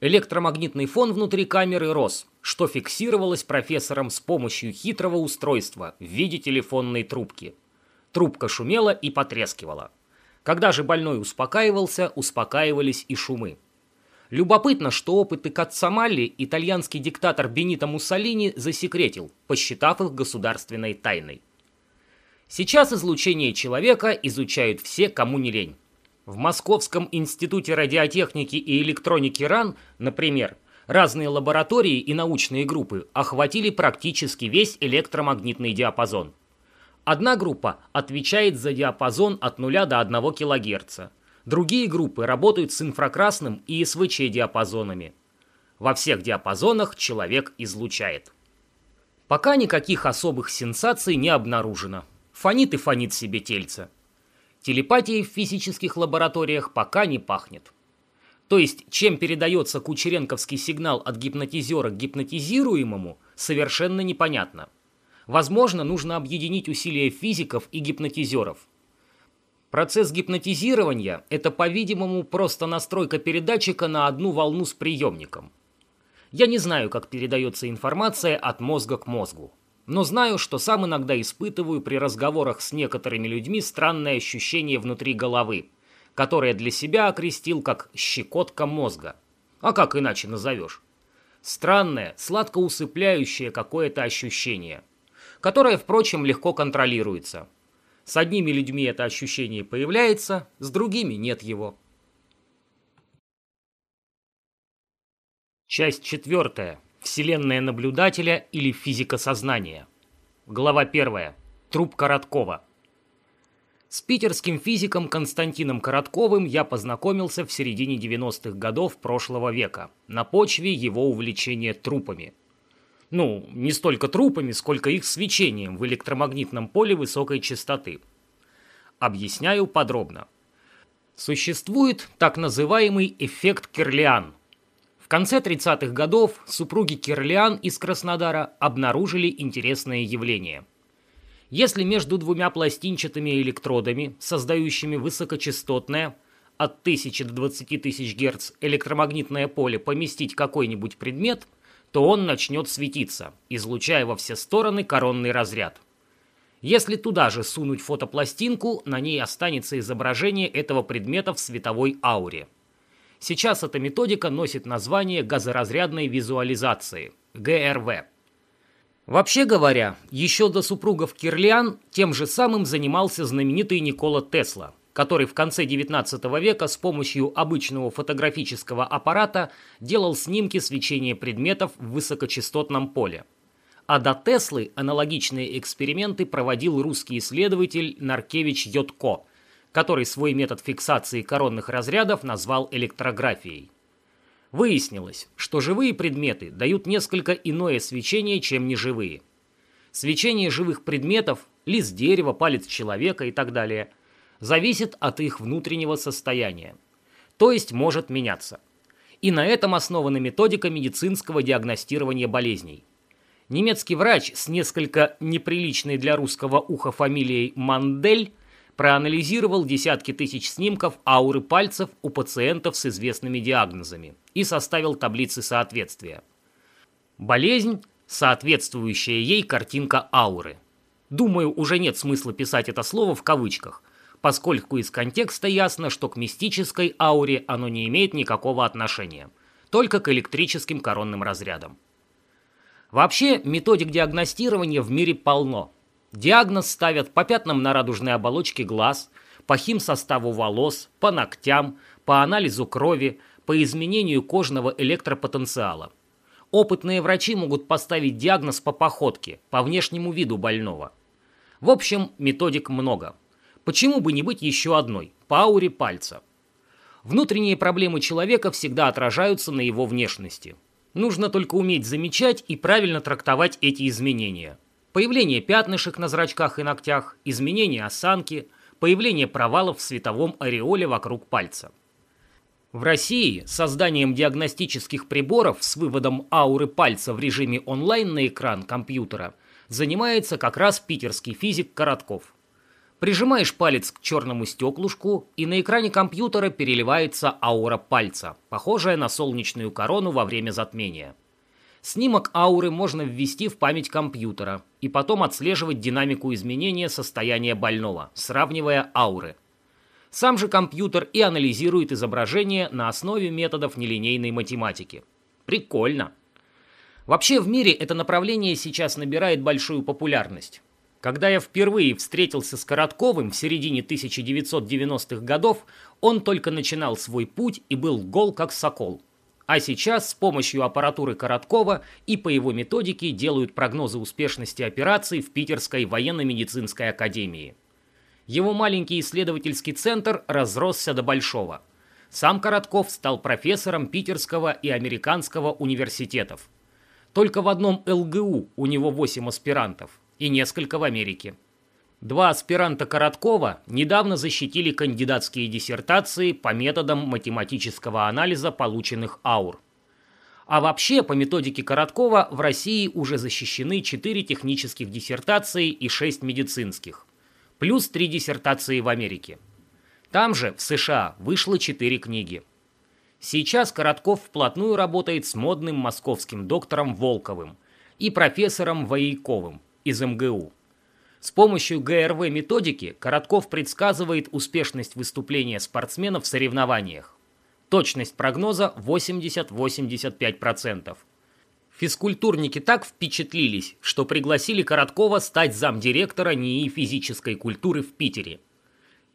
Электромагнитный фон внутри камеры рос, что фиксировалось профессором с помощью хитрого устройства в виде телефонной трубки. Трубка шумела и потрескивала. Когда же больной успокаивался, успокаивались и шумы. Любопытно, что опыты Кацамалли итальянский диктатор Бенито Муссолини засекретил, посчитав их государственной тайной. Сейчас излучение человека изучают все, кому не лень. В Московском институте радиотехники и электроники РАН, например, разные лаборатории и научные группы охватили практически весь электромагнитный диапазон. Одна группа отвечает за диапазон от 0 до 1 кГц, Другие группы работают с инфракрасным и СВЧ-диапазонами. Во всех диапазонах человек излучает. Пока никаких особых сенсаций не обнаружено. Фонит и фонит себе тельце. Телепатией в физических лабораториях пока не пахнет. То есть, чем передается кучеренковский сигнал от гипнотизера к гипнотизируемому, совершенно непонятно. Возможно, нужно объединить усилия физиков и гипнотизеров. Процесс гипнотизирования – это, по-видимому, просто настройка передатчика на одну волну с приемником. Я не знаю, как передается информация от мозга к мозгу. Но знаю, что сам иногда испытываю при разговорах с некоторыми людьми странное ощущение внутри головы – которое для себя окрестил как «щекотка мозга». А как иначе назовешь? Странное, сладко усыпляющее какое-то ощущение, которое, впрочем, легко контролируется. С одними людьми это ощущение появляется, с другими нет его. Часть четвертая. Вселенная наблюдателя или физика сознания. Глава первая. Труп Короткова. С питерским физиком Константином Коротковым я познакомился в середине 90-х годов прошлого века на почве его увлечения трупами. Ну, не столько трупами, сколько их свечением в электромагнитном поле высокой частоты. Объясняю подробно. Существует так называемый эффект Кирлиан. В конце 30-х годов супруги Кирлиан из Краснодара обнаружили интересное явление – если между двумя пластинчатыми электродами, создающими высокочастотное от 1000 до 20 тысяч Гц электромагнитное поле поместить какой-нибудь предмет, то он начнет светиться, излучая во все стороны коронный разряд. Если туда же сунуть фотопластинку, на ней останется изображение этого предмета в световой ауре. Сейчас эта методика носит название газоразрядной визуализации – ГРВ. Вообще говоря, еще до супругов Кирлиан тем же самым занимался знаменитый Никола Тесла, который в конце 19 века с помощью обычного фотографического аппарата делал снимки свечения предметов в высокочастотном поле. А до Теслы аналогичные эксперименты проводил русский исследователь Наркевич Йотко, который свой метод фиксации коронных разрядов назвал электрографией. Выяснилось, что живые предметы дают несколько иное свечение, чем неживые. Свечение живых предметов, лист дерева, палец человека и так далее, зависит от их внутреннего состояния, то есть может меняться. И на этом основана методика медицинского диагностирования болезней. Немецкий врач с несколько неприличной для русского уха фамилией Мандель проанализировал десятки тысяч снимков ауры пальцев у пациентов с известными диагнозами и составил таблицы соответствия. Болезнь, соответствующая ей картинка ауры. Думаю, уже нет смысла писать это слово в кавычках, поскольку из контекста ясно, что к мистической ауре оно не имеет никакого отношения, только к электрическим коронным разрядам. Вообще, методик диагностирования в мире полно – Диагноз ставят по пятнам на радужной оболочке глаз, по химсоставу волос, по ногтям, по анализу крови, по изменению кожного электропотенциала. Опытные врачи могут поставить диагноз по походке, по внешнему виду больного. В общем, методик много. Почему бы не быть еще одной, по пальца? Внутренние проблемы человека всегда отражаются на его внешности. Нужно только уметь замечать и правильно трактовать эти изменения – появление пятнышек на зрачках и ногтях, изменение осанки, появление провалов в световом ореоле вокруг пальца. В России созданием диагностических приборов с выводом ауры пальца в режиме онлайн на экран компьютера занимается как раз питерский физик Коротков. Прижимаешь палец к черному стеклушку, и на экране компьютера переливается аура пальца, похожая на солнечную корону во время затмения. Снимок ауры можно ввести в память компьютера и потом отслеживать динамику изменения состояния больного, сравнивая ауры. Сам же компьютер и анализирует изображение на основе методов нелинейной математики. Прикольно. Вообще в мире это направление сейчас набирает большую популярность. Когда я впервые встретился с Коротковым в середине 1990-х годов, он только начинал свой путь и был гол как сокол – а сейчас с помощью аппаратуры Короткова и по его методике делают прогнозы успешности операций в Питерской военно-медицинской академии. Его маленький исследовательский центр разросся до большого. Сам Коротков стал профессором Питерского и Американского университетов. Только в одном ЛГУ у него 8 аспирантов и несколько в Америке. Два аспиранта Короткова недавно защитили кандидатские диссертации по методам математического анализа полученных аур. А вообще, по методике Короткова, в России уже защищены 4 технических диссертации и 6 медицинских. Плюс 3 диссертации в Америке. Там же, в США, вышло 4 книги. Сейчас Коротков вплотную работает с модным московским доктором Волковым и профессором Воейковым из МГУ. С помощью ГРВ-методики Коротков предсказывает успешность выступления спортсменов в соревнованиях. Точность прогноза 80-85%. Физкультурники так впечатлились, что пригласили Короткова стать замдиректора НИИ физической культуры в Питере.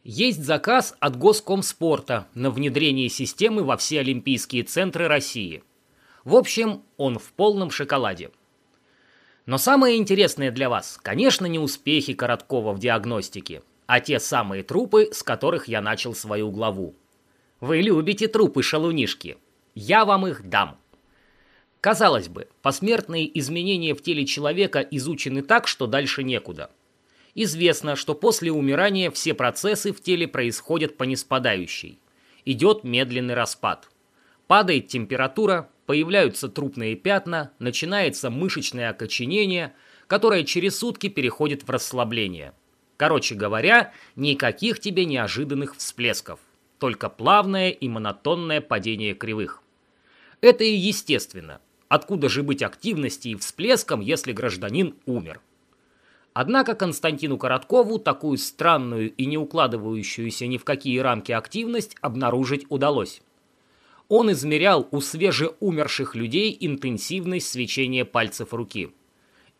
Есть заказ от Госкомспорта на внедрение системы во все олимпийские центры России. В общем, он в полном шоколаде. Но самое интересное для вас, конечно, не успехи Короткова в диагностике, а те самые трупы, с которых я начал свою главу. Вы любите трупы-шалунишки. Я вам их дам. Казалось бы, посмертные изменения в теле человека изучены так, что дальше некуда. Известно, что после умирания все процессы в теле происходят по неспадающей. Идет медленный распад. Падает температура, появляются трупные пятна, начинается мышечное окоченение, которое через сутки переходит в расслабление. Короче говоря, никаких тебе неожиданных всплесков, только плавное и монотонное падение кривых. Это и естественно. Откуда же быть активности и всплеском, если гражданин умер? Однако Константину Короткову такую странную и не укладывающуюся ни в какие рамки активность обнаружить удалось он измерял у свежеумерших людей интенсивность свечения пальцев руки.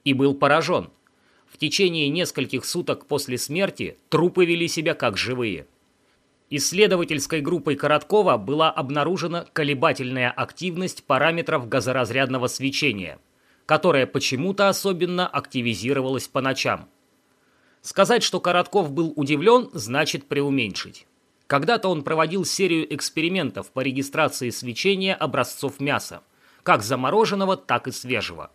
И был поражен. В течение нескольких суток после смерти трупы вели себя как живые. Исследовательской группой Короткова была обнаружена колебательная активность параметров газоразрядного свечения, которая почему-то особенно активизировалась по ночам. Сказать, что Коротков был удивлен, значит преуменьшить. Когда-то он проводил серию экспериментов по регистрации свечения образцов мяса, как замороженного, так и свежего.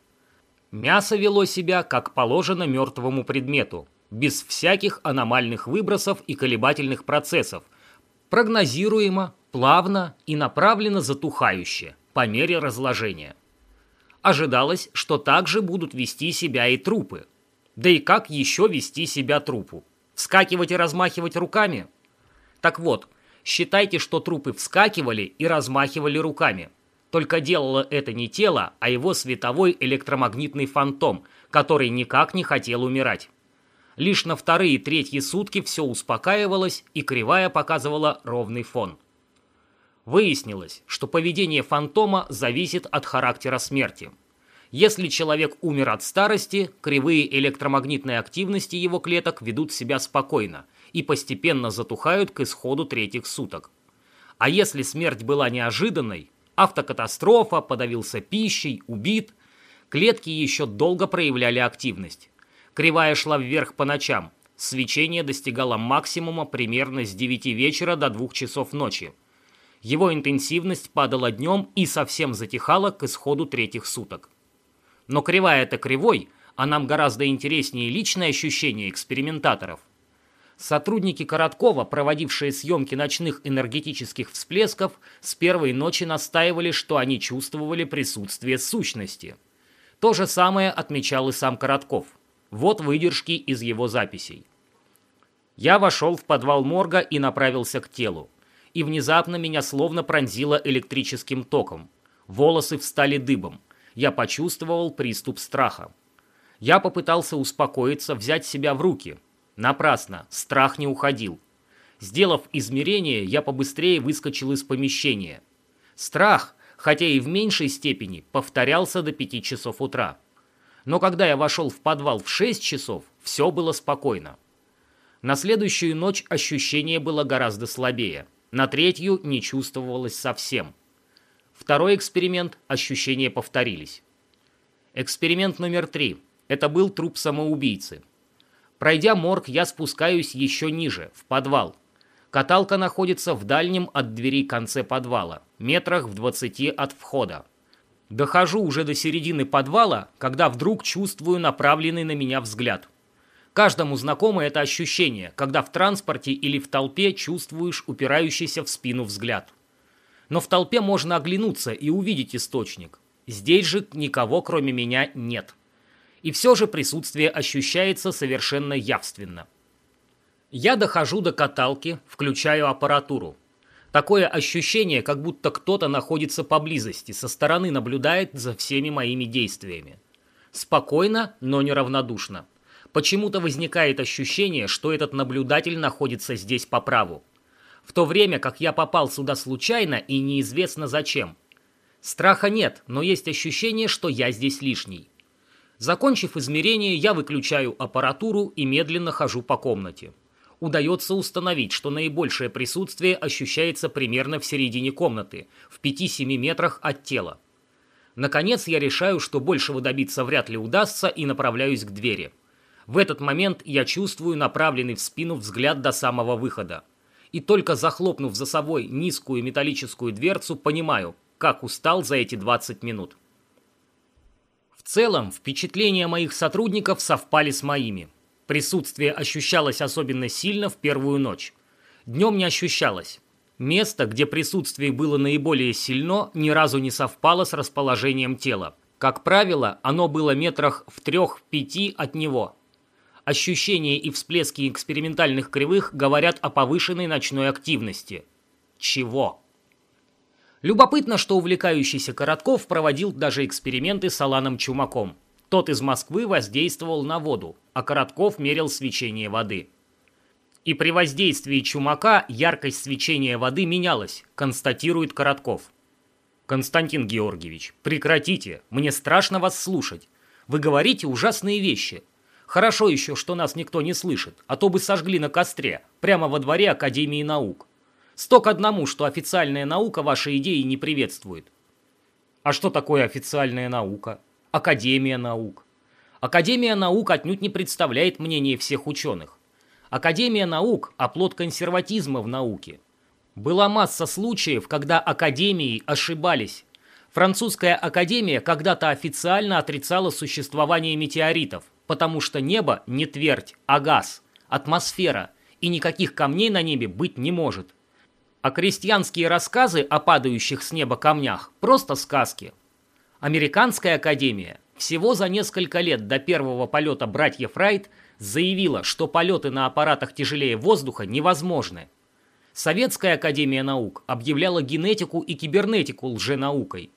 Мясо вело себя, как положено мертвому предмету, без всяких аномальных выбросов и колебательных процессов, прогнозируемо, плавно и направленно затухающе, по мере разложения. Ожидалось, что также будут вести себя и трупы. Да и как еще вести себя трупу? Вскакивать и размахивать руками – так вот, считайте, что трупы вскакивали и размахивали руками. Только делало это не тело, а его световой электромагнитный фантом, который никак не хотел умирать. Лишь на вторые и третьи сутки все успокаивалось, и кривая показывала ровный фон. Выяснилось, что поведение фантома зависит от характера смерти. Если человек умер от старости, кривые электромагнитной активности его клеток ведут себя спокойно, и постепенно затухают к исходу третьих суток. А если смерть была неожиданной, автокатастрофа, подавился пищей, убит, клетки еще долго проявляли активность. Кривая шла вверх по ночам, свечение достигало максимума примерно с 9 вечера до 2 часов ночи. Его интенсивность падала днем и совсем затихала к исходу третьих суток. Но кривая это кривой, а нам гораздо интереснее личное ощущение экспериментаторов – Сотрудники Короткова, проводившие съемки ночных энергетических всплесков, с первой ночи настаивали, что они чувствовали присутствие сущности. То же самое отмечал и сам Коротков. Вот выдержки из его записей. Я вошел в подвал морга и направился к телу. И внезапно меня словно пронзило электрическим током. Волосы встали дыбом. Я почувствовал приступ страха. Я попытался успокоиться, взять себя в руки – Напрасно, страх не уходил. Сделав измерение, я побыстрее выскочил из помещения. Страх, хотя и в меньшей степени, повторялся до пяти часов утра. Но когда я вошел в подвал в 6 часов, все было спокойно. На следующую ночь ощущение было гораздо слабее. На третью не чувствовалось совсем. Второй эксперимент, ощущения повторились. Эксперимент номер три. Это был труп самоубийцы. Пройдя морг, я спускаюсь еще ниже, в подвал. Каталка находится в дальнем от двери конце подвала, метрах в 20 от входа. Дохожу уже до середины подвала, когда вдруг чувствую направленный на меня взгляд. Каждому знакомо это ощущение, когда в транспорте или в толпе чувствуешь упирающийся в спину взгляд. Но в толпе можно оглянуться и увидеть источник. Здесь же никого, кроме меня, нет. И все же присутствие ощущается совершенно явственно. Я дохожу до каталки, включаю аппаратуру. Такое ощущение, как будто кто-то находится поблизости, со стороны наблюдает за всеми моими действиями. Спокойно, но неравнодушно. Почему-то возникает ощущение, что этот наблюдатель находится здесь по праву. В то время как я попал сюда случайно и неизвестно зачем. Страха нет, но есть ощущение, что я здесь лишний. Закончив измерение, я выключаю аппаратуру и медленно хожу по комнате. Удается установить, что наибольшее присутствие ощущается примерно в середине комнаты, в 5-7 метрах от тела. Наконец я решаю, что большего добиться вряд ли удастся и направляюсь к двери. В этот момент я чувствую направленный в спину взгляд до самого выхода. И только захлопнув за собой низкую металлическую дверцу, понимаю, как устал за эти 20 минут. В целом, впечатления моих сотрудников совпали с моими. Присутствие ощущалось особенно сильно в первую ночь. Днем не ощущалось. Место, где присутствие было наиболее сильно, ни разу не совпало с расположением тела. Как правило, оно было метрах в трех-пяти от него. Ощущения и всплески экспериментальных кривых говорят о повышенной ночной активности. Чего? Любопытно, что увлекающийся Коротков проводил даже эксперименты с Аланом Чумаком. Тот из Москвы воздействовал на воду, а Коротков мерил свечение воды. И при воздействии Чумака яркость свечения воды менялась, констатирует Коротков. «Константин Георгиевич, прекратите, мне страшно вас слушать. Вы говорите ужасные вещи. Хорошо еще, что нас никто не слышит, а то бы сожгли на костре, прямо во дворе Академии наук. Сто к одному, что официальная наука ваши идеи не приветствует. А что такое официальная наука? Академия наук. Академия наук отнюдь не представляет мнение всех ученых. Академия наук – оплот консерватизма в науке. Была масса случаев, когда академии ошибались. Французская академия когда-то официально отрицала существование метеоритов потому что небо не твердь, а газ, атмосфера, и никаких камней на небе быть не может. А крестьянские рассказы о падающих с неба камнях – просто сказки. Американская академия всего за несколько лет до первого полета братьев Райт заявила, что полеты на аппаратах тяжелее воздуха невозможны. Советская академия наук объявляла генетику и кибернетику лженаукой.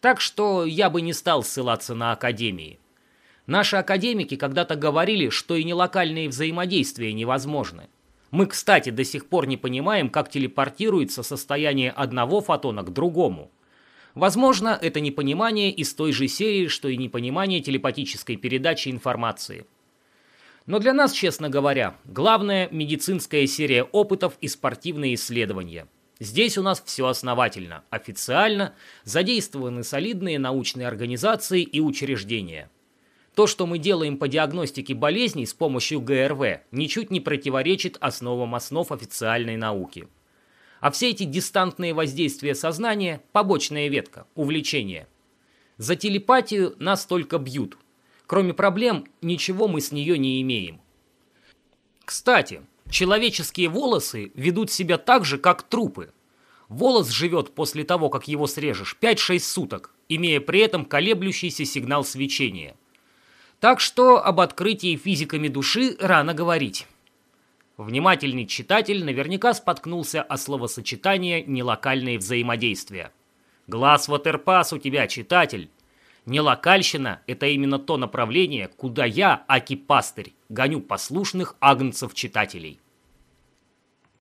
Так что я бы не стал ссылаться на академии. Наши академики когда-то говорили, что и нелокальные взаимодействия невозможны. Мы, кстати, до сих пор не понимаем, как телепортируется состояние одного фотона к другому. Возможно, это непонимание из той же серии, что и непонимание телепатической передачи информации. Но для нас, честно говоря, главная медицинская серия опытов и спортивные исследования. Здесь у нас все основательно, официально, задействованы солидные научные организации и учреждения – то, что мы делаем по диагностике болезней с помощью ГРВ, ничуть не противоречит основам основ официальной науки. А все эти дистантные воздействия сознания – побочная ветка, увлечение. За телепатию нас только бьют. Кроме проблем, ничего мы с нее не имеем. Кстати, человеческие волосы ведут себя так же, как трупы. Волос живет после того, как его срежешь, 5-6 суток, имея при этом колеблющийся сигнал свечения – так что об открытии физиками души рано говорить. Внимательный читатель наверняка споткнулся о словосочетании «нелокальные взаимодействия». Глаз ватерпас у тебя, читатель. Нелокальщина – это именно то направление, куда я, Аки Пастырь, гоню послушных агнцев читателей.